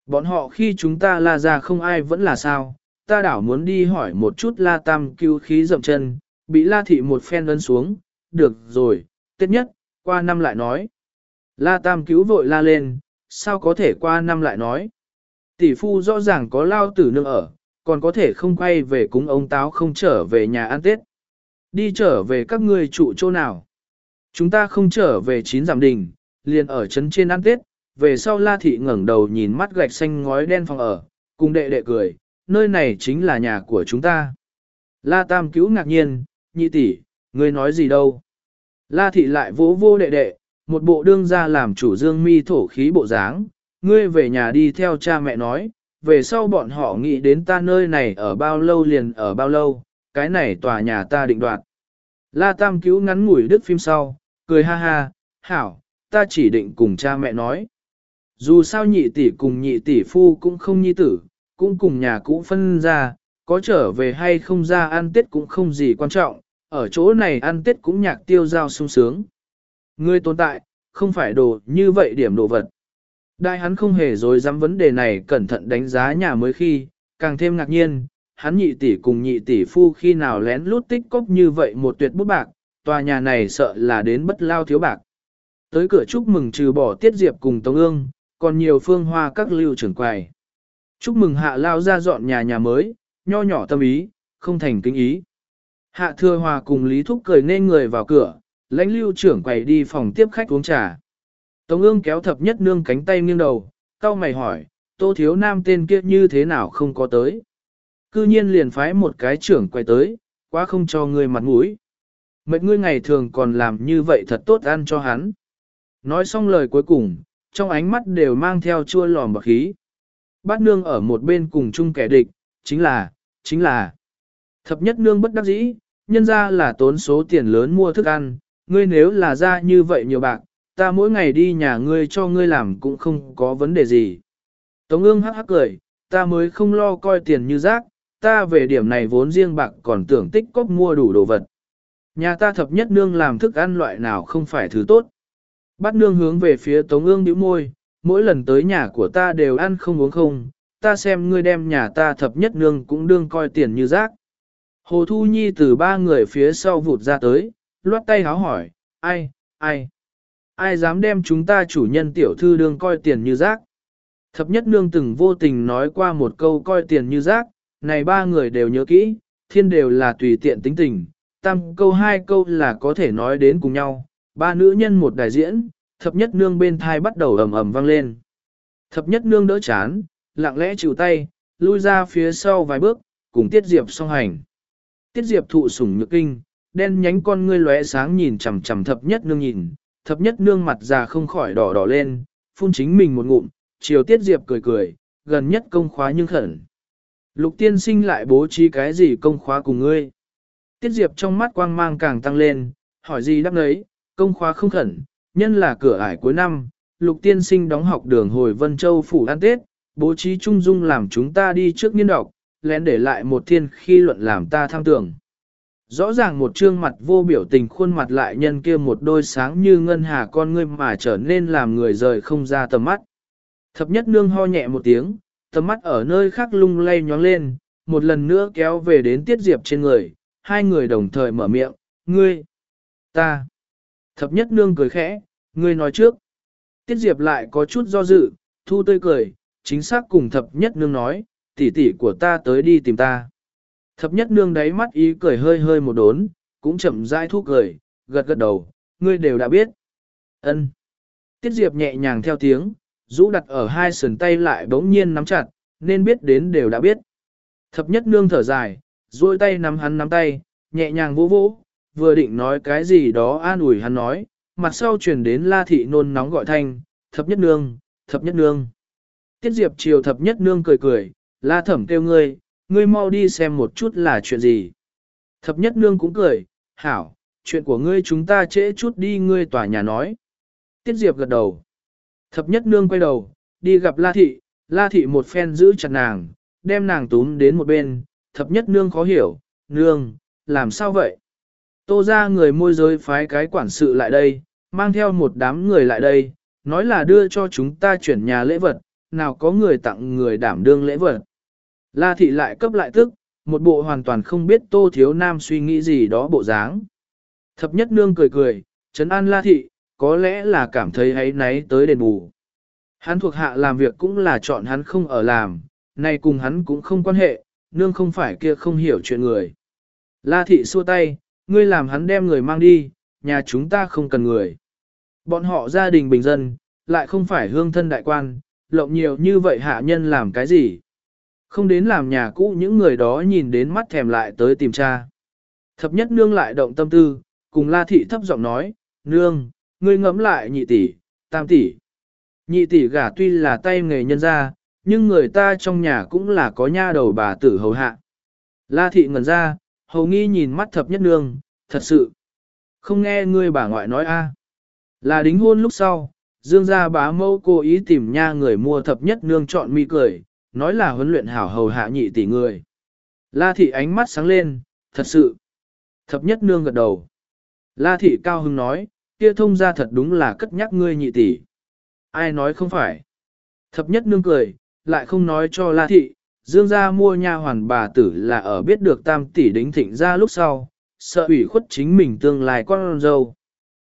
Bọn họ khi chúng ta la ra không ai vẫn là sao, ta đảo muốn đi hỏi một chút la tam cứu khí dậm chân, bị la thị một phen lấn xuống, được rồi, tiết nhất, qua năm lại nói. La tam cứu vội la lên, sao có thể qua năm lại nói. Tỷ phu rõ ràng có lao tử nương ở, còn có thể không quay về cúng ông táo không trở về nhà ăn tết. Đi trở về các ngươi trụ chỗ nào. Chúng ta không trở về chín giảm đình, liền ở trấn trên ăn tết, về sau La Thị ngẩng đầu nhìn mắt gạch xanh ngói đen phòng ở, cùng đệ đệ cười, nơi này chính là nhà của chúng ta. La Tam cứu ngạc nhiên, nhị tỷ, ngươi nói gì đâu. La Thị lại vỗ vô đệ đệ, một bộ đương ra làm chủ dương mi thổ khí bộ dáng, ngươi về nhà đi theo cha mẹ nói, về sau bọn họ nghĩ đến ta nơi này ở bao lâu liền ở bao lâu, cái này tòa nhà ta định đoạt. La Tam cứu ngắn ngủi đứt phim sau, cười ha ha, hảo, ta chỉ định cùng cha mẹ nói. Dù sao nhị tỷ cùng nhị tỷ phu cũng không nhi tử, cũng cùng nhà cũ phân ra, có trở về hay không ra ăn tết cũng không gì quan trọng, ở chỗ này ăn tết cũng nhạc tiêu giao sung sướng. Ngươi tồn tại, không phải đồ như vậy điểm đồ vật. Đại hắn không hề dối dám vấn đề này cẩn thận đánh giá nhà mới khi, càng thêm ngạc nhiên, hắn nhị tỷ cùng nhị tỷ phu khi nào lén lút tích cốc như vậy một tuyệt bút bạc, tòa nhà này sợ là đến bất lao thiếu bạc. Tới cửa chúc mừng trừ bỏ tiết diệp cùng Tống ương, còn nhiều phương hoa các lưu trưởng quầy. Chúc mừng hạ lao ra dọn nhà nhà mới, nho nhỏ tâm ý, không thành kính ý. Hạ thừa hòa cùng Lý Thúc cười nên người vào cửa, lãnh lưu trưởng quầy đi phòng tiếp khách uống trà. Tống ương kéo thập nhất nương cánh tay nghiêng đầu, cau mày hỏi, tô thiếu nam tên kia như thế nào không có tới. Cư nhiên liền phái một cái trưởng quay tới, quá không cho người mặt mũi. Mệt ngươi ngày thường còn làm như vậy thật tốt ăn cho hắn. Nói xong lời cuối cùng, trong ánh mắt đều mang theo chua lòm bạc khí. Bát nương ở một bên cùng chung kẻ địch, chính là, chính là. Thập nhất nương bất đắc dĩ, nhân ra là tốn số tiền lớn mua thức ăn, ngươi nếu là ra như vậy nhiều bạc, ta mỗi ngày đi nhà ngươi cho ngươi làm cũng không có vấn đề gì. Tống ương hắc hắc cười, ta mới không lo coi tiền như rác, ta về điểm này vốn riêng bạc còn tưởng tích cóp mua đủ đồ vật. Nhà ta thập nhất nương làm thức ăn loại nào không phải thứ tốt. Bắt nương hướng về phía Tống ương nhíu môi, mỗi lần tới nhà của ta đều ăn không uống không, ta xem ngươi đem nhà ta thập nhất nương cũng đương coi tiền như rác. Hồ Thu Nhi từ ba người phía sau vụt ra tới, loát tay háo hỏi, ai, ai, ai dám đem chúng ta chủ nhân tiểu thư đương coi tiền như rác. Thập nhất nương từng vô tình nói qua một câu coi tiền như rác, này ba người đều nhớ kỹ, thiên đều là tùy tiện tính tình, tam câu hai câu là có thể nói đến cùng nhau, Ba nữ nhân một đại diễn, thập nhất nương bên thai bắt đầu ầm ầm vang lên. Thập nhất nương đỡ chán, lặng lẽ chịu tay, lui ra phía sau vài bước, cùng Tiết Diệp song hành. Tiết Diệp thụ sủng nhược kinh, đen nhánh con ngươi lóe sáng nhìn chằm chằm thập nhất nương nhìn, thập nhất nương mặt già không khỏi đỏ đỏ lên, phun chính mình một ngụm, chiều Tiết Diệp cười cười, gần nhất công khóa nhưng khẩn. Lục tiên sinh lại bố trí cái gì công khóa cùng ngươi? Tiết Diệp trong mắt quang mang càng tăng lên, hỏi gì đáp nấy, công khóa không khẩn, nhân là cửa ải cuối năm, lục tiên sinh đóng học đường hồi Vân Châu phủ ăn Tết, bố trí trung dung làm chúng ta đi trước nghiên đọc, lén để lại một thiên khi luận làm ta tham tưởng. Rõ ràng một trương mặt vô biểu tình khuôn mặt lại nhân kia một đôi sáng như ngân hà con ngươi mà trở nên làm người rời không ra tầm mắt. Thập nhất nương ho nhẹ một tiếng, tầm mắt ở nơi khác lung lay nhóng lên, một lần nữa kéo về đến tiết diệp trên người, hai người đồng thời mở miệng, ngươi, ta. Thập nhất nương cười khẽ, Ngươi nói trước. Tiết Diệp lại có chút do dự, thu tươi cười, chính xác cùng thập nhất nương nói, tỷ tỷ của ta tới đi tìm ta. Thập nhất nương đáy mắt ý cười hơi hơi một đốn, cũng chậm rãi thu cười, gật gật đầu, ngươi đều đã biết. Ân. Tiết Diệp nhẹ nhàng theo tiếng, rũ đặt ở hai sườn tay lại bỗng nhiên nắm chặt, nên biết đến đều đã biết. Thập nhất nương thở dài, duỗi tay nắm hắn nắm tay, nhẹ nhàng vỗ vỗ, vừa định nói cái gì đó an ủi hắn nói, mặt sau truyền đến la thị nôn nóng gọi thanh, thập nhất nương, thập nhất nương. Tiết Diệp chiều thập nhất nương cười cười, la thẩm kêu ngươi, ngươi mau đi xem một chút là chuyện gì. Thập nhất nương cũng cười, hảo, chuyện của ngươi chúng ta trễ chút đi ngươi tòa nhà nói. Tiết Diệp gật đầu. Thập nhất nương quay đầu, đi gặp La Thị, La Thị một phen giữ chặt nàng, đem nàng túm đến một bên, thập nhất nương khó hiểu, nương, làm sao vậy? Tô ra người môi giới phái cái quản sự lại đây, mang theo một đám người lại đây, nói là đưa cho chúng ta chuyển nhà lễ vật, nào có người tặng người đảm đương lễ vật. La thị lại cấp lại tức, một bộ hoàn toàn không biết tô thiếu nam suy nghĩ gì đó bộ dáng. Thập nhất nương cười cười, trấn an la thị, có lẽ là cảm thấy ấy náy tới đền bù. Hắn thuộc hạ làm việc cũng là chọn hắn không ở làm, nay cùng hắn cũng không quan hệ, nương không phải kia không hiểu chuyện người. La thị xua tay, ngươi làm hắn đem người mang đi, nhà chúng ta không cần người. Bọn họ gia đình bình dân, lại không phải hương thân đại quan, lộng nhiều như vậy hạ nhân làm cái gì. Không đến làm nhà cũ những người đó nhìn đến mắt thèm lại tới tìm cha. Thập nhất nương lại động tâm tư, cùng la thị thấp giọng nói, nương, ngươi ngẫm lại nhị tỷ, tam tỷ. Nhị tỷ gả tuy là tay nghề nhân ra, nhưng người ta trong nhà cũng là có nha đầu bà tử hầu hạ. La thị ngẩn ra, hầu nghi nhìn mắt thập nhất nương, thật sự. Không nghe ngươi bà ngoại nói a Là đính hôn lúc sau, dương gia bá mẫu cố ý tìm nha người mua thập nhất nương chọn mi cười, nói là huấn luyện hảo hầu hạ nhị tỷ người. La thị ánh mắt sáng lên, thật sự. Thập nhất nương gật đầu. La thị cao hưng nói, kia thông ra thật đúng là cất nhắc ngươi nhị tỷ. Ai nói không phải. Thập nhất nương cười, lại không nói cho La thị, dương gia mua nha hoàn bà tử là ở biết được tam tỷ đính thịnh ra lúc sau, sợ ủy khuất chính mình tương lai con dâu.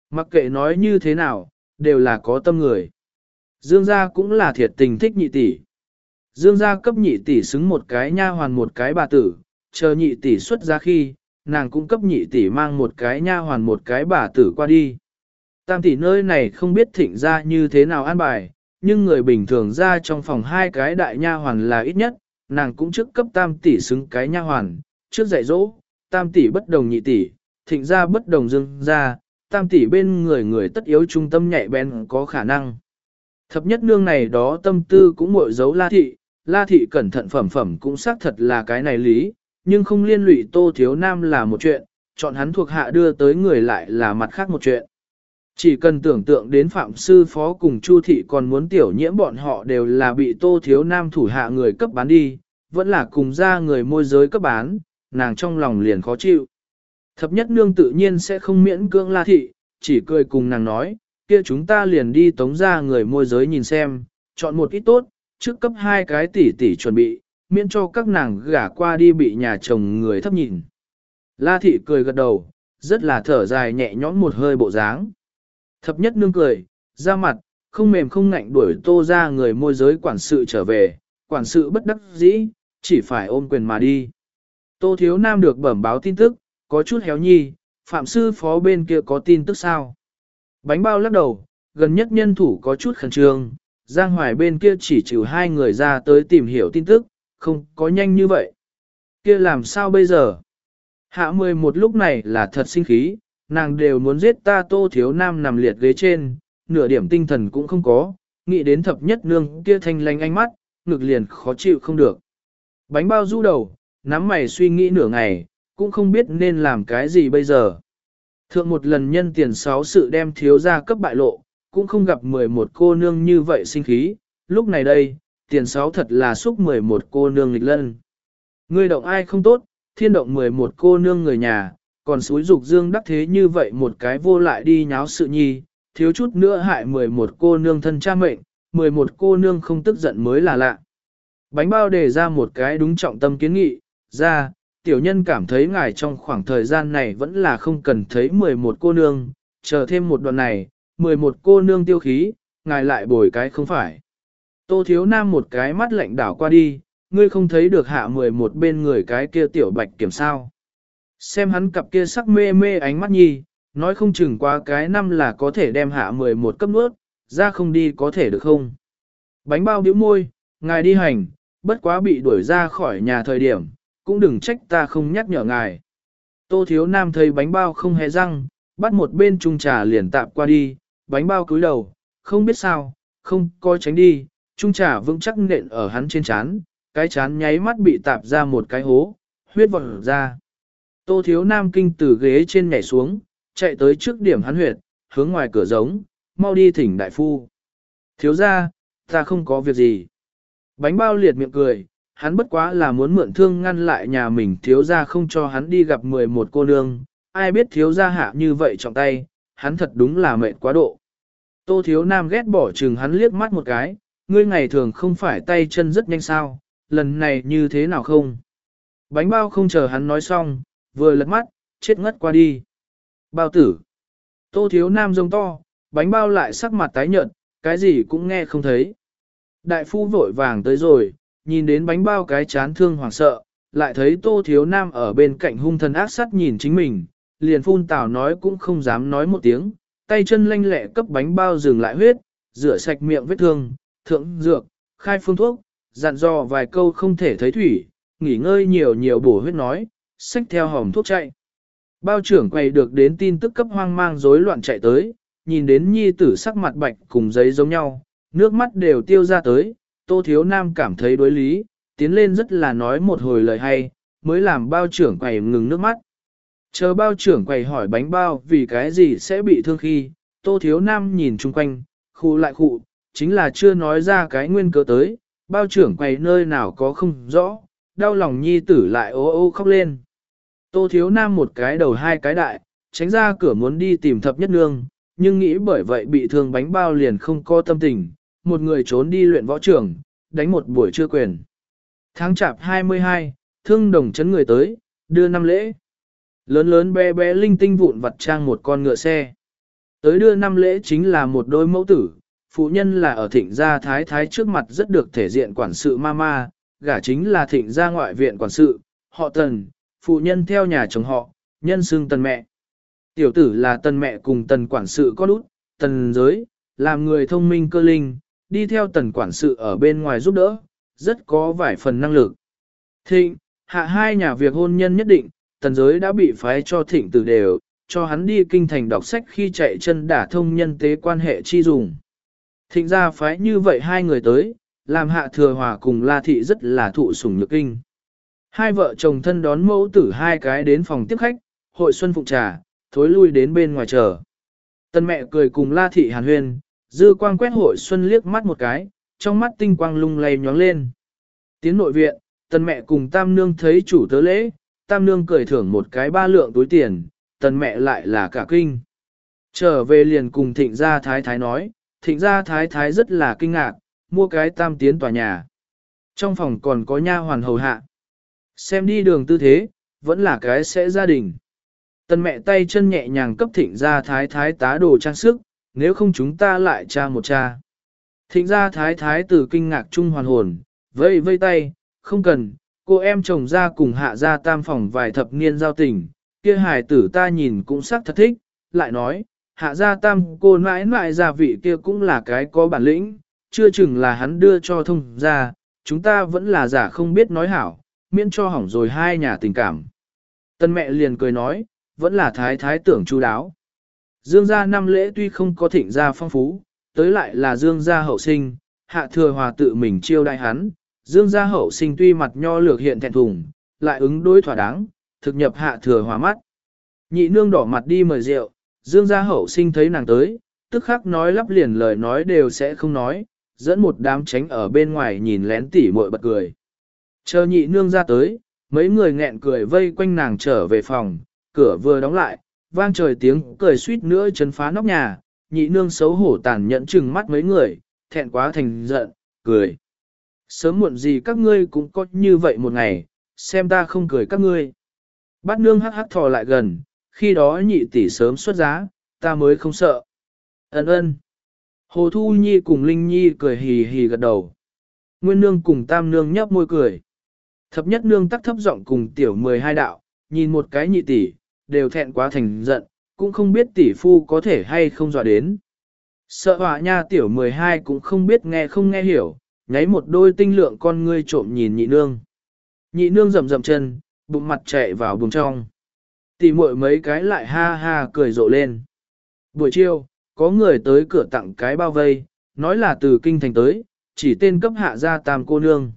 Mặc kệ nói như thế nào, đều là có tâm người. Dương gia cũng là thiệt tình thích nhị tỷ. Dương gia cấp nhị tỷ xứng một cái nha hoàn một cái bà tử, chờ nhị tỷ xuất ra khi, nàng cũng cấp nhị tỷ mang một cái nha hoàn một cái bà tử qua đi. Tam tỷ nơi này không biết thịnh ra như thế nào an bài, nhưng người bình thường ra trong phòng hai cái đại nha hoàn là ít nhất, nàng cũng trước cấp tam tỷ xứng cái nha hoàn, trước dạy dỗ, tam tỷ bất đồng nhị tỷ, thịnh ra bất đồng dương ra, tam tỷ bên người người tất yếu trung tâm nhạy bén có khả năng. Thập nhất nương này đó tâm tư cũng mội giấu la thị, la thị cẩn thận phẩm phẩm cũng xác thật là cái này lý, nhưng không liên lụy tô thiếu nam là một chuyện, chọn hắn thuộc hạ đưa tới người lại là mặt khác một chuyện. Chỉ cần tưởng tượng đến phạm sư phó cùng chu thị còn muốn tiểu nhiễm bọn họ đều là bị tô thiếu nam thủ hạ người cấp bán đi, vẫn là cùng ra người môi giới cấp bán, nàng trong lòng liền khó chịu. Thập nhất nương tự nhiên sẽ không miễn cưỡng la thị, chỉ cười cùng nàng nói, kia chúng ta liền đi tống ra người môi giới nhìn xem, chọn một ít tốt, trước cấp hai cái tỷ tỷ chuẩn bị, miễn cho các nàng gả qua đi bị nhà chồng người thấp nhìn. La thị cười gật đầu, rất là thở dài nhẹ nhõm một hơi bộ dáng. Thập nhất nương cười, ra mặt, không mềm không ngạnh đuổi tô ra người môi giới quản sự trở về, quản sự bất đắc dĩ, chỉ phải ôm quyền mà đi. Tô thiếu nam được bẩm báo tin tức, có chút héo nhi, phạm sư phó bên kia có tin tức sao? Bánh bao lắc đầu, gần nhất nhân thủ có chút khẩn trương, Giang Hoài bên kia chỉ trừ hai người ra tới tìm hiểu tin tức, không có nhanh như vậy. Kia làm sao bây giờ? Hạ mười một lúc này là thật sinh khí, nàng đều muốn giết ta tô thiếu nam nằm liệt ghế trên, nửa điểm tinh thần cũng không có, nghĩ đến thập nhất nương kia thanh lanh ánh mắt, ngực liền khó chịu không được. Bánh bao du đầu, nắm mày suy nghĩ nửa ngày, cũng không biết nên làm cái gì bây giờ. Thượng một lần nhân tiền sáu sự đem thiếu ra cấp bại lộ, cũng không gặp 11 cô nương như vậy sinh khí, lúc này đây, tiền sáu thật là xúc 11 cô nương lịch lân. Ngươi động ai không tốt, thiên động 11 cô nương người nhà, còn suối dục dương đắc thế như vậy một cái vô lại đi nháo sự nhi, thiếu chút nữa hại 11 cô nương thân cha mệnh, 11 cô nương không tức giận mới là lạ. Bánh bao đề ra một cái đúng trọng tâm kiến nghị, ra, tiểu nhân cảm thấy ngài trong khoảng thời gian này vẫn là không cần thấy 11 cô nương, chờ thêm một đoạn này, 11 cô nương tiêu khí, ngài lại bồi cái không phải. Tô thiếu nam một cái mắt lạnh đảo qua đi, ngươi không thấy được hạ 11 bên người cái kia tiểu bạch kiểm sao. Xem hắn cặp kia sắc mê mê ánh mắt nhi, nói không chừng qua cái năm là có thể đem hạ 11 cấp nuốt, ra không đi có thể được không. Bánh bao điếu môi, ngài đi hành, bất quá bị đuổi ra khỏi nhà thời điểm, cũng đừng trách ta không nhắc nhở ngài. Tô thiếu nam thấy bánh bao không hề răng, bắt một bên trung trà liền tạp qua đi, bánh bao cúi đầu, không biết sao, không coi tránh đi, trung trà vững chắc nện ở hắn trên chán, cái chán nháy mắt bị tạp ra một cái hố, huyết vọt ra. Tô thiếu nam kinh từ ghế trên nhảy xuống, chạy tới trước điểm hắn huyệt, hướng ngoài cửa giống, mau đi thỉnh đại phu. Thiếu ra, ta không có việc gì. Bánh bao liệt miệng cười, hắn bất quá là muốn mượn thương ngăn lại nhà mình thiếu ra không cho hắn đi gặp 11 cô nương, ai biết thiếu ra hạ như vậy trọng tay, hắn thật đúng là mệt quá độ. Tô thiếu nam ghét bỏ chừng hắn liếc mắt một cái, ngươi ngày thường không phải tay chân rất nhanh sao, lần này như thế nào không? Bánh bao không chờ hắn nói xong, vừa lật mắt, chết ngất qua đi. Bao tử. Tô thiếu nam rông to, bánh bao lại sắc mặt tái nhợt, cái gì cũng nghe không thấy. Đại phu vội vàng tới rồi, nhìn đến bánh bao cái chán thương hoảng sợ, lại thấy tô thiếu nam ở bên cạnh hung thần ác sắt nhìn chính mình, liền phun tào nói cũng không dám nói một tiếng, tay chân lanh lẹ cấp bánh bao dừng lại huyết, rửa sạch miệng vết thương, thượng dược, khai phương thuốc, dặn dò vài câu không thể thấy thủy, nghỉ ngơi nhiều nhiều bổ huyết nói, xách theo hòm thuốc chạy. Bao trưởng quay được đến tin tức cấp hoang mang rối loạn chạy tới, nhìn đến nhi tử sắc mặt bạch cùng giấy giống nhau, nước mắt đều tiêu ra tới, tô thiếu nam cảm thấy đối lý, tiến lên rất là nói một hồi lời hay, mới làm bao trưởng quầy ngừng nước mắt. Chờ bao trưởng quầy hỏi bánh bao vì cái gì sẽ bị thương khi, tô thiếu nam nhìn chung quanh, khu lại khu, chính là chưa nói ra cái nguyên cớ tới, bao trưởng quầy nơi nào có không rõ, đau lòng nhi tử lại ô ô khóc lên. Tô thiếu nam một cái đầu hai cái đại, tránh ra cửa muốn đi tìm thập nhất nương, nhưng nghĩ bởi vậy bị thương bánh bao liền không có tâm tình, một người trốn đi luyện võ trưởng, đánh một buổi trưa quyền. Tháng chạp 22, thương đồng chấn người tới, đưa năm lễ. Lớn lớn bé bé linh tinh vụn vặt trang một con ngựa xe. Tới đưa năm lễ chính là một đôi mẫu tử, phụ nhân là ở thịnh gia thái thái trước mặt rất được thể diện quản sự mama, gả chính là thịnh gia ngoại viện quản sự, họ tần, phụ nhân theo nhà chồng họ, nhân xưng tần mẹ. Tiểu tử là tần mẹ cùng tần quản sự có út, tần giới, làm người thông minh cơ linh, đi theo tần quản sự ở bên ngoài giúp đỡ, rất có vài phần năng lực. Thịnh, hạ hai nhà việc hôn nhân nhất định, tần giới đã bị phái cho thịnh từ đều, cho hắn đi kinh thành đọc sách khi chạy chân đả thông nhân tế quan hệ chi dùng. Thịnh ra phái như vậy hai người tới, làm hạ thừa hòa cùng la thị rất là thụ sủng nhược kinh. Hai vợ chồng thân đón mẫu tử hai cái đến phòng tiếp khách, hội xuân phụng trà, thối lui đến bên ngoài chờ. Tân mẹ cười cùng la thị hàn huyên, dư quang quét hội xuân liếc mắt một cái, trong mắt tinh quang lung lay nhóng lên. Tiến nội viện, tần mẹ cùng tam nương thấy chủ tớ lễ, tam nương cười thưởng một cái ba lượng túi tiền, tần mẹ lại là cả kinh. Trở về liền cùng thịnh gia thái thái nói, thịnh gia thái thái rất là kinh ngạc, mua cái tam tiến tòa nhà. Trong phòng còn có nha hoàn hầu hạ. Xem đi đường tư thế, vẫn là cái sẽ gia đình. Tần mẹ tay chân nhẹ nhàng cấp thịnh gia thái thái tá đồ trang sức, nếu không chúng ta lại cha một cha. Thịnh gia thái thái từ kinh ngạc trung hoàn hồn, vây vây tay, không cần, cô em chồng ra cùng hạ ra tam phòng vài thập niên giao tình, kia hài tử ta nhìn cũng sắc thật thích, lại nói, hạ ra tam cô mãi mãi gia vị kia cũng là cái có bản lĩnh, chưa chừng là hắn đưa cho thông ra, chúng ta vẫn là giả không biết nói hảo, miễn cho hỏng rồi hai nhà tình cảm. Tân mẹ liền cười nói, vẫn là thái thái tưởng chu đáo. Dương gia năm lễ tuy không có thịnh gia phong phú, tới lại là dương gia hậu sinh, hạ thừa hòa tự mình chiêu đại hắn, dương gia hậu sinh tuy mặt nho lược hiện thẹn thùng, lại ứng đối thỏa đáng, thực nhập hạ thừa hòa mắt. Nhị nương đỏ mặt đi mời rượu, dương gia hậu sinh thấy nàng tới, tức khắc nói lắp liền lời nói đều sẽ không nói, dẫn một đám tránh ở bên ngoài nhìn lén tỉ muội bật cười. Chờ nhị nương ra tới, mấy người nghẹn cười vây quanh nàng trở về phòng, cửa vừa đóng lại, vang trời tiếng cười suýt nữa chấn phá nóc nhà, nhị nương xấu hổ tàn nhẫn chừng mắt mấy người, thẹn quá thành giận, cười. Sớm muộn gì các ngươi cũng có như vậy một ngày, xem ta không cười các ngươi. Bát nương hắc hắc thò lại gần, khi đó nhị tỷ sớm xuất giá, ta mới không sợ. Ấn ơn. Hồ Thu Nhi cùng Linh Nhi cười hì hì gật đầu. Nguyên nương cùng tam nương nhấp môi cười. Thập nhất nương tắc thấp giọng cùng tiểu mười hai đạo, nhìn một cái nhị tỷ, đều thẹn quá thành giận, cũng không biết tỷ phu có thể hay không dọa đến. Sợ họa nha tiểu 12 cũng không biết nghe không nghe hiểu, nháy một đôi tinh lượng con ngươi trộm nhìn nhị nương. Nhị nương rầm rầm chân, bụng mặt chạy vào buồng trong. Tỷ muội mấy cái lại ha ha cười rộ lên. Buổi chiều, có người tới cửa tặng cái bao vây, nói là từ kinh thành tới, chỉ tên cấp hạ ra tam cô nương.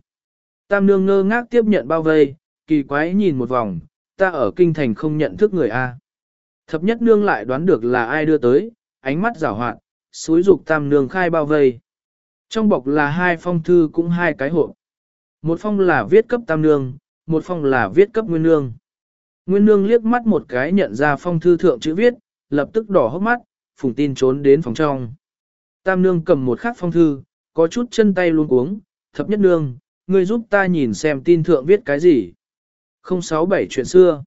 Tam nương ngơ ngác tiếp nhận bao vây, kỳ quái nhìn một vòng, ta ở kinh thành không nhận thức người A. Thập nhất nương lại đoán được là ai đưa tới, ánh mắt rảo hoạt, suối dục tam nương khai bao vây. Trong bọc là hai phong thư cũng hai cái hộp. Một phong là viết cấp tam nương, một phong là viết cấp nguyên nương. Nguyên nương liếc mắt một cái nhận ra phong thư thượng chữ viết, lập tức đỏ hốc mắt, phùng tin trốn đến phòng trong. Tam nương cầm một khắc phong thư, có chút chân tay luôn cuống, thập nhất nương, ngươi giúp ta nhìn xem tin thượng viết cái gì. 067 chuyện xưa.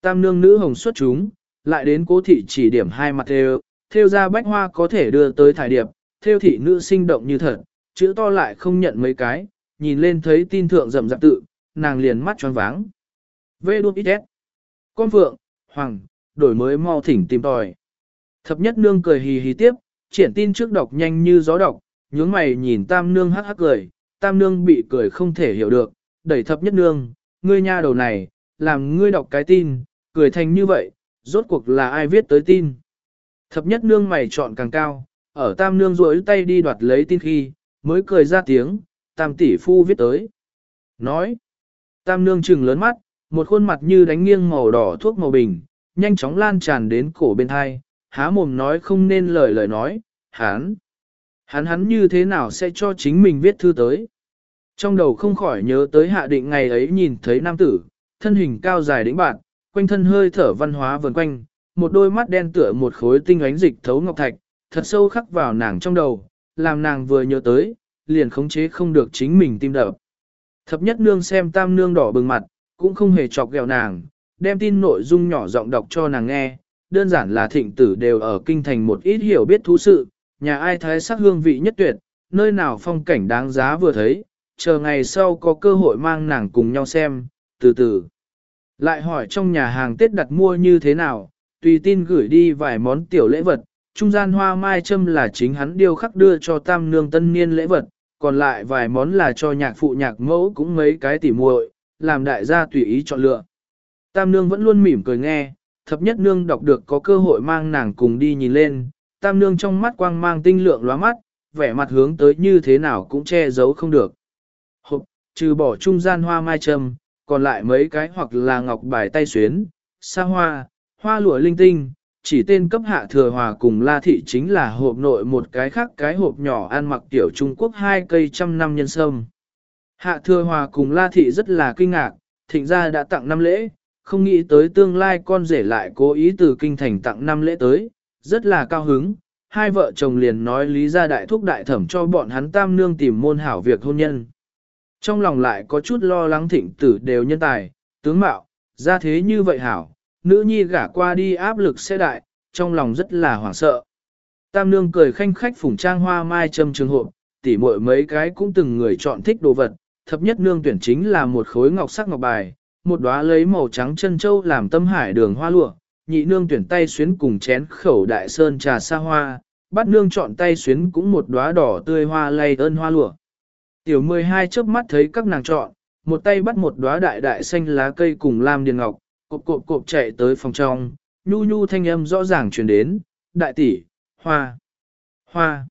Tam nương nữ hồng xuất chúng, lại đến cố thị chỉ điểm hai mặt theo, theo ra bách hoa có thể đưa tới thải điệp, theo thị nữ sinh động như thật, chữ to lại không nhận mấy cái, nhìn lên thấy tin thượng rậm rạp tự, nàng liền mắt tròn váng. Vê đuốc ít Con vượng, hoàng, đổi mới mau thỉnh tìm tòi. Thập nhất nương cười hì hì tiếp, triển tin trước đọc nhanh như gió đọc, nhướng mày nhìn tam nương hắc hắc cười, tam nương bị cười không thể hiểu được, đẩy thập nhất nương, ngươi nha đầu này, làm ngươi đọc cái tin, cười thành như vậy, rốt cuộc là ai viết tới tin. Thập nhất nương mày chọn càng cao, ở tam nương rối tay đi đoạt lấy tin khi, mới cười ra tiếng, tam tỷ phu viết tới. Nói, tam nương trừng lớn mắt, một khuôn mặt như đánh nghiêng màu đỏ thuốc màu bình, nhanh chóng lan tràn đến cổ bên hai, há mồm nói không nên lời lời nói, hắn, hắn hắn như thế nào sẽ cho chính mình viết thư tới. Trong đầu không khỏi nhớ tới hạ định ngày ấy nhìn thấy nam tử, thân hình cao dài đĩnh bạn, quanh thân hơi thở văn hóa vần quanh, một đôi mắt đen tựa một khối tinh ánh dịch thấu ngọc thạch, thật sâu khắc vào nàng trong đầu, làm nàng vừa nhớ tới, liền khống chế không được chính mình tim đập. Thập nhất nương xem tam nương đỏ bừng mặt, cũng không hề chọc ghẹo nàng, đem tin nội dung nhỏ giọng đọc cho nàng nghe, đơn giản là thịnh tử đều ở kinh thành một ít hiểu biết thú sự, nhà ai thái sắc hương vị nhất tuyệt, nơi nào phong cảnh đáng giá vừa thấy, chờ ngày sau có cơ hội mang nàng cùng nhau xem, từ từ. Lại hỏi trong nhà hàng Tết đặt mua như thế nào, tùy tin gửi đi vài món tiểu lễ vật, trung gian hoa mai châm là chính hắn điêu khắc đưa cho tam nương tân niên lễ vật, còn lại vài món là cho nhạc phụ nhạc mẫu cũng mấy cái tỉ muội, làm đại gia tùy ý chọn lựa. Tam nương vẫn luôn mỉm cười nghe, thập nhất nương đọc được có cơ hội mang nàng cùng đi nhìn lên, tam nương trong mắt quang mang tinh lượng lóa mắt, vẻ mặt hướng tới như thế nào cũng che giấu không được. Trừ bỏ trung gian hoa mai trầm còn lại mấy cái hoặc là ngọc bài tay xuyến, sa hoa, hoa lụa linh tinh, chỉ tên cấp hạ thừa hòa cùng la thị chính là hộp nội một cái khác cái hộp nhỏ ăn mặc tiểu Trung Quốc hai cây trăm năm nhân sâm. Hạ thừa hòa cùng la thị rất là kinh ngạc, thịnh gia đã tặng năm lễ, không nghĩ tới tương lai con rể lại cố ý từ kinh thành tặng năm lễ tới, rất là cao hứng. Hai vợ chồng liền nói lý ra đại thúc đại thẩm cho bọn hắn tam nương tìm môn hảo việc hôn nhân. Trong lòng lại có chút lo lắng thịnh tử đều nhân tài, tướng mạo, ra thế như vậy hảo, nữ nhi gả qua đi áp lực sẽ đại, trong lòng rất là hoảng sợ. Tam nương cười khanh khách phủng trang hoa mai châm trường hộ, tỉ muội mấy cái cũng từng người chọn thích đồ vật, thập nhất nương tuyển chính là một khối ngọc sắc ngọc bài, một đóa lấy màu trắng chân châu làm tâm hải đường hoa lụa, nhị nương tuyển tay xuyến cùng chén khẩu đại sơn trà sa hoa, bắt nương chọn tay xuyến cũng một đóa đỏ tươi hoa lay ơn hoa lụa. Tiểu 12 chớp mắt thấy các nàng chọn, một tay bắt một đóa đại đại xanh lá cây cùng lam điền ngọc, cộp cộp cộp chạy tới phòng trong, nhu nhu thanh âm rõ ràng truyền đến, đại tỷ, hoa, hoa.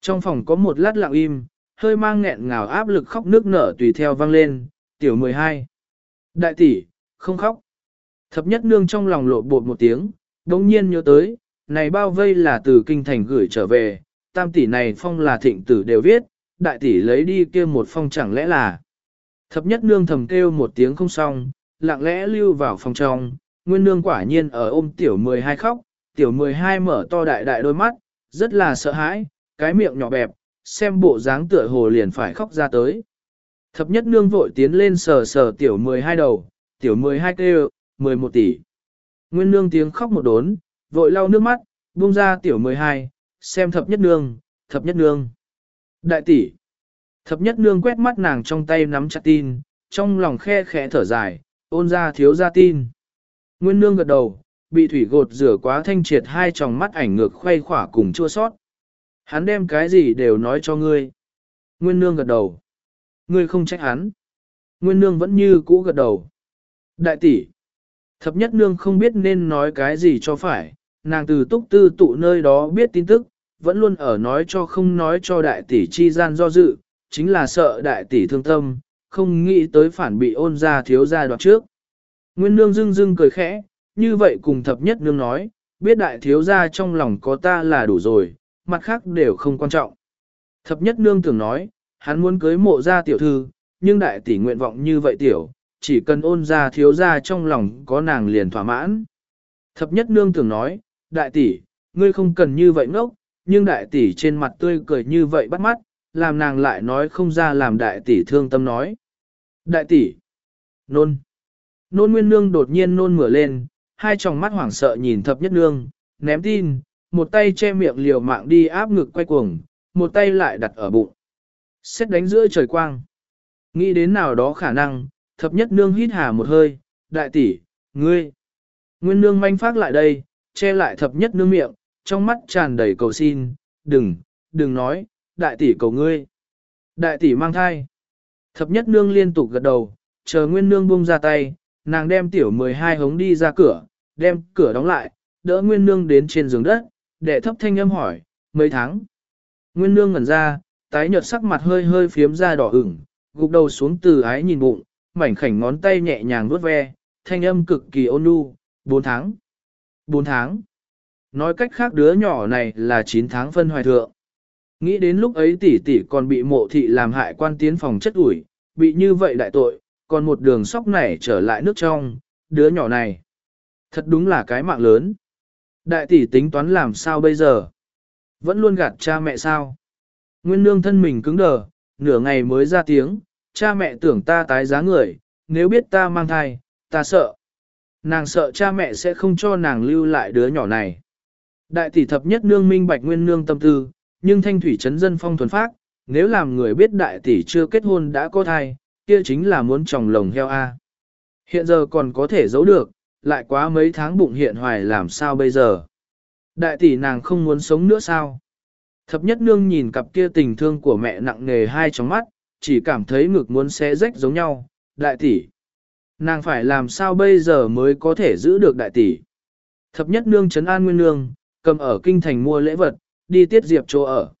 Trong phòng có một lát lặng im, hơi mang nghẹn ngào áp lực khóc nước nở tùy theo vang lên, tiểu 12. Đại tỷ, không khóc. Thập nhất nương trong lòng lộ bột một tiếng, đồng nhiên nhớ tới, này bao vây là từ kinh thành gửi trở về, tam tỷ này phong là thịnh tử đều viết, đại tỷ lấy đi kia một phong chẳng lẽ là. Thập nhất nương thầm kêu một tiếng không xong, lặng lẽ lưu vào phòng trong, nguyên nương quả nhiên ở ôm tiểu 12 khóc, tiểu 12 mở to đại đại đôi mắt, rất là sợ hãi, cái miệng nhỏ bẹp, xem bộ dáng tựa hồ liền phải khóc ra tới. Thập nhất nương vội tiến lên sờ sờ tiểu 12 đầu, tiểu 12 kêu, 11 tỷ. Nguyên nương tiếng khóc một đốn, vội lau nước mắt, buông ra tiểu 12, xem thập nhất nương, thập nhất nương. Đại tỷ. Thập nhất nương quét mắt nàng trong tay nắm chặt tin, trong lòng khe khẽ thở dài, ôn ra thiếu ra tin. Nguyên nương gật đầu, bị thủy gột rửa quá thanh triệt hai tròng mắt ảnh ngược khoay khỏa cùng chua sót. Hắn đem cái gì đều nói cho ngươi. Nguyên nương gật đầu. Ngươi không trách hắn. Nguyên nương vẫn như cũ gật đầu. Đại tỷ. Thập nhất nương không biết nên nói cái gì cho phải, nàng từ túc tư tụ nơi đó biết tin tức, vẫn luôn ở nói cho không nói cho đại tỷ chi gian do dự, chính là sợ đại tỷ thương tâm, không nghĩ tới phản bị ôn ra thiếu ra đoạt trước. Nguyên nương dưng dưng cười khẽ, như vậy cùng thập nhất nương nói, biết đại thiếu ra trong lòng có ta là đủ rồi, mặt khác đều không quan trọng. Thập nhất nương tưởng nói, hắn muốn cưới mộ ra tiểu thư, nhưng đại tỷ nguyện vọng như vậy tiểu, chỉ cần ôn ra thiếu ra trong lòng có nàng liền thỏa mãn. Thập nhất nương tưởng nói, đại tỷ, ngươi không cần như vậy ngốc, nhưng đại tỷ trên mặt tươi cười như vậy bắt mắt, làm nàng lại nói không ra làm đại tỷ thương tâm nói. Đại tỷ, nôn, nôn nguyên nương đột nhiên nôn mửa lên, hai tròng mắt hoảng sợ nhìn thập nhất nương, ném tin, một tay che miệng liều mạng đi áp ngực quay cuồng, một tay lại đặt ở bụng. Xét đánh giữa trời quang. Nghĩ đến nào đó khả năng, thập nhất nương hít hà một hơi, đại tỷ, ngươi. Nguyên nương manh phát lại đây, che lại thập nhất nương miệng, trong mắt tràn đầy cầu xin, đừng, đừng nói, đại tỷ cầu ngươi. Đại tỷ mang thai. Thập nhất nương liên tục gật đầu, chờ nguyên nương buông ra tay, nàng đem tiểu 12 hống đi ra cửa, đem cửa đóng lại, đỡ nguyên nương đến trên giường đất, để thấp thanh âm hỏi, mấy tháng. Nguyên nương ngẩn ra, tái nhợt sắc mặt hơi hơi phiếm ra đỏ ửng, gục đầu xuống từ ái nhìn bụng, mảnh khảnh ngón tay nhẹ nhàng vuốt ve, thanh âm cực kỳ ôn nhu, 4 tháng. 4 tháng. Nói cách khác đứa nhỏ này là 9 tháng phân hoài thượng. Nghĩ đến lúc ấy tỷ tỷ còn bị mộ thị làm hại quan tiến phòng chất ủi, bị như vậy đại tội, còn một đường sóc này trở lại nước trong, đứa nhỏ này. Thật đúng là cái mạng lớn. Đại tỷ tính toán làm sao bây giờ? Vẫn luôn gạt cha mẹ sao? Nguyên nương thân mình cứng đờ, nửa ngày mới ra tiếng, cha mẹ tưởng ta tái giá người, nếu biết ta mang thai, ta sợ. Nàng sợ cha mẹ sẽ không cho nàng lưu lại đứa nhỏ này. Đại tỷ thập nhất nương minh bạch nguyên nương tâm tư, nhưng thanh thủy chấn dân phong thuần phác, nếu làm người biết đại tỷ chưa kết hôn đã có thai, kia chính là muốn tròng lồng heo A. Hiện giờ còn có thể giấu được, lại quá mấy tháng bụng hiện hoài làm sao bây giờ. Đại tỷ nàng không muốn sống nữa sao? Thập nhất nương nhìn cặp kia tình thương của mẹ nặng nề hai trong mắt, chỉ cảm thấy ngực muốn xé rách giống nhau. Đại tỷ, nàng phải làm sao bây giờ mới có thể giữ được đại tỷ? Thập nhất nương chấn an nguyên nương, cầm ở kinh thành mua lễ vật, đi tiết diệp chỗ ở.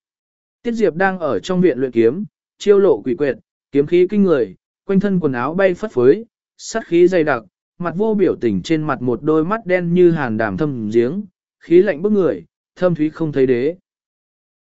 Tiết diệp đang ở trong viện luyện kiếm, chiêu lộ quỷ quyệt, kiếm khí kinh người, quanh thân quần áo bay phất phới, sát khí dày đặc, mặt vô biểu tình trên mặt một đôi mắt đen như hàn đàm thâm giếng, khí lạnh bức người, thâm thúy không thấy đế.